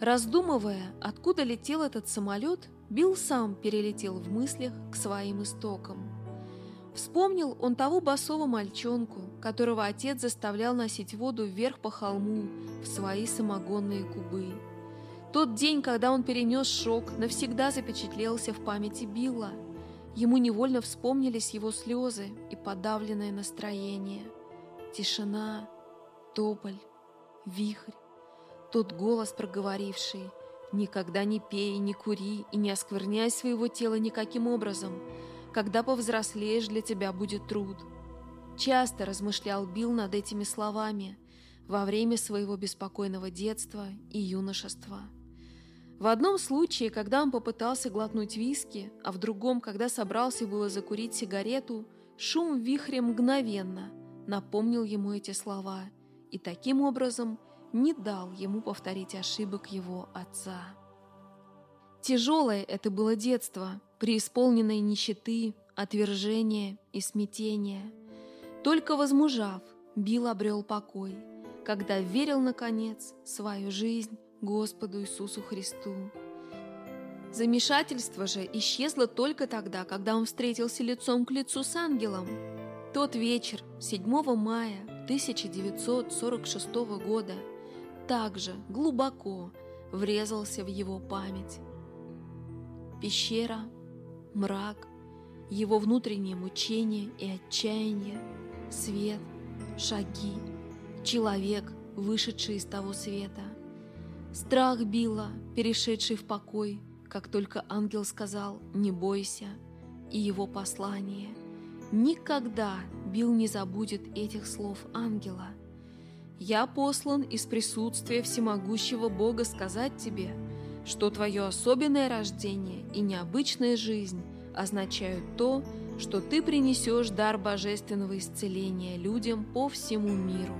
Раздумывая, откуда летел этот самолет, Билл сам перелетел в мыслях к своим истокам. Вспомнил он того басового мальчонку, которого отец заставлял носить воду вверх по холму в свои самогонные кубы. Тот день, когда он перенес шок, навсегда запечатлелся в памяти Билла. Ему невольно вспомнились его слезы и подавленное настроение. Тишина, тополь, вихрь, тот голос, проговоривший «Никогда не пей, не кури и не оскверняй своего тела никаким образом. Когда повзрослеешь, для тебя будет труд». Часто размышлял Билл над этими словами во время своего беспокойного детства и юношества. В одном случае, когда он попытался глотнуть виски, а в другом, когда собрался было закурить сигарету, шум вихря мгновенно напомнил ему эти слова и таким образом не дал ему повторить ошибок его отца. Тяжелое это было детство, преисполненное нищеты, отвержения и смятения. Только возмужав, Билл обрел покой, когда верил, наконец, свою жизнь Господу Иисусу Христу. Замешательство же исчезло только тогда, когда он встретился лицом к лицу с ангелом. Тот вечер, 7 мая 1946 года, также глубоко врезался в его память. Пещера, мрак, его внутреннее мучение и отчаяние, свет, шаги, человек, вышедший из того света – Страх било, перешедший в покой, как только ангел сказал «не бойся» и его послание. Никогда Билл не забудет этих слов ангела. «Я послан из присутствия всемогущего Бога сказать тебе, что твое особенное рождение и необычная жизнь означают то, что ты принесешь дар божественного исцеления людям по всему миру».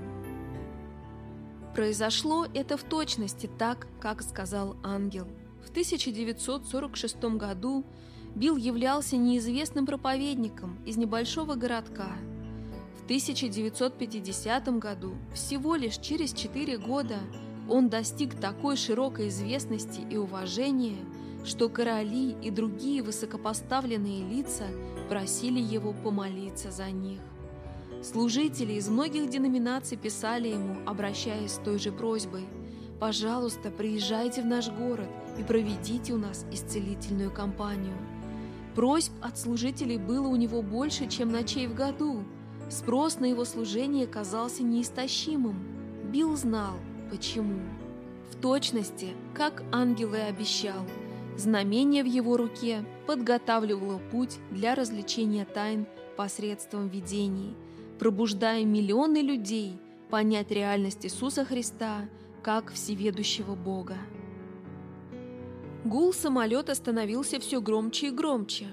Произошло это в точности так, как сказал ангел. В 1946 году Билл являлся неизвестным проповедником из небольшого городка. В 1950 году, всего лишь через 4 года, он достиг такой широкой известности и уважения, что короли и другие высокопоставленные лица просили его помолиться за них. Служители из многих деноминаций писали ему, обращаясь с той же просьбой «Пожалуйста, приезжайте в наш город и проведите у нас исцелительную кампанию». Просьб от служителей было у него больше, чем ночей в году. Спрос на его служение казался неистощимым. Билл знал, почему. В точности, как ангел и обещал, знамение в его руке подготавливало путь для развлечения тайн посредством видений – пробуждая миллионы людей понять реальность Иисуса Христа как всеведущего Бога. Гул самолета становился все громче и громче.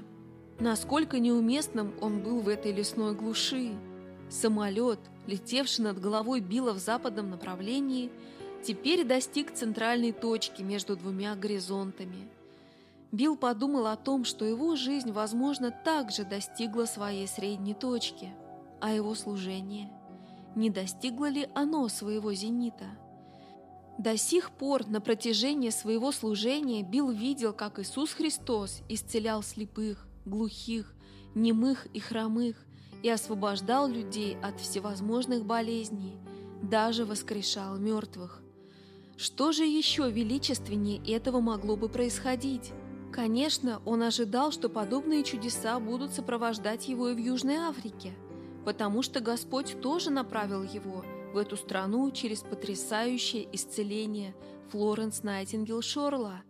Насколько неуместным он был в этой лесной глуши. Самолет, летевший над головой Билла в западном направлении, теперь достиг центральной точки между двумя горизонтами. Билл подумал о том, что его жизнь, возможно, также достигла своей средней точки – а его служение? Не достигло ли оно своего зенита? До сих пор на протяжении своего служения Билл видел, как Иисус Христос исцелял слепых, глухих, немых и хромых и освобождал людей от всевозможных болезней, даже воскрешал мертвых. Что же еще величественнее этого могло бы происходить? Конечно, он ожидал, что подобные чудеса будут сопровождать его и в Южной Африке – потому что Господь тоже направил его в эту страну через потрясающее исцеление Флоренс Найтингел Шорла.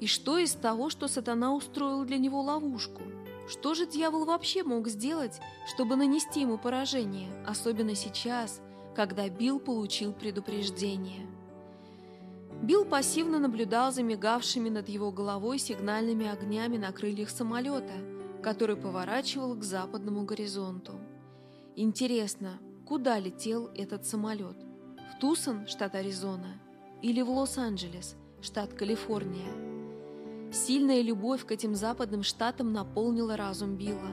И что из того, что сатана устроил для него ловушку? Что же дьявол вообще мог сделать, чтобы нанести ему поражение, особенно сейчас, когда Билл получил предупреждение? Билл пассивно наблюдал за мигавшими над его головой сигнальными огнями на крыльях самолета, который поворачивал к западному горизонту. Интересно, куда летел этот самолет? В Тусон, штат Аризона? или в Лос-Анджелес, штат Калифорния. Сильная любовь к этим западным штатам наполнила разум Билла.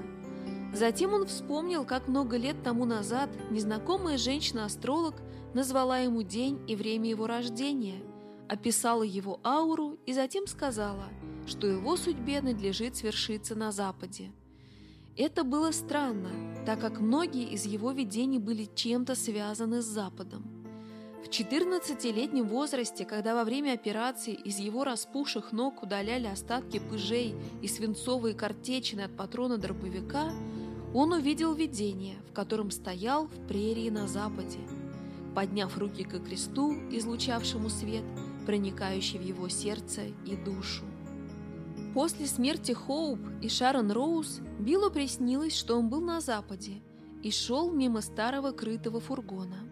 Затем он вспомнил, как много лет тому назад незнакомая женщина-астролог назвала ему день и время его рождения, описала его ауру и затем сказала, что его судьбе надлежит свершиться на Западе. Это было странно, так как многие из его видений были чем-то связаны с Западом. В 14-летнем возрасте, когда во время операции из его распухших ног удаляли остатки пыжей и свинцовые картечины от патрона дробовика, он увидел видение, в котором стоял в прерии на западе. Подняв руки к кресту, излучавшему свет, проникающий в его сердце и душу. После смерти Хоуп и Шарон Роуз Биллу приснилось, что он был на западе и шел мимо старого крытого фургона.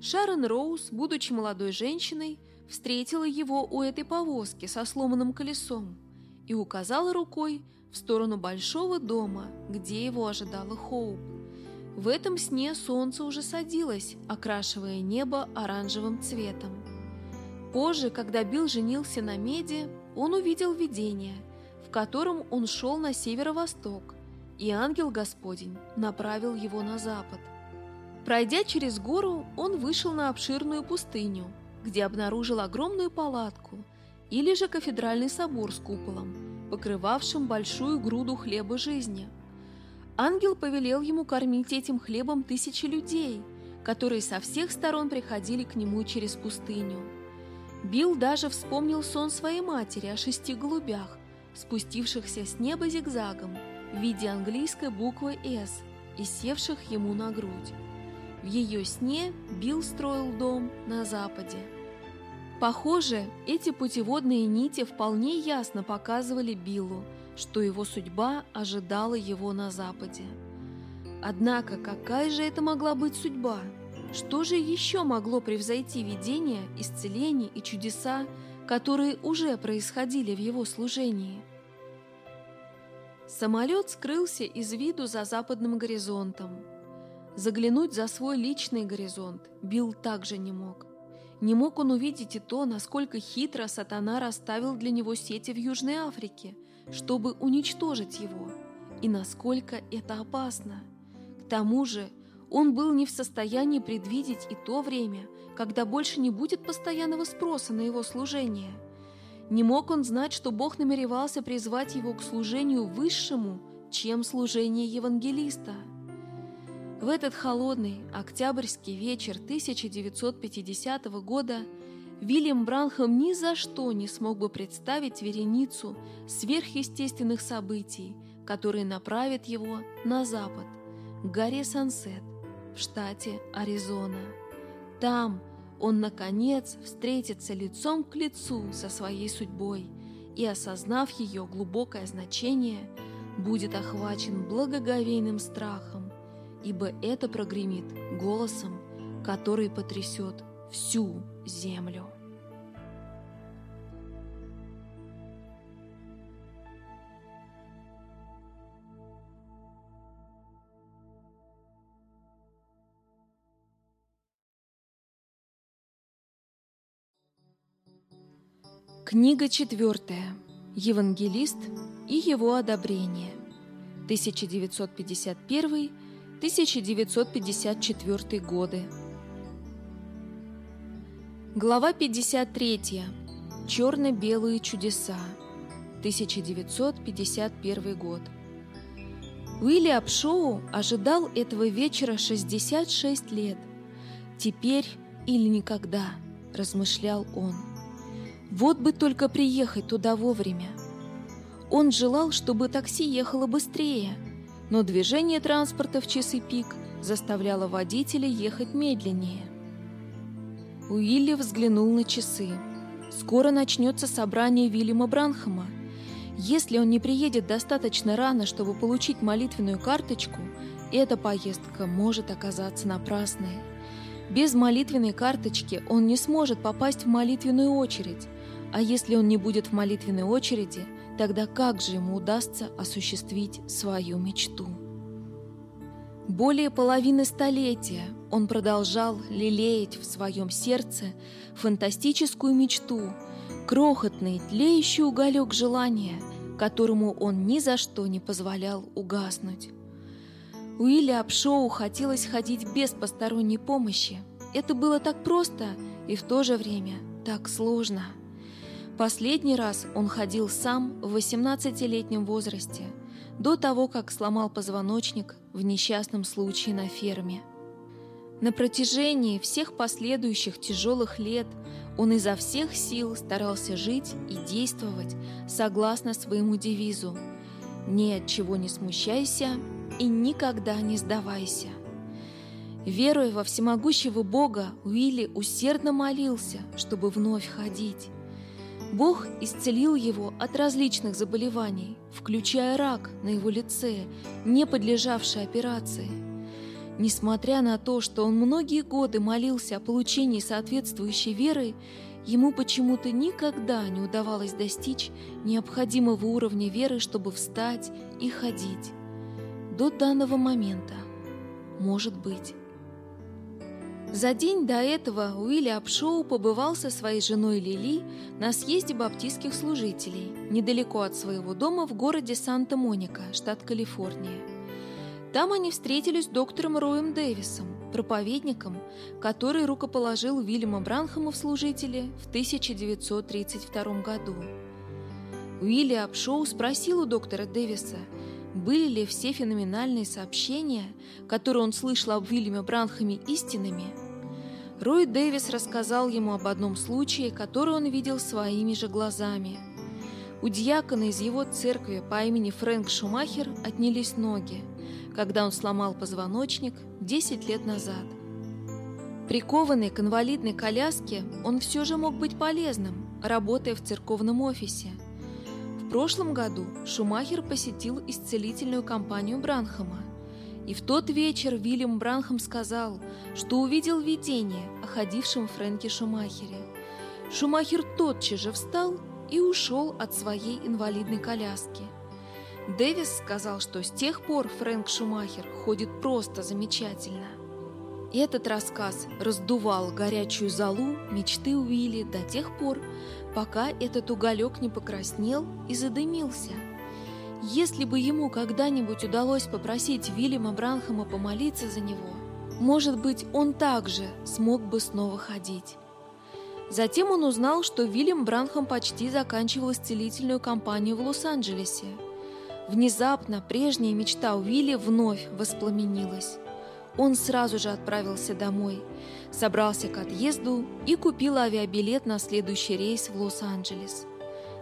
Шарон Роуз, будучи молодой женщиной, встретила его у этой повозки со сломанным колесом и указала рукой в сторону большого дома, где его ожидала Хоуп. В этом сне солнце уже садилось, окрашивая небо оранжевым цветом. Позже, когда Билл женился на Меди, он увидел видение, в котором он шел на северо-восток, и ангел Господень направил его на запад. Пройдя через гору, он вышел на обширную пустыню, где обнаружил огромную палатку или же кафедральный собор с куполом, покрывавшим большую груду хлеба жизни. Ангел повелел ему кормить этим хлебом тысячи людей, которые со всех сторон приходили к нему через пустыню. Билл даже вспомнил сон своей матери о шести голубях, спустившихся с неба зигзагом в виде английской буквы «С» и севших ему на грудь. В ее сне Билл строил дом на западе. Похоже, эти путеводные нити вполне ясно показывали Биллу, что его судьба ожидала его на западе. Однако какая же это могла быть судьба? Что же еще могло превзойти видения, исцеления и чудеса, которые уже происходили в его служении? Самолет скрылся из виду за западным горизонтом. Заглянуть за свой личный горизонт Билл также не мог. Не мог он увидеть и то, насколько хитро сатана расставил для него сети в Южной Африке, чтобы уничтожить его, и насколько это опасно. К тому же, он был не в состоянии предвидеть и то время, когда больше не будет постоянного спроса на его служение. Не мог он знать, что Бог намеревался призвать его к служению высшему, чем служение евангелиста. В этот холодный октябрьский вечер 1950 года Вильям Бранхам ни за что не смог бы представить вереницу сверхъестественных событий, которые направят его на запад, к горе Сансет, в штате Аризона. Там он, наконец, встретится лицом к лицу со своей судьбой и, осознав ее глубокое значение, будет охвачен благоговейным страхом, ибо это прогремит голосом, который потрясет всю землю. Книга четвертая. Евангелист и его одобрение. 1951-1954 годы. Глава 53. Черно-белые чудеса. 1951 год. Уильям Шоу ожидал этого вечера 66 лет. Теперь или никогда, размышлял он. Вот бы только приехать туда вовремя. Он желал, чтобы такси ехало быстрее, но движение транспорта в часы пик заставляло водителя ехать медленнее. Уилли взглянул на часы. Скоро начнется собрание Вильяма Бранхама. Если он не приедет достаточно рано, чтобы получить молитвенную карточку, эта поездка может оказаться напрасной. Без молитвенной карточки он не сможет попасть в молитвенную очередь, а если он не будет в молитвенной очереди, тогда как же ему удастся осуществить свою мечту? Более половины столетия он продолжал лелеять в своем сердце фантастическую мечту, крохотный тлеющий уголек желания, которому он ни за что не позволял угаснуть. Уилли Апшоу хотелось ходить без посторонней помощи. Это было так просто и в то же время так сложно. Последний раз он ходил сам в 18-летнем возрасте, до того, как сломал позвоночник в несчастном случае на ферме. На протяжении всех последующих тяжелых лет он изо всех сил старался жить и действовать согласно своему девизу «Ни от чего не смущайся и никогда не сдавайся». Веруя во всемогущего Бога, Уилли усердно молился, чтобы вновь ходить. Бог исцелил его от различных заболеваний, включая рак на его лице, не подлежавший операции. Несмотря на то, что он многие годы молился о получении соответствующей веры, ему почему-то никогда не удавалось достичь необходимого уровня веры, чтобы встать и ходить. До данного момента. Может быть. За день до этого Уилли Апшоу побывал со своей женой Лили на съезде баптистских служителей недалеко от своего дома в городе Санта-Моника, штат Калифорния. Там они встретились с доктором Роем Дэвисом, проповедником, который рукоположил Уильяма Бранхама в служители в 1932 году. Уилли Апшоу спросил у доктора Дэвиса, были ли все феноменальные сообщения, которые он слышал об Уильяме Бранхаме, истинными – Рой Дэвис рассказал ему об одном случае, который он видел своими же глазами. У дьякона из его церкви по имени Фрэнк Шумахер отнялись ноги, когда он сломал позвоночник 10 лет назад. Прикованный к инвалидной коляске, он все же мог быть полезным, работая в церковном офисе. Прошлом году Шумахер посетил исцелительную кампанию Бранхама – и в тот вечер Вильям Бранхам сказал, что увидел видение о ходившем Фрэнке Шумахере. Шумахер тотчас же встал и ушел от своей инвалидной коляски. Дэвис сказал, что с тех пор Фрэнк Шумахер ходит просто замечательно. Этот рассказ раздувал горячую залу мечты Уилли до тех пор, пока этот уголек не покраснел и задымился – если бы ему когда-нибудь удалось попросить Вильяма Бранхама помолиться за него, может быть, он также смог бы снова ходить. Затем он узнал, что Вильям Бранхам почти заканчивал исцелительную кампанию в Лос-Анджелесе. Внезапно прежняя мечта Уилли вновь воспламенилась. Он сразу же отправился домой, собрался к отъезду и купил авиабилет на следующий рейс в Лос-Анджелес.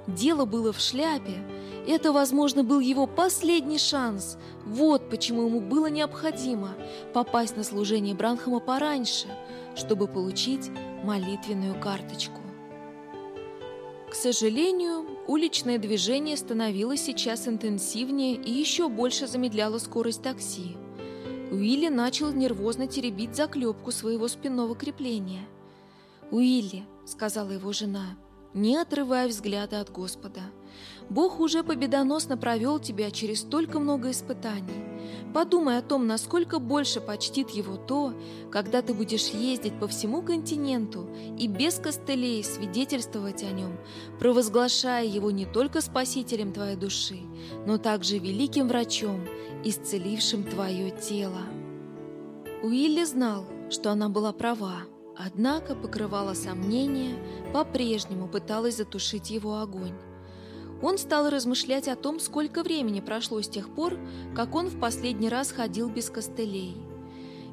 Дело было в шляпе. Это, возможно, был его последний шанс. Вот почему ему было необходимо попасть на служение Бранхама пораньше, чтобы получить молитвенную карточку. К сожалению, уличное движение становилось сейчас интенсивнее и еще больше замедляло скорость такси. Уилли начал нервозно теребить заклепку своего спинного крепления. «Уилли», — сказала его жена, — не отрывая взгляда от Господа. Бог уже победоносно провел тебя через столько много испытаний. Подумай о том, насколько больше почтит Его то, когда ты будешь ездить по всему континенту и без костылей свидетельствовать о Нем, провозглашая Его не только Спасителем твоей души, но также великим врачом, исцелившим твое тело. Уилли знал, что она была права. Однако покрывало сомнение, по-прежнему пыталась затушить его огонь. Он стал размышлять о том, сколько времени прошло с тех пор, как он в последний раз ходил без костылей.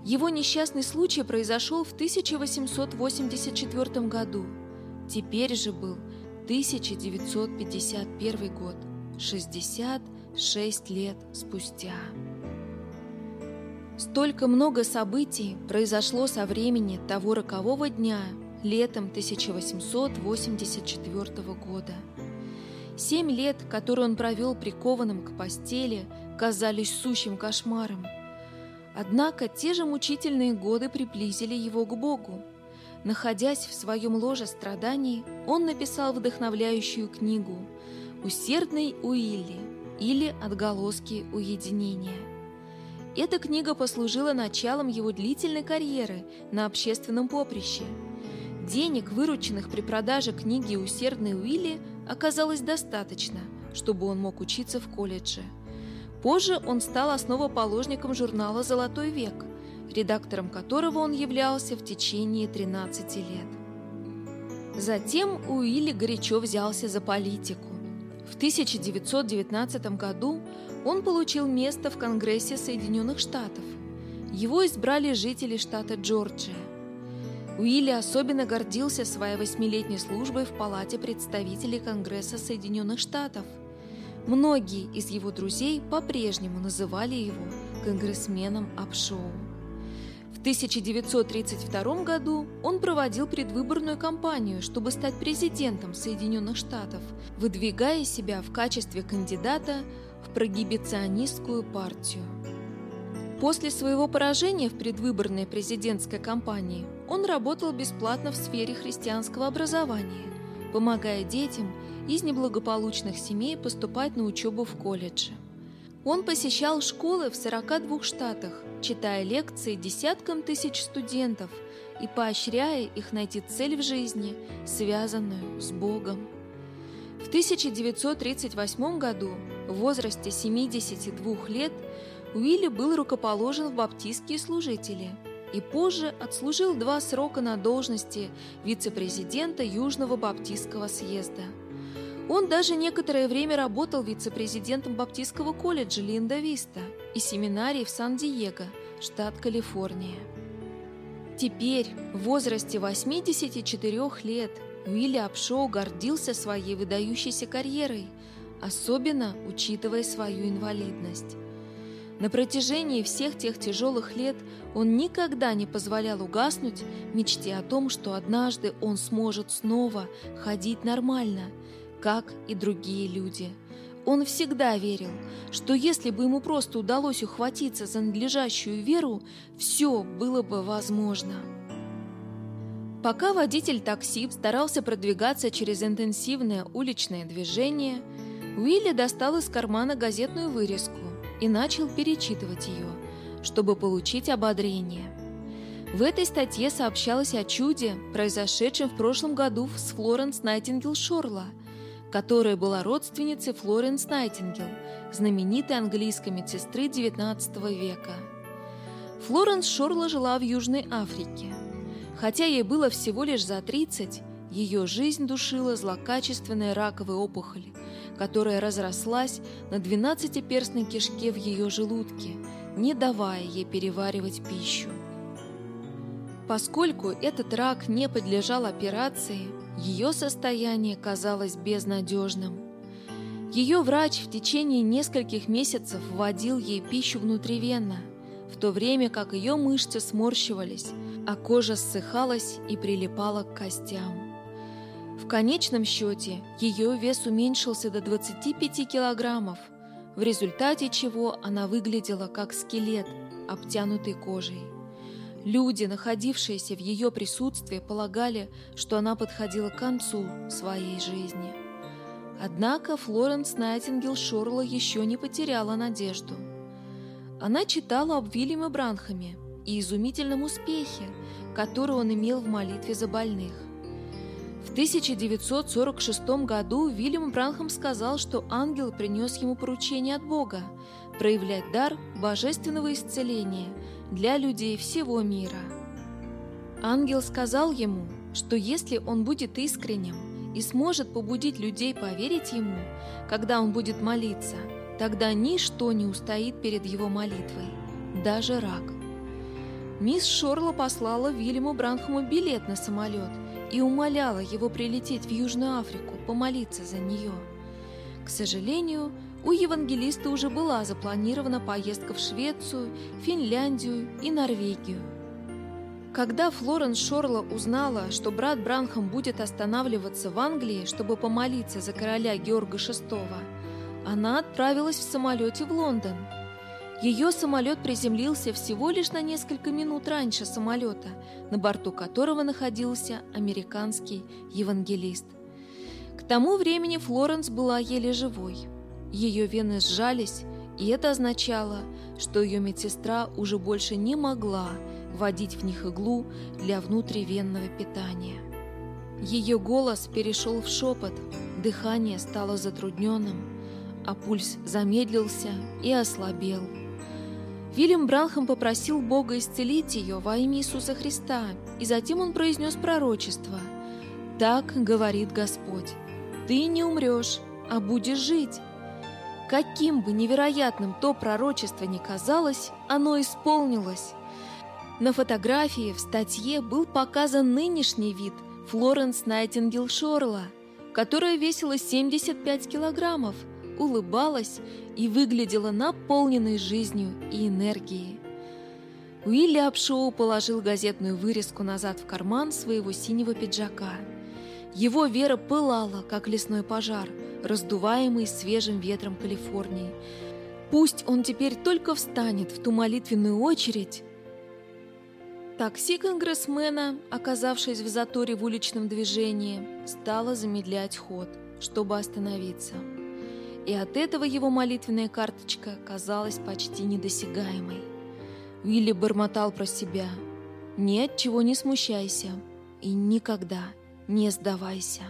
Его несчастный случай произошел в 1884 году. Теперь же был 1951 год, 66 лет спустя. Столько много событий произошло со времени того рокового дня, летом 1884 года. Семь лет, которые он провел прикованным к постели, казались сущим кошмаром. Однако те же мучительные годы приблизили его к Богу. Находясь в своем ложе страданий, он написал вдохновляющую книгу «Усердный Уилли» или «Отголоски уединения». Эта книга послужила началом его длительной карьеры на общественном поприще. Денег, вырученных при продаже книги «Усердный Уилли», оказалось достаточно, чтобы он мог учиться в колледже. Позже он стал основоположником журнала «Золотой век», редактором которого он являлся в течение 13 лет. Затем Уилли горячо взялся за политику. В 1919 году он получил место в Конгрессе Соединенных Штатов. Его избрали жители штата Джорджия. Уилли особенно гордился своей восьмилетней службой в Палате представителей Конгресса Соединенных Штатов. Многие из его друзей по-прежнему называли его конгрессменом Апшоу. В 1932 году он проводил предвыборную кампанию, чтобы стать президентом Соединенных Штатов, выдвигая себя в качестве кандидата в прогибиционистскую партию. После своего поражения в предвыборной президентской кампании он работал бесплатно в сфере христианского образования, помогая детям из неблагополучных семей поступать на учебу в колледже. Он посещал школы в 42 штатах, читая лекции десяткам тысяч студентов и поощряя их найти цель в жизни, связанную с Богом. В 1938 году, в возрасте 72 лет, Уилли был рукоположен в баптистские служители и позже отслужил два срока на должности вице-президента Южного Баптистского съезда – он даже некоторое время работал вице-президентом Баптистского колледжа Линда Виста и семинарии в Сан-Диего, штат Калифорния. Теперь, в возрасте 84 лет, Уилли Апшоу гордился своей выдающейся карьерой, особенно учитывая свою инвалидность. На протяжении всех тех тяжелых лет он никогда не позволял угаснуть мечте о том, что однажды он сможет снова ходить нормально – как и другие люди. Он всегда верил, что если бы ему просто удалось ухватиться за надлежащую веру, все было бы возможно. Пока водитель такси старался продвигаться через интенсивное уличное движение, Уилли достал из кармана газетную вырезку и начал перечитывать ее, чтобы получить ободрение. В этой статье сообщалось о чуде, произошедшем в прошлом году с Флоренс Найтингел Шорла – которая была родственницей Флоренс Найтингел, знаменитой английской медсестры XIX века. Флоренс Шорла жила в Южной Африке. Хотя ей было всего лишь за 30, ее жизнь душила злокачественная раковая опухоль, которая разрослась на 12-перстной кишке в ее желудке, не давая ей переваривать пищу. Поскольку этот рак не подлежал операции, ее состояние казалось безнадежным. Ее врач в течение нескольких месяцев вводил ей пищу внутривенно, в то время как ее мышцы сморщивались, а кожа ссыхалась и прилипала к костям. В конечном счете ее вес уменьшился до 25 килограммов, в результате чего она выглядела как скелет, обтянутый кожей. Люди, находившиеся в ее присутствии, полагали, что она подходила к концу своей жизни. Однако Флоренс Найтингел Шорла еще не потеряла надежду. Она читала об Вильяме Бранхаме и изумительном успехе, который он имел в молитве за больных. В 1946 году Вильям Бранхам сказал, что ангел принес ему поручение от Бога проявлять дар божественного исцеления – для людей всего мира. Ангел сказал ему, что если он будет искренним и сможет побудить людей поверить ему, когда он будет молиться, тогда ничто не устоит перед его молитвой, даже рак. Мисс Шорла послала Вильяму Бранхаму билет на самолет и умоляла его прилететь в Южную Африку, помолиться за нее. К сожалению, у евангелиста уже была запланирована поездка в Швецию, Финляндию и Норвегию. Когда Флоренс Шорла узнала, что брат Бранхам будет останавливаться в Англии, чтобы помолиться за короля Георга VI, она отправилась в самолете в Лондон. Ее самолет приземлился всего лишь на несколько минут раньше самолета, на борту которого находился американский евангелист. К тому времени Флоренс была еле живой – ее вены сжались, И это означало, что ее медсестра уже больше не могла вводить в них иглу для внутривенного питания. Ее голос перешел в шепот, дыхание стало затрудненным, а пульс замедлился и ослабел. Вильям Бранхам попросил Бога исцелить ее во имя Иисуса Христа, и затем он произнес пророчество. «Так говорит Господь, ты не умрешь, а будешь жить». Каким бы невероятным то пророчество ни казалось, оно исполнилось. На фотографии в статье был показан нынешний вид Флоренс Найтингел Шорла, которая весила 75 килограммов, улыбалась и выглядела наполненной жизнью и энергией. Уилли Апшоу положил газетную вырезку назад в карман своего синего пиджака. Его вера пылала, как лесной пожар, раздуваемый свежим ветром Калифорнии. Пусть он теперь только встанет в ту молитвенную очередь. Такси конгрессмена, оказавшись в заторе в уличном движении, стало замедлять ход, чтобы остановиться и от этого его молитвенная карточка казалась почти недосягаемой. Уилли бормотал про себя. «Ни от чего не смущайся и никогда не сдавайся».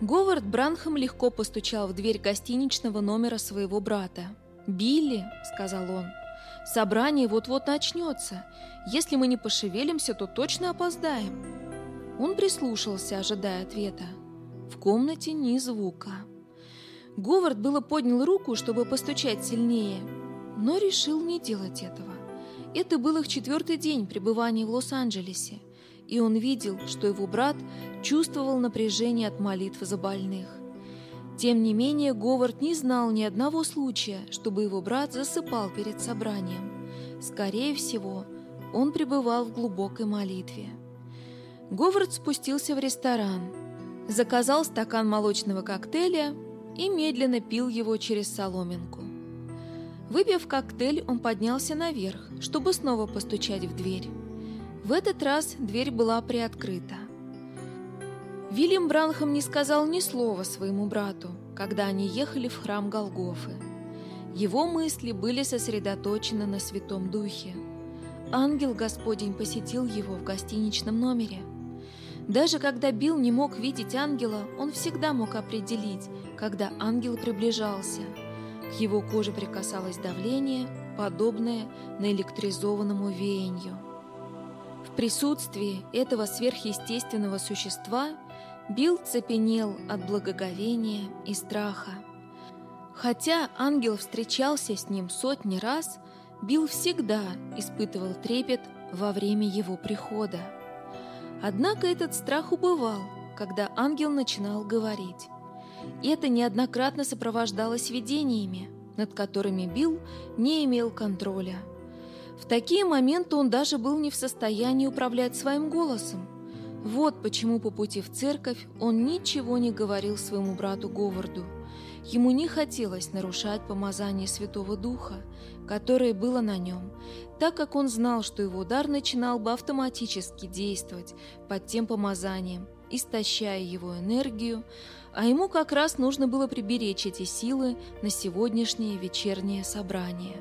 Говард Бранхам легко постучал в дверь гостиничного номера своего брата. «Билли», — сказал он, — «собрание вот-вот начнется. Если мы не пошевелимся, то точно опоздаем». Он прислушался, ожидая ответа. В комнате ни звука. Говард было поднял руку, чтобы постучать сильнее, но решил не делать этого. Это был их четвертый день пребывания в Лос-Анджелесе, и он видел, что его брат чувствовал напряжение от молитв за больных. Тем не менее, Говард не знал ни одного случая, чтобы его брат засыпал перед собранием. Скорее всего, он пребывал в глубокой молитве. Говард спустился в ресторан, заказал стакан молочного коктейля и медленно пил его через соломинку. Выпив коктейль, он поднялся наверх, чтобы снова постучать в дверь. В этот раз дверь была приоткрыта. Вильям Бранхам не сказал ни слова своему брату, когда они ехали в храм Голгофы. Его мысли были сосредоточены на Святом Духе. Ангел Господень посетил его в гостиничном номере – даже когда Билл не мог видеть ангела, он всегда мог определить, когда ангел приближался. К его коже прикасалось давление, подобное наэлектризованному веянию. В присутствии этого сверхъестественного существа Билл цепенел от благоговения и страха. Хотя ангел встречался с ним сотни раз, Билл всегда испытывал трепет во время его прихода. Однако этот страх убывал, когда ангел начинал говорить. Это неоднократно сопровождалось видениями, над которыми Билл не имел контроля. В такие моменты он даже был не в состоянии управлять своим голосом. Вот почему по пути в церковь он ничего не говорил своему брату Говарду. Ему не хотелось нарушать помазание Святого Духа, которое было на нем, так как он знал, что его удар начинал бы автоматически действовать под тем помазанием, истощая его энергию, а ему как раз нужно было приберечь эти силы на сегодняшнее вечернее собрание.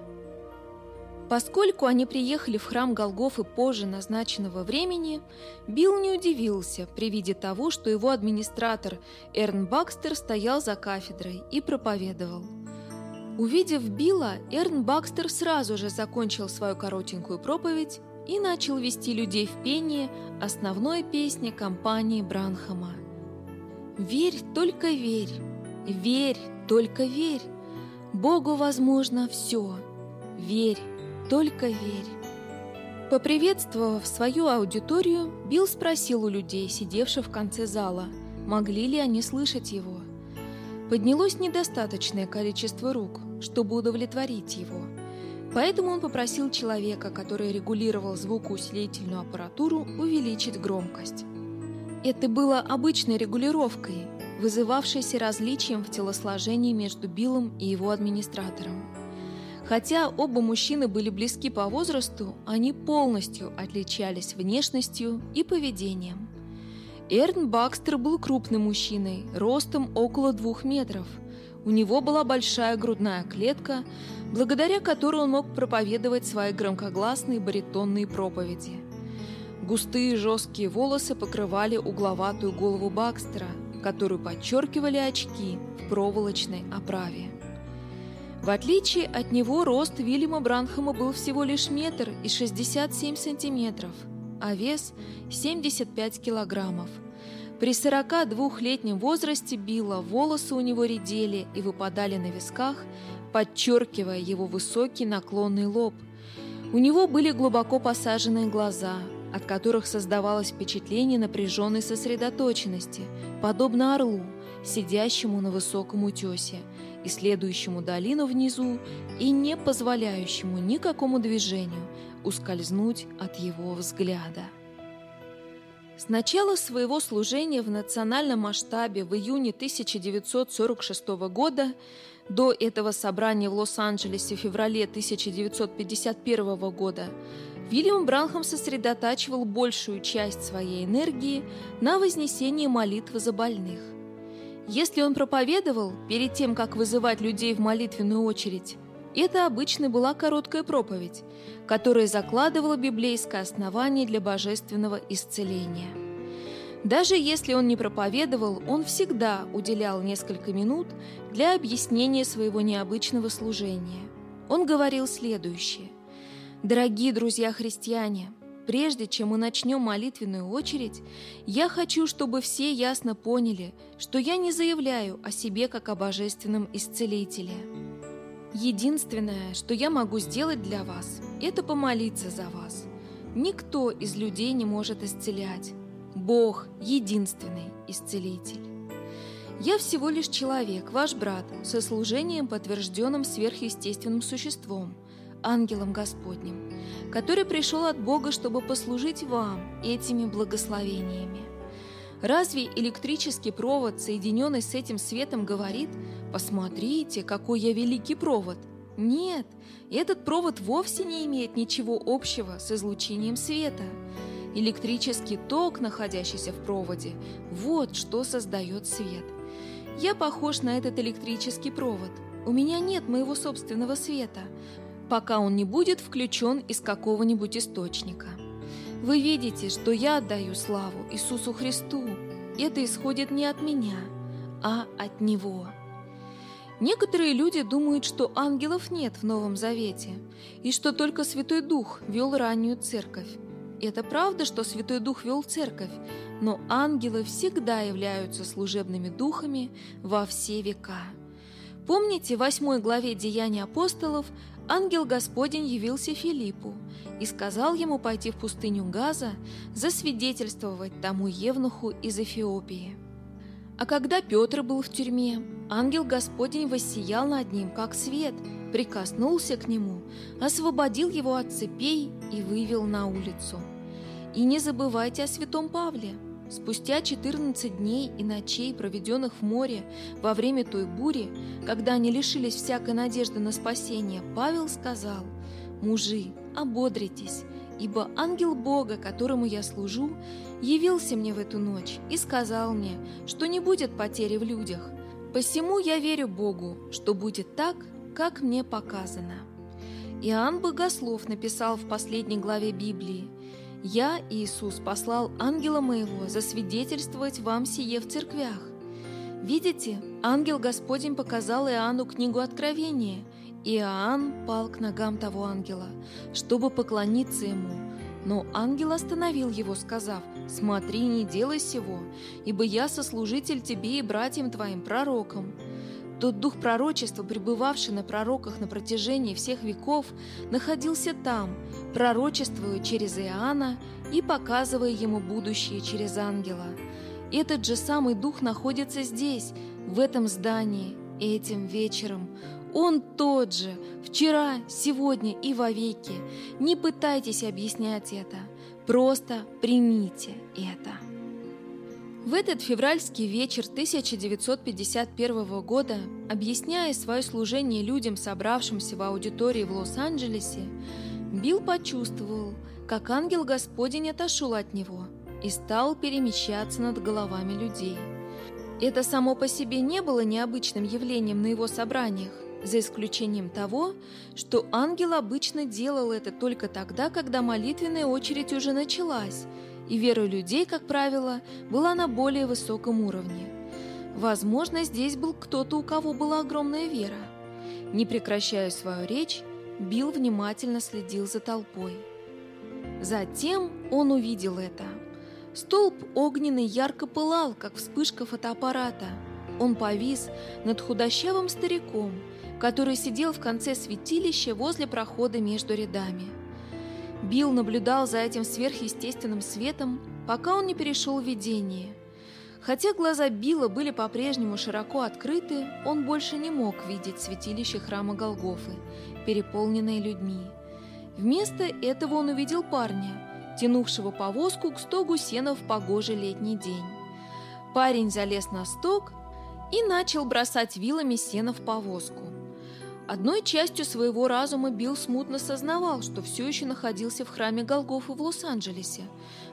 Поскольку они приехали в храм Голгофы позже назначенного времени, Билл не удивился при виде того, что его администратор Эрн Бакстер стоял за кафедрой и проповедовал – Увидев Билла, Эрн Бакстер сразу же закончил свою коротенькую проповедь и начал вести людей в пение основной песни компании Бранхама. «Верь, только верь, верь, только верь, Богу возможно все, верь, только верь». Поприветствовав свою аудиторию, Билл спросил у людей, сидевших в конце зала, могли ли они слышать его. Поднялось недостаточное количество рук, чтобы удовлетворить его. Поэтому он попросил человека, который регулировал звукоусилительную аппаратуру, увеличить громкость. Это было обычной регулировкой, вызывавшейся различием в телосложении между Биллом и его администратором. Хотя оба мужчины были близки по возрасту, они полностью отличались внешностью и поведением – Эрн Бакстер был крупным мужчиной, ростом около двух метров. У него была большая грудная клетка, благодаря которой он мог проповедовать свои громкогласные баритонные проповеди. Густые жесткие волосы покрывали угловатую голову Бакстера, которую подчеркивали очки в проволочной оправе. В отличие от него, рост Вильяма Бранхама был всего лишь метр и 67 сантиметров, а вес – 75 килограммов – при 42-летнем возрасте Билла волосы у него редели и выпадали на висках, подчеркивая его высокий наклонный лоб. У него были глубоко посаженные глаза, от которых создавалось впечатление напряженной сосредоточенности, подобно орлу, сидящему на высоком утесе, исследующему долину внизу и не позволяющему никакому движению ускользнуть от его взгляда. С начала своего служения в национальном масштабе в июне 1946 года до этого собрания в Лос-Анджелесе в феврале 1951 года Вильям Бранхам сосредотачивал большую часть своей энергии на вознесении молитвы за больных. Если он проповедовал перед тем, как вызывать людей в молитвенную очередь, это обычно была короткая проповедь, которая закладывала библейское основание для божественного исцеления. Даже если он не проповедовал, он всегда уделял несколько минут для объяснения своего необычного служения. Он говорил следующее. «Дорогие друзья-христиане, прежде чем мы начнем молитвенную очередь, я хочу, чтобы все ясно поняли, что я не заявляю о себе как о божественном исцелителе. Единственное, что я могу сделать для вас, это помолиться за вас. Никто из людей не может исцелять. Бог – единственный исцелитель. Я всего лишь человек, ваш брат, со служением, подтвержденным сверхъестественным существом, ангелом Господним, который пришел от Бога, чтобы послужить вам этими благословениями. Разве электрический провод, соединенный с этим светом, говорит «Посмотрите, какой я великий провод»? Нет, этот провод вовсе не имеет ничего общего с излучением света. Электрический ток, находящийся в проводе, вот что создает свет. Я похож на этот электрический провод. У меня нет моего собственного света, пока он не будет включен из какого-нибудь источника. Вы видите, что я отдаю славу Иисусу Христу. Это исходит не от меня, а от Него. Некоторые люди думают, что ангелов нет в Новом Завете, и что только Святой Дух вел раннюю церковь. Это правда, что Святой Дух вел церковь, но ангелы всегда являются служебными духами во все века. Помните, в 8 главе Деяний апостолов ангел Господень явился Филиппу и сказал ему пойти в пустыню Газа засвидетельствовать тому евнуху из Эфиопии. А когда Петр был в тюрьме, ангел Господень воссиял над ним, как свет, прикоснулся к нему, освободил его от цепей и вывел на улицу. И не забывайте о святом Павле. Спустя 14 дней и ночей, проведенных в море во время той бури, когда они лишились всякой надежды на спасение, Павел сказал, «Мужи, ободритесь, ибо ангел Бога, которому я служу, явился мне в эту ночь и сказал мне, что не будет потери в людях. Посему я верю Богу, что будет так, как мне показано». Иоанн Богослов написал в последней главе Библии, «Я, Иисус, послал ангела моего засвидетельствовать вам сие в церквях». Видите, ангел Господень показал Иоанну книгу Откровения – Иоанн пал к ногам того ангела, чтобы поклониться ему. Но ангел остановил его, сказав, «Смотри, не делай сего, ибо я сослужитель тебе и братьям твоим, пророкам». Тот дух пророчества, пребывавший на пророках на протяжении всех веков, находился там, пророчествуя через Иоанна и показывая ему будущее через ангела. Этот же самый дух находится здесь, в этом здании, этим вечером. Он тот же, вчера, сегодня и вовеки. Не пытайтесь объяснять это, просто примите это. В этот февральский вечер 1951 года, объясняя свое служение людям, собравшимся в аудитории в Лос-Анджелесе, Билл почувствовал, как ангел Господень отошел от него и стал перемещаться над головами людей – Это само по себе не было необычным явлением на его собраниях, за исключением того, что ангел обычно делал это только тогда, когда молитвенная очередь уже началась, и вера людей, как правило, была на более высоком уровне. Возможно, здесь был кто-то, у кого была огромная вера. Не прекращая свою речь, Билл внимательно следил за толпой. Затем он увидел это. Столб огненный ярко пылал, как вспышка фотоаппарата. Он повис над худощавым стариком, который сидел в конце святилища возле прохода между рядами. Билл наблюдал за этим сверхъестественным светом, пока он не перешел в видение. Хотя глаза Билла были по-прежнему широко открыты, он больше не мог видеть святилище храма Голгофы, переполненное людьми. Вместо этого он увидел парня, тянувшего повозку к стогу сена в погожий летний день. Парень залез на стог и начал бросать вилами сена в повозку. Одной частью своего разума Билл смутно сознавал, что все еще находился в храме Голгофы в Лос-Анджелесе,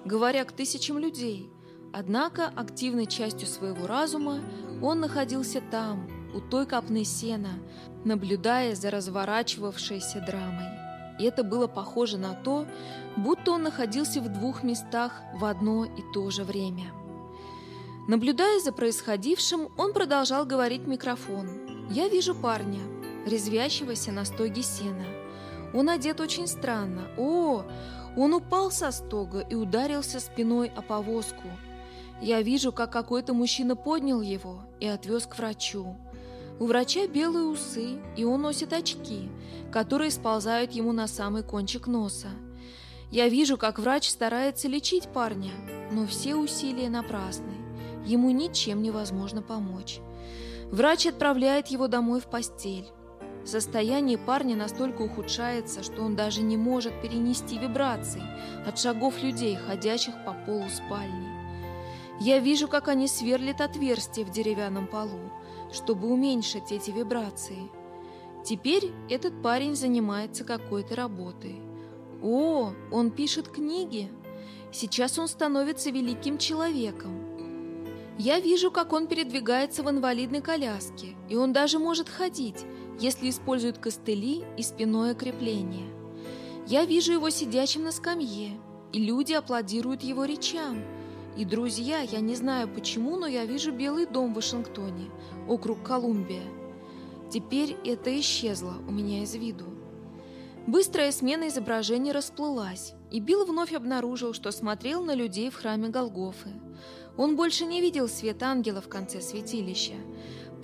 говоря к тысячам людей. Однако активной частью своего разума он находился там, у той копны сена, наблюдая за разворачивавшейся драмой. И это было похоже на то, будто он находился в двух местах в одно и то же время. Наблюдая за происходившим, он продолжал говорить в микрофон. «Я вижу парня, резвящегося на стоге сена. Он одет очень странно. О, он упал со стога и ударился спиной о повозку. Я вижу, как какой-то мужчина поднял его и отвез к врачу. У врача белые усы, и он носит очки, которые сползают ему на самый кончик носа. Я вижу, как врач старается лечить парня, но все усилия напрасны. Ему ничем невозможно помочь. Врач отправляет его домой в постель. Состояние парня настолько ухудшается, что он даже не может перенести вибраций от шагов людей, ходящих по полу спальни. Я вижу, как они сверлят отверстие в деревянном полу, чтобы уменьшить эти вибрации. Теперь этот парень занимается какой-то работой. О, он пишет книги. Сейчас он становится великим человеком. Я вижу, как он передвигается в инвалидной коляске, и он даже может ходить, если используют костыли и спиное крепление. Я вижу его сидящим на скамье, и люди аплодируют его речам. И, друзья, я не знаю почему, но я вижу Белый дом в Вашингтоне, округ Колумбия. Теперь это исчезло у меня из виду. Быстрая смена изображения расплылась, и Билл вновь обнаружил, что смотрел на людей в храме Голгофы. Он больше не видел свет ангела в конце святилища,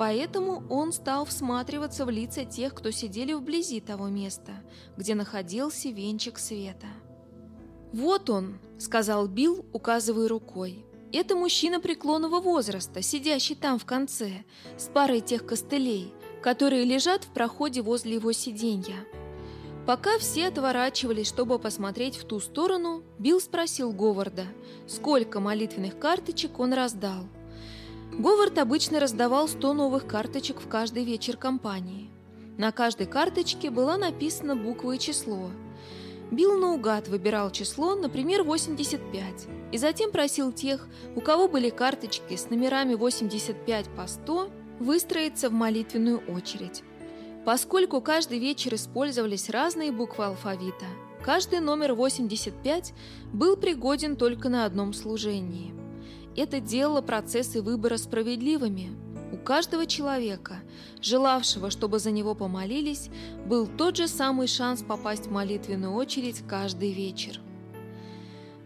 Поэтому он стал всматриваться в лица тех, кто сидели вблизи того места, где находился венчик света. «Вот он», — сказал Билл, указывая рукой. «Это мужчина преклонного возраста, сидящий там в конце, с парой тех костылей, которые лежат в проходе возле его сиденья». Пока все отворачивались, чтобы посмотреть в ту сторону, Билл спросил Говарда, сколько молитвенных карточек он раздал – Говард обычно раздавал 100 новых карточек в каждый вечер компании. На каждой карточке была написана буква и число. Билл наугад выбирал число, например, 85, и затем просил тех, у кого были карточки с номерами 85 по 100, выстроиться в молитвенную очередь. Поскольку каждый вечер использовались разные буквы алфавита, каждый номер 85 был пригоден только на одном служении – это делало процессы выбора справедливыми. У каждого человека, желавшего, чтобы за него помолились, был тот же самый шанс попасть в молитвенную очередь каждый вечер.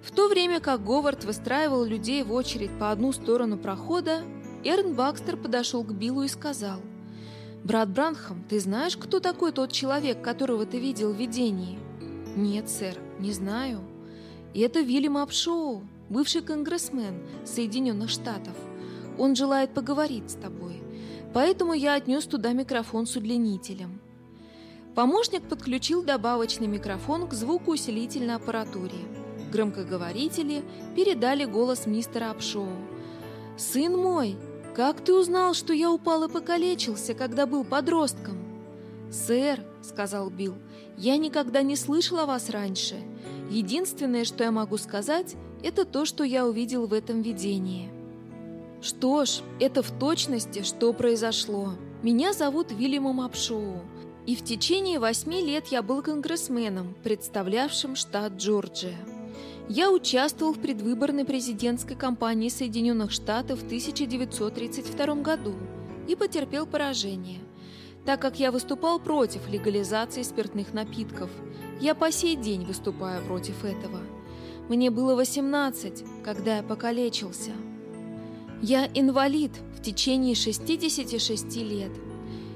В то время как Говард выстраивал людей в очередь по одну сторону прохода, Эрн Бакстер подошел к Биллу и сказал, «Брат Бранхам, ты знаешь, кто такой тот человек, которого ты видел в видении?» «Нет, сэр, не знаю». «И это Вильям Апшоу, бывший конгрессмен Соединенных Штатов. Он желает поговорить с тобой, поэтому я отнес туда микрофон с удлинителем. Помощник подключил добавочный микрофон к звукоусилительной аппаратуре. Громкоговорители передали голос мистера Апшоу. «Сын мой, как ты узнал, что я упал и покалечился, когда был подростком?» «Сэр», — сказал Билл, — «я никогда не слышал о вас раньше. Единственное, что я могу сказать, это то, что я увидел в этом видении. Что ж, это в точности, что произошло. Меня зовут Вильямом Апшоу, и в течение восьми лет я был конгрессменом, представлявшим штат Джорджия. Я участвовал в предвыборной президентской кампании Соединенных Штатов в 1932 году и потерпел поражение, так как я выступал против легализации спиртных напитков. Я по сей день выступаю против этого. Мне было 18, когда я покалечился. Я инвалид в течение 66 лет.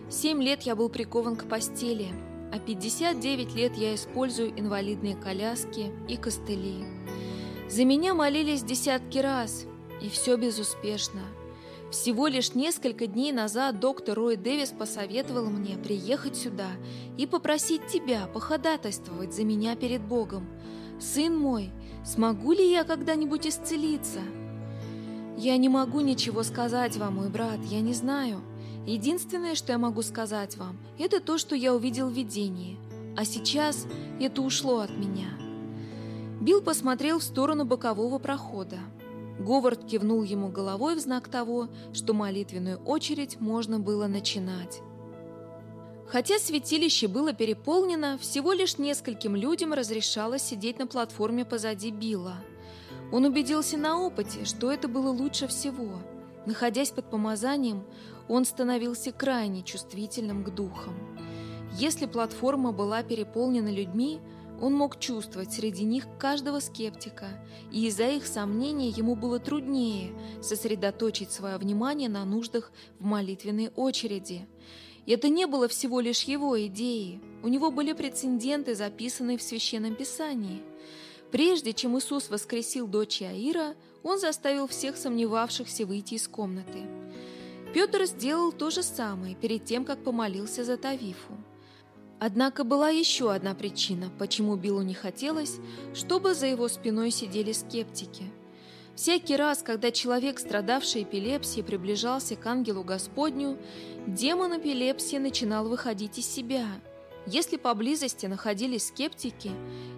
7 лет я был прикован к постели, а 59 лет я использую инвалидные коляски и костыли. За меня молились десятки раз, и все безуспешно. Всего лишь несколько дней назад доктор Рой Дэвис посоветовал мне приехать сюда и попросить тебя походатайствовать за меня перед Богом. Сын мой, смогу ли я когда-нибудь исцелиться?» «Я не могу ничего сказать вам, мой брат, я не знаю. Единственное, что я могу сказать вам, это то, что я увидел в видении. А сейчас это ушло от меня». Билл посмотрел в сторону бокового прохода. Говард кивнул ему головой в знак того, что молитвенную очередь можно было начинать. Хотя святилище было переполнено, всего лишь нескольким людям разрешалось сидеть на платформе позади Билла – он убедился на опыте, что это было лучше всего. Находясь под помазанием, он становился крайне чувствительным к духам. Если платформа была переполнена людьми, он мог чувствовать среди них каждого скептика, и из-за их сомнений ему было труднее сосредоточить свое внимание на нуждах в молитвенной очереди. Это не было всего лишь его идеей. У него были прецеденты, записанные в Священном Писании – Прежде чем Иисус воскресил дочь Аира, он заставил всех сомневавшихся выйти из комнаты. Петр сделал то же самое перед тем, как помолился за Тавифу. Однако была еще одна причина, почему Биллу не хотелось, чтобы за его спиной сидели скептики. Всякий раз, когда человек, страдавший эпилепсией, приближался к ангелу Господню, демон эпилепсии начинал выходить из себя – если поблизости находились скептики,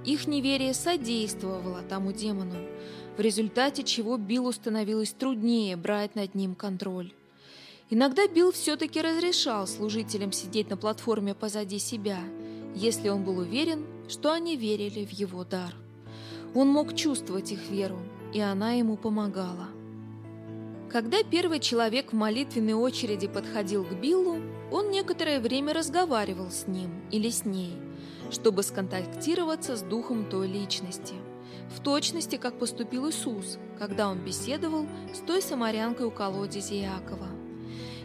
их неверие содействовало тому демону, в результате чего Биллу становилось труднее брать над ним контроль. Иногда Билл все-таки разрешал служителям сидеть на платформе позади себя, если он был уверен, что они верили в его дар. Он мог чувствовать их веру, и она ему помогала. Когда первый человек в молитвенной очереди подходил к Биллу, он некоторое время разговаривал с ним или с ней, чтобы сконтактироваться с духом той личности. В точности, как поступил Иисус, когда он беседовал с той самарянкой у колодезя Иакова.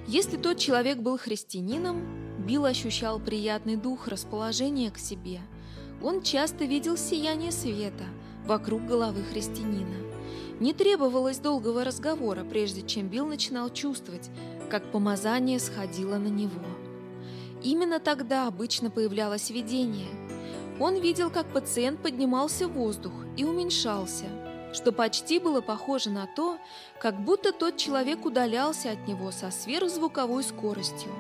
Если тот человек был христианином, Билл ощущал приятный дух расположения к себе. Он часто видел сияние света вокруг головы христианина. Не требовалось долгого разговора, прежде чем Билл начинал чувствовать, как помазание сходило на него. Именно тогда обычно появлялось видение. Он видел, как пациент поднимался в воздух и уменьшался, что почти было похоже на то, как будто тот человек удалялся от него со сверхзвуковой скоростью.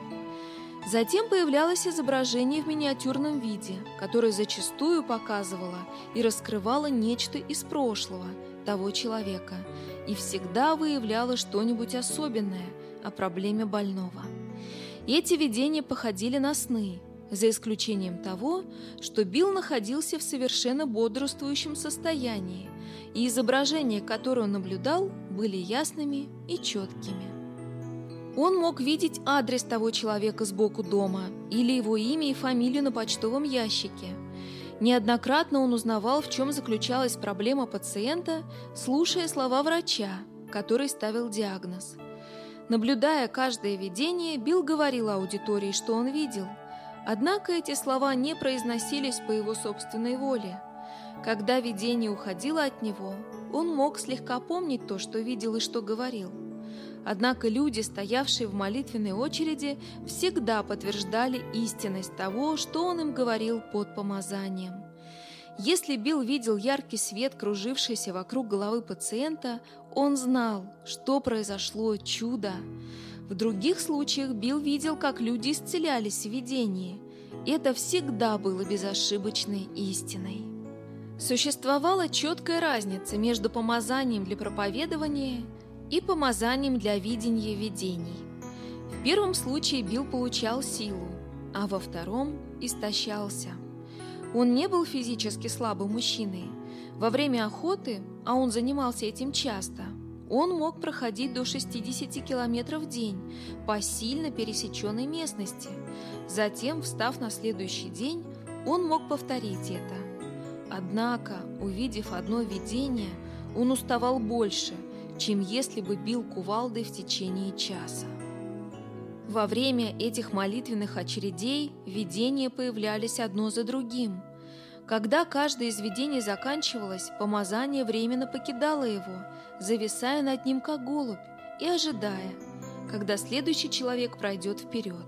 Затем появлялось изображение в миниатюрном виде, которое зачастую показывало и раскрывало нечто из прошлого – того человека и всегда выявляла что-нибудь особенное о проблеме больного. Эти видения походили на сны, за исключением того, что Билл находился в совершенно бодрствующем состоянии, и изображения, которые он наблюдал, были ясными и четкими. Он мог видеть адрес того человека сбоку дома или его имя и фамилию на почтовом ящике – Неоднократно он узнавал, в чем заключалась проблема пациента, слушая слова врача, который ставил диагноз. Наблюдая каждое видение, Билл говорил аудитории, что он видел. Однако эти слова не произносились по его собственной воле. Когда видение уходило от него, он мог слегка помнить то, что видел и что говорил. Однако люди, стоявшие в молитвенной очереди, всегда подтверждали истинность того, что он им говорил под помазанием. Если Билл видел яркий свет, кружившийся вокруг головы пациента, он знал, что произошло чудо. В других случаях Билл видел, как люди исцелялись в видении. Это всегда было безошибочной истиной. Существовала четкая разница между помазанием для проповедования и помазанием для видения видений. В первом случае Билл получал силу, а во втором истощался. Он не был физически слабым мужчиной. Во время охоты, а он занимался этим часто, он мог проходить до 60 км в день по сильно пересеченной местности. Затем, встав на следующий день, он мог повторить это. Однако, увидев одно видение, он уставал больше, чем если бы бил кувалдой в течение часа. Во время этих молитвенных очередей видения появлялись одно за другим. Когда каждое из видений заканчивалось, помазание временно покидало его, зависая над ним как голубь и ожидая, когда следующий человек пройдет вперед.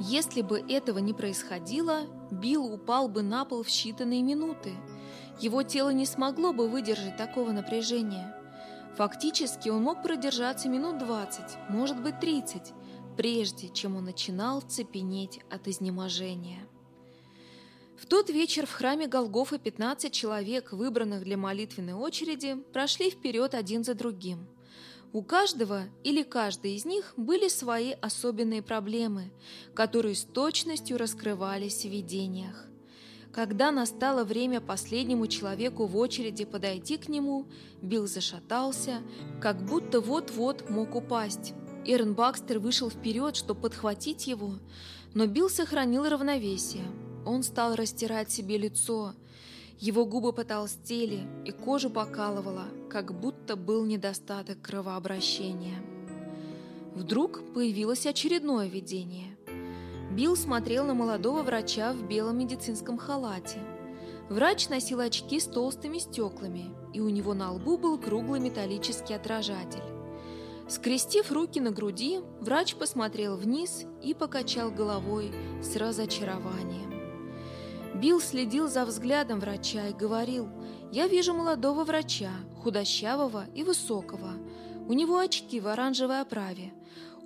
Если бы этого не происходило, Билл упал бы на пол в считанные минуты. Его тело не смогло бы выдержать такого напряжения. Фактически он мог продержаться минут 20, может быть 30, прежде чем он начинал цепенеть от изнеможения. В тот вечер в храме Голгофа 15 человек, выбранных для молитвенной очереди, прошли вперед один за другим. У каждого или каждой из них были свои особенные проблемы, которые с точностью раскрывались в видениях. Когда настало время последнему человеку в очереди подойти к нему, Билл зашатался, как будто вот-вот мог упасть. Эрн Бакстер вышел вперед, чтобы подхватить его, но Билл сохранил равновесие. Он стал растирать себе лицо. Его губы потолстели, и кожу покалывало, как будто был недостаток кровообращения. Вдруг появилось очередное видение. Билл смотрел на молодого врача в белом медицинском халате. Врач носил очки с толстыми стеклами, и у него на лбу был круглый металлический отражатель. Скрестив руки на груди, врач посмотрел вниз и покачал головой с разочарованием. Билл следил за взглядом врача и говорил, «Я вижу молодого врача, худощавого и высокого. У него очки в оранжевой оправе.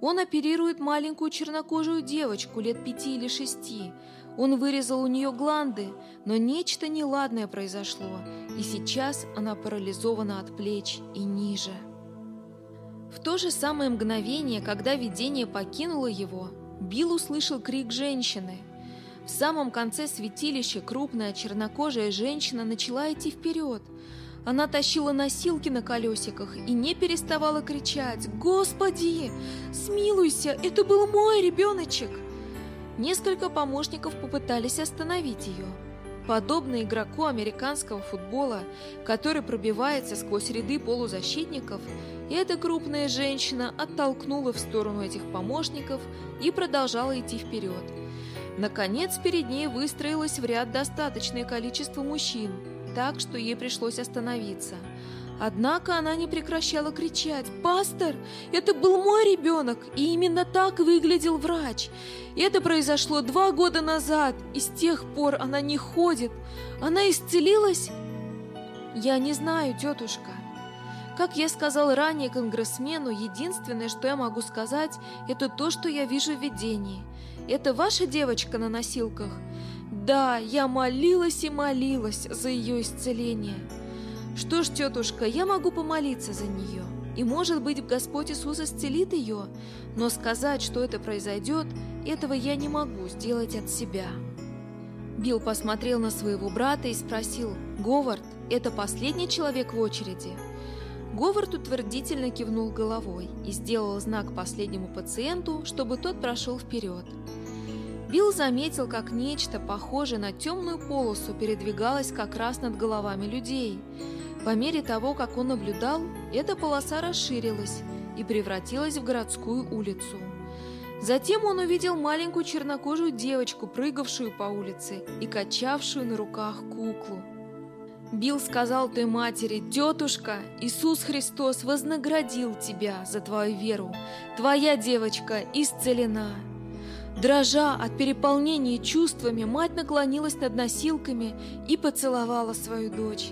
Он оперирует маленькую чернокожую девочку лет пяти или шести. Он вырезал у нее гланды, но нечто неладное произошло, и сейчас она парализована от плеч и ниже. В то же самое мгновение, когда видение покинуло его, Билл услышал крик женщины. В самом конце святилища крупная чернокожая женщина начала идти вперед – она тащила носилки на колесиках и не переставала кричать «Господи, смилуйся, это был мой ребеночек!» Несколько помощников попытались остановить ее. Подобно игроку американского футбола, который пробивается сквозь ряды полузащитников, эта крупная женщина оттолкнула в сторону этих помощников и продолжала идти вперед. Наконец, перед ней выстроилось в ряд достаточное количество мужчин – так, что ей пришлось остановиться. Однако она не прекращала кричать «Пастор, это был мой ребенок, и именно так выглядел врач. Это произошло два года назад, и с тех пор она не ходит. Она исцелилась?» «Я не знаю, тетушка». Как я сказал ранее конгрессмену, единственное, что я могу сказать, это то, что я вижу в видении. Это ваша девочка на носилках? Да, я молилась и молилась за ее исцеление. Что ж, тетушка, я могу помолиться за нее. И, может быть, Господь Иисус исцелит ее, но сказать, что это произойдет, этого я не могу сделать от себя. Билл посмотрел на своего брата и спросил, «Говард, это последний человек в очереди?» Говард утвердительно кивнул головой и сделал знак последнему пациенту, чтобы тот прошел вперед. Билл заметил, как нечто, похожее на темную полосу, передвигалось как раз над головами людей. По мере того, как он наблюдал, эта полоса расширилась и превратилась в городскую улицу. Затем он увидел маленькую чернокожую девочку, прыгавшую по улице и качавшую на руках куклу. Билл сказал той матери, «Тетушка, Иисус Христос вознаградил тебя за твою веру. Твоя девочка исцелена». Дрожа от переполнения чувствами, мать наклонилась над носилками и поцеловала свою дочь.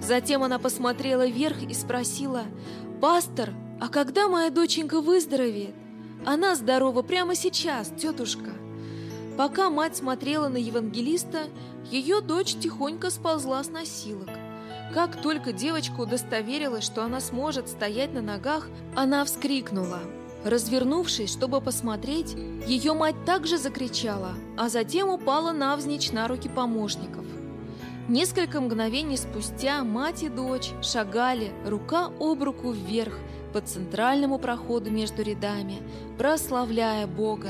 Затем она посмотрела вверх и спросила, «Пастор, а когда моя доченька выздоровеет? Она здорова прямо сейчас, тетушка». Пока мать смотрела на евангелиста, ее дочь тихонько сползла с носилок. Как только девочка удостоверилась, что она сможет стоять на ногах, она вскрикнула. Развернувшись, чтобы посмотреть, ее мать также закричала, а затем упала навзничь на руки помощников. Несколько мгновений спустя мать и дочь шагали рука об руку вверх по центральному проходу между рядами, прославляя Бога.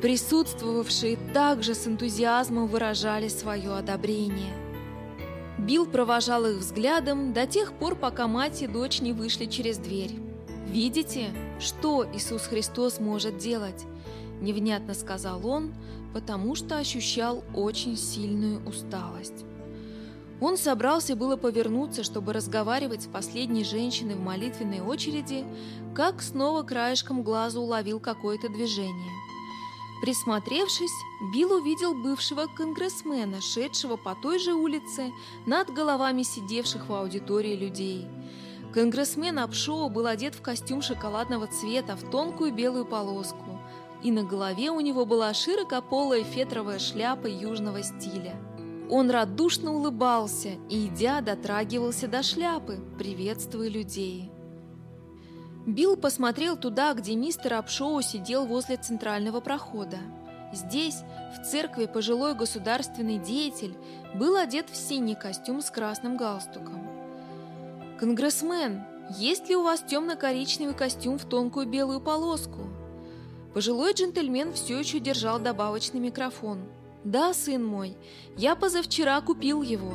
Присутствовавшие также с энтузиазмом выражали свое одобрение. Билл провожал их взглядом до тех пор, пока мать и дочь не вышли через дверь. «Видите, что Иисус Христос может делать?» – невнятно сказал он, потому что ощущал очень сильную усталость. Он собрался было повернуться, чтобы разговаривать с последней женщиной в молитвенной очереди, как снова краешком глаза уловил какое-то движение. Присмотревшись, Билл увидел бывшего конгрессмена, шедшего по той же улице над головами сидевших в аудитории людей. Конгрессмен Апшоу был одет в костюм шоколадного цвета в тонкую белую полоску, и на голове у него была широкополая фетровая шляпа южного стиля. Он радушно улыбался и, идя, дотрагивался до шляпы, приветствуя людей. Билл посмотрел туда, где мистер Апшоу сидел возле центрального прохода. Здесь, в церкви, пожилой государственный деятель был одет в синий костюм с красным галстуком. «Конгрессмен, есть ли у вас темно-коричневый костюм в тонкую белую полоску?» Пожилой джентльмен все еще держал добавочный микрофон – «Да, сын мой, я позавчера купил его».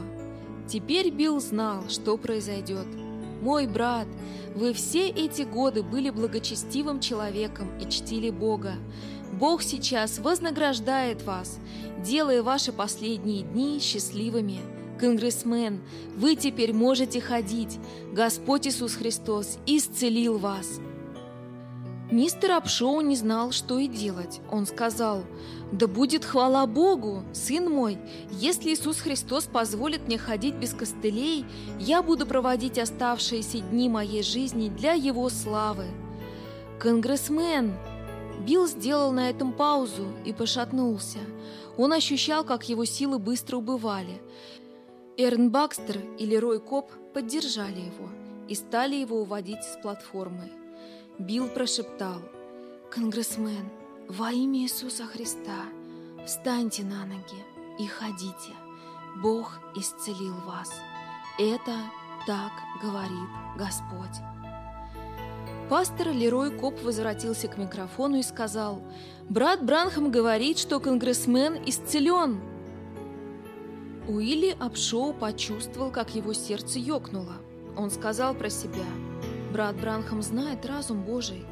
Теперь Билл знал, что произойдет. «Мой брат, вы все эти годы были благочестивым человеком и чтили Бога. Бог сейчас вознаграждает вас, делая ваши последние дни счастливыми. Конгрессмен, вы теперь можете ходить. Господь Иисус Христос исцелил вас». Мистер Апшоу не знал, что и делать. Он сказал, «Да будет хвала Богу, сын мой! Если Иисус Христос позволит мне ходить без костылей, я буду проводить оставшиеся дни моей жизни для Его славы». «Конгрессмен!» Билл сделал на этом паузу и пошатнулся. Он ощущал, как его силы быстро убывали. Эрн Бакстер и Лерой Коп поддержали его и стали его уводить с платформы. Билл прошептал, «Конгрессмен, во имя Иисуса Христа, встаньте на ноги и ходите. Бог исцелил вас. Это так говорит Господь». Пастор Лерой Коп возвратился к микрофону и сказал, «Брат Бранхам говорит, что конгрессмен исцелен». Уилли Апшоу почувствовал, как его сердце ёкнуло. Он сказал про себя – Брат Бранхам знает разум Божий,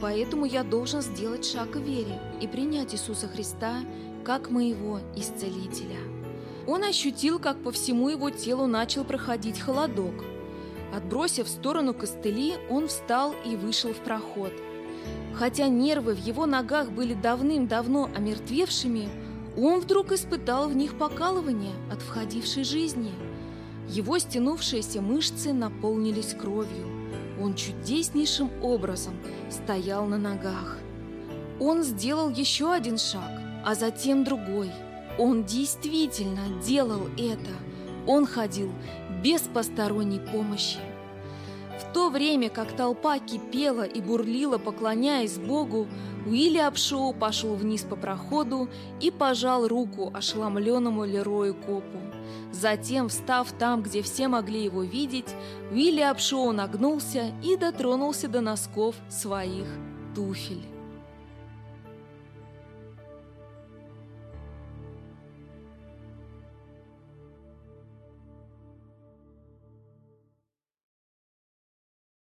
поэтому я должен сделать шаг к вере и принять Иисуса Христа как моего исцелителя. Он ощутил, как по всему его телу начал проходить холодок. Отбросив в сторону костыли, он встал и вышел в проход. Хотя нервы в его ногах были давным-давно омертвевшими, он вдруг испытал в них покалывание от входившей жизни. Его стянувшиеся мышцы наполнились кровью он чудеснейшим образом стоял на ногах. Он сделал еще один шаг, а затем другой. Он действительно делал это. Он ходил без посторонней помощи. В то время, как толпа кипела и бурлила, поклоняясь Богу, Уилли Апшоу пошел вниз по проходу и пожал руку ошеломленному Лерою Копу. Затем, встав там, где все могли его видеть, Уилли Апшоу нагнулся и дотронулся до носков своих туфель.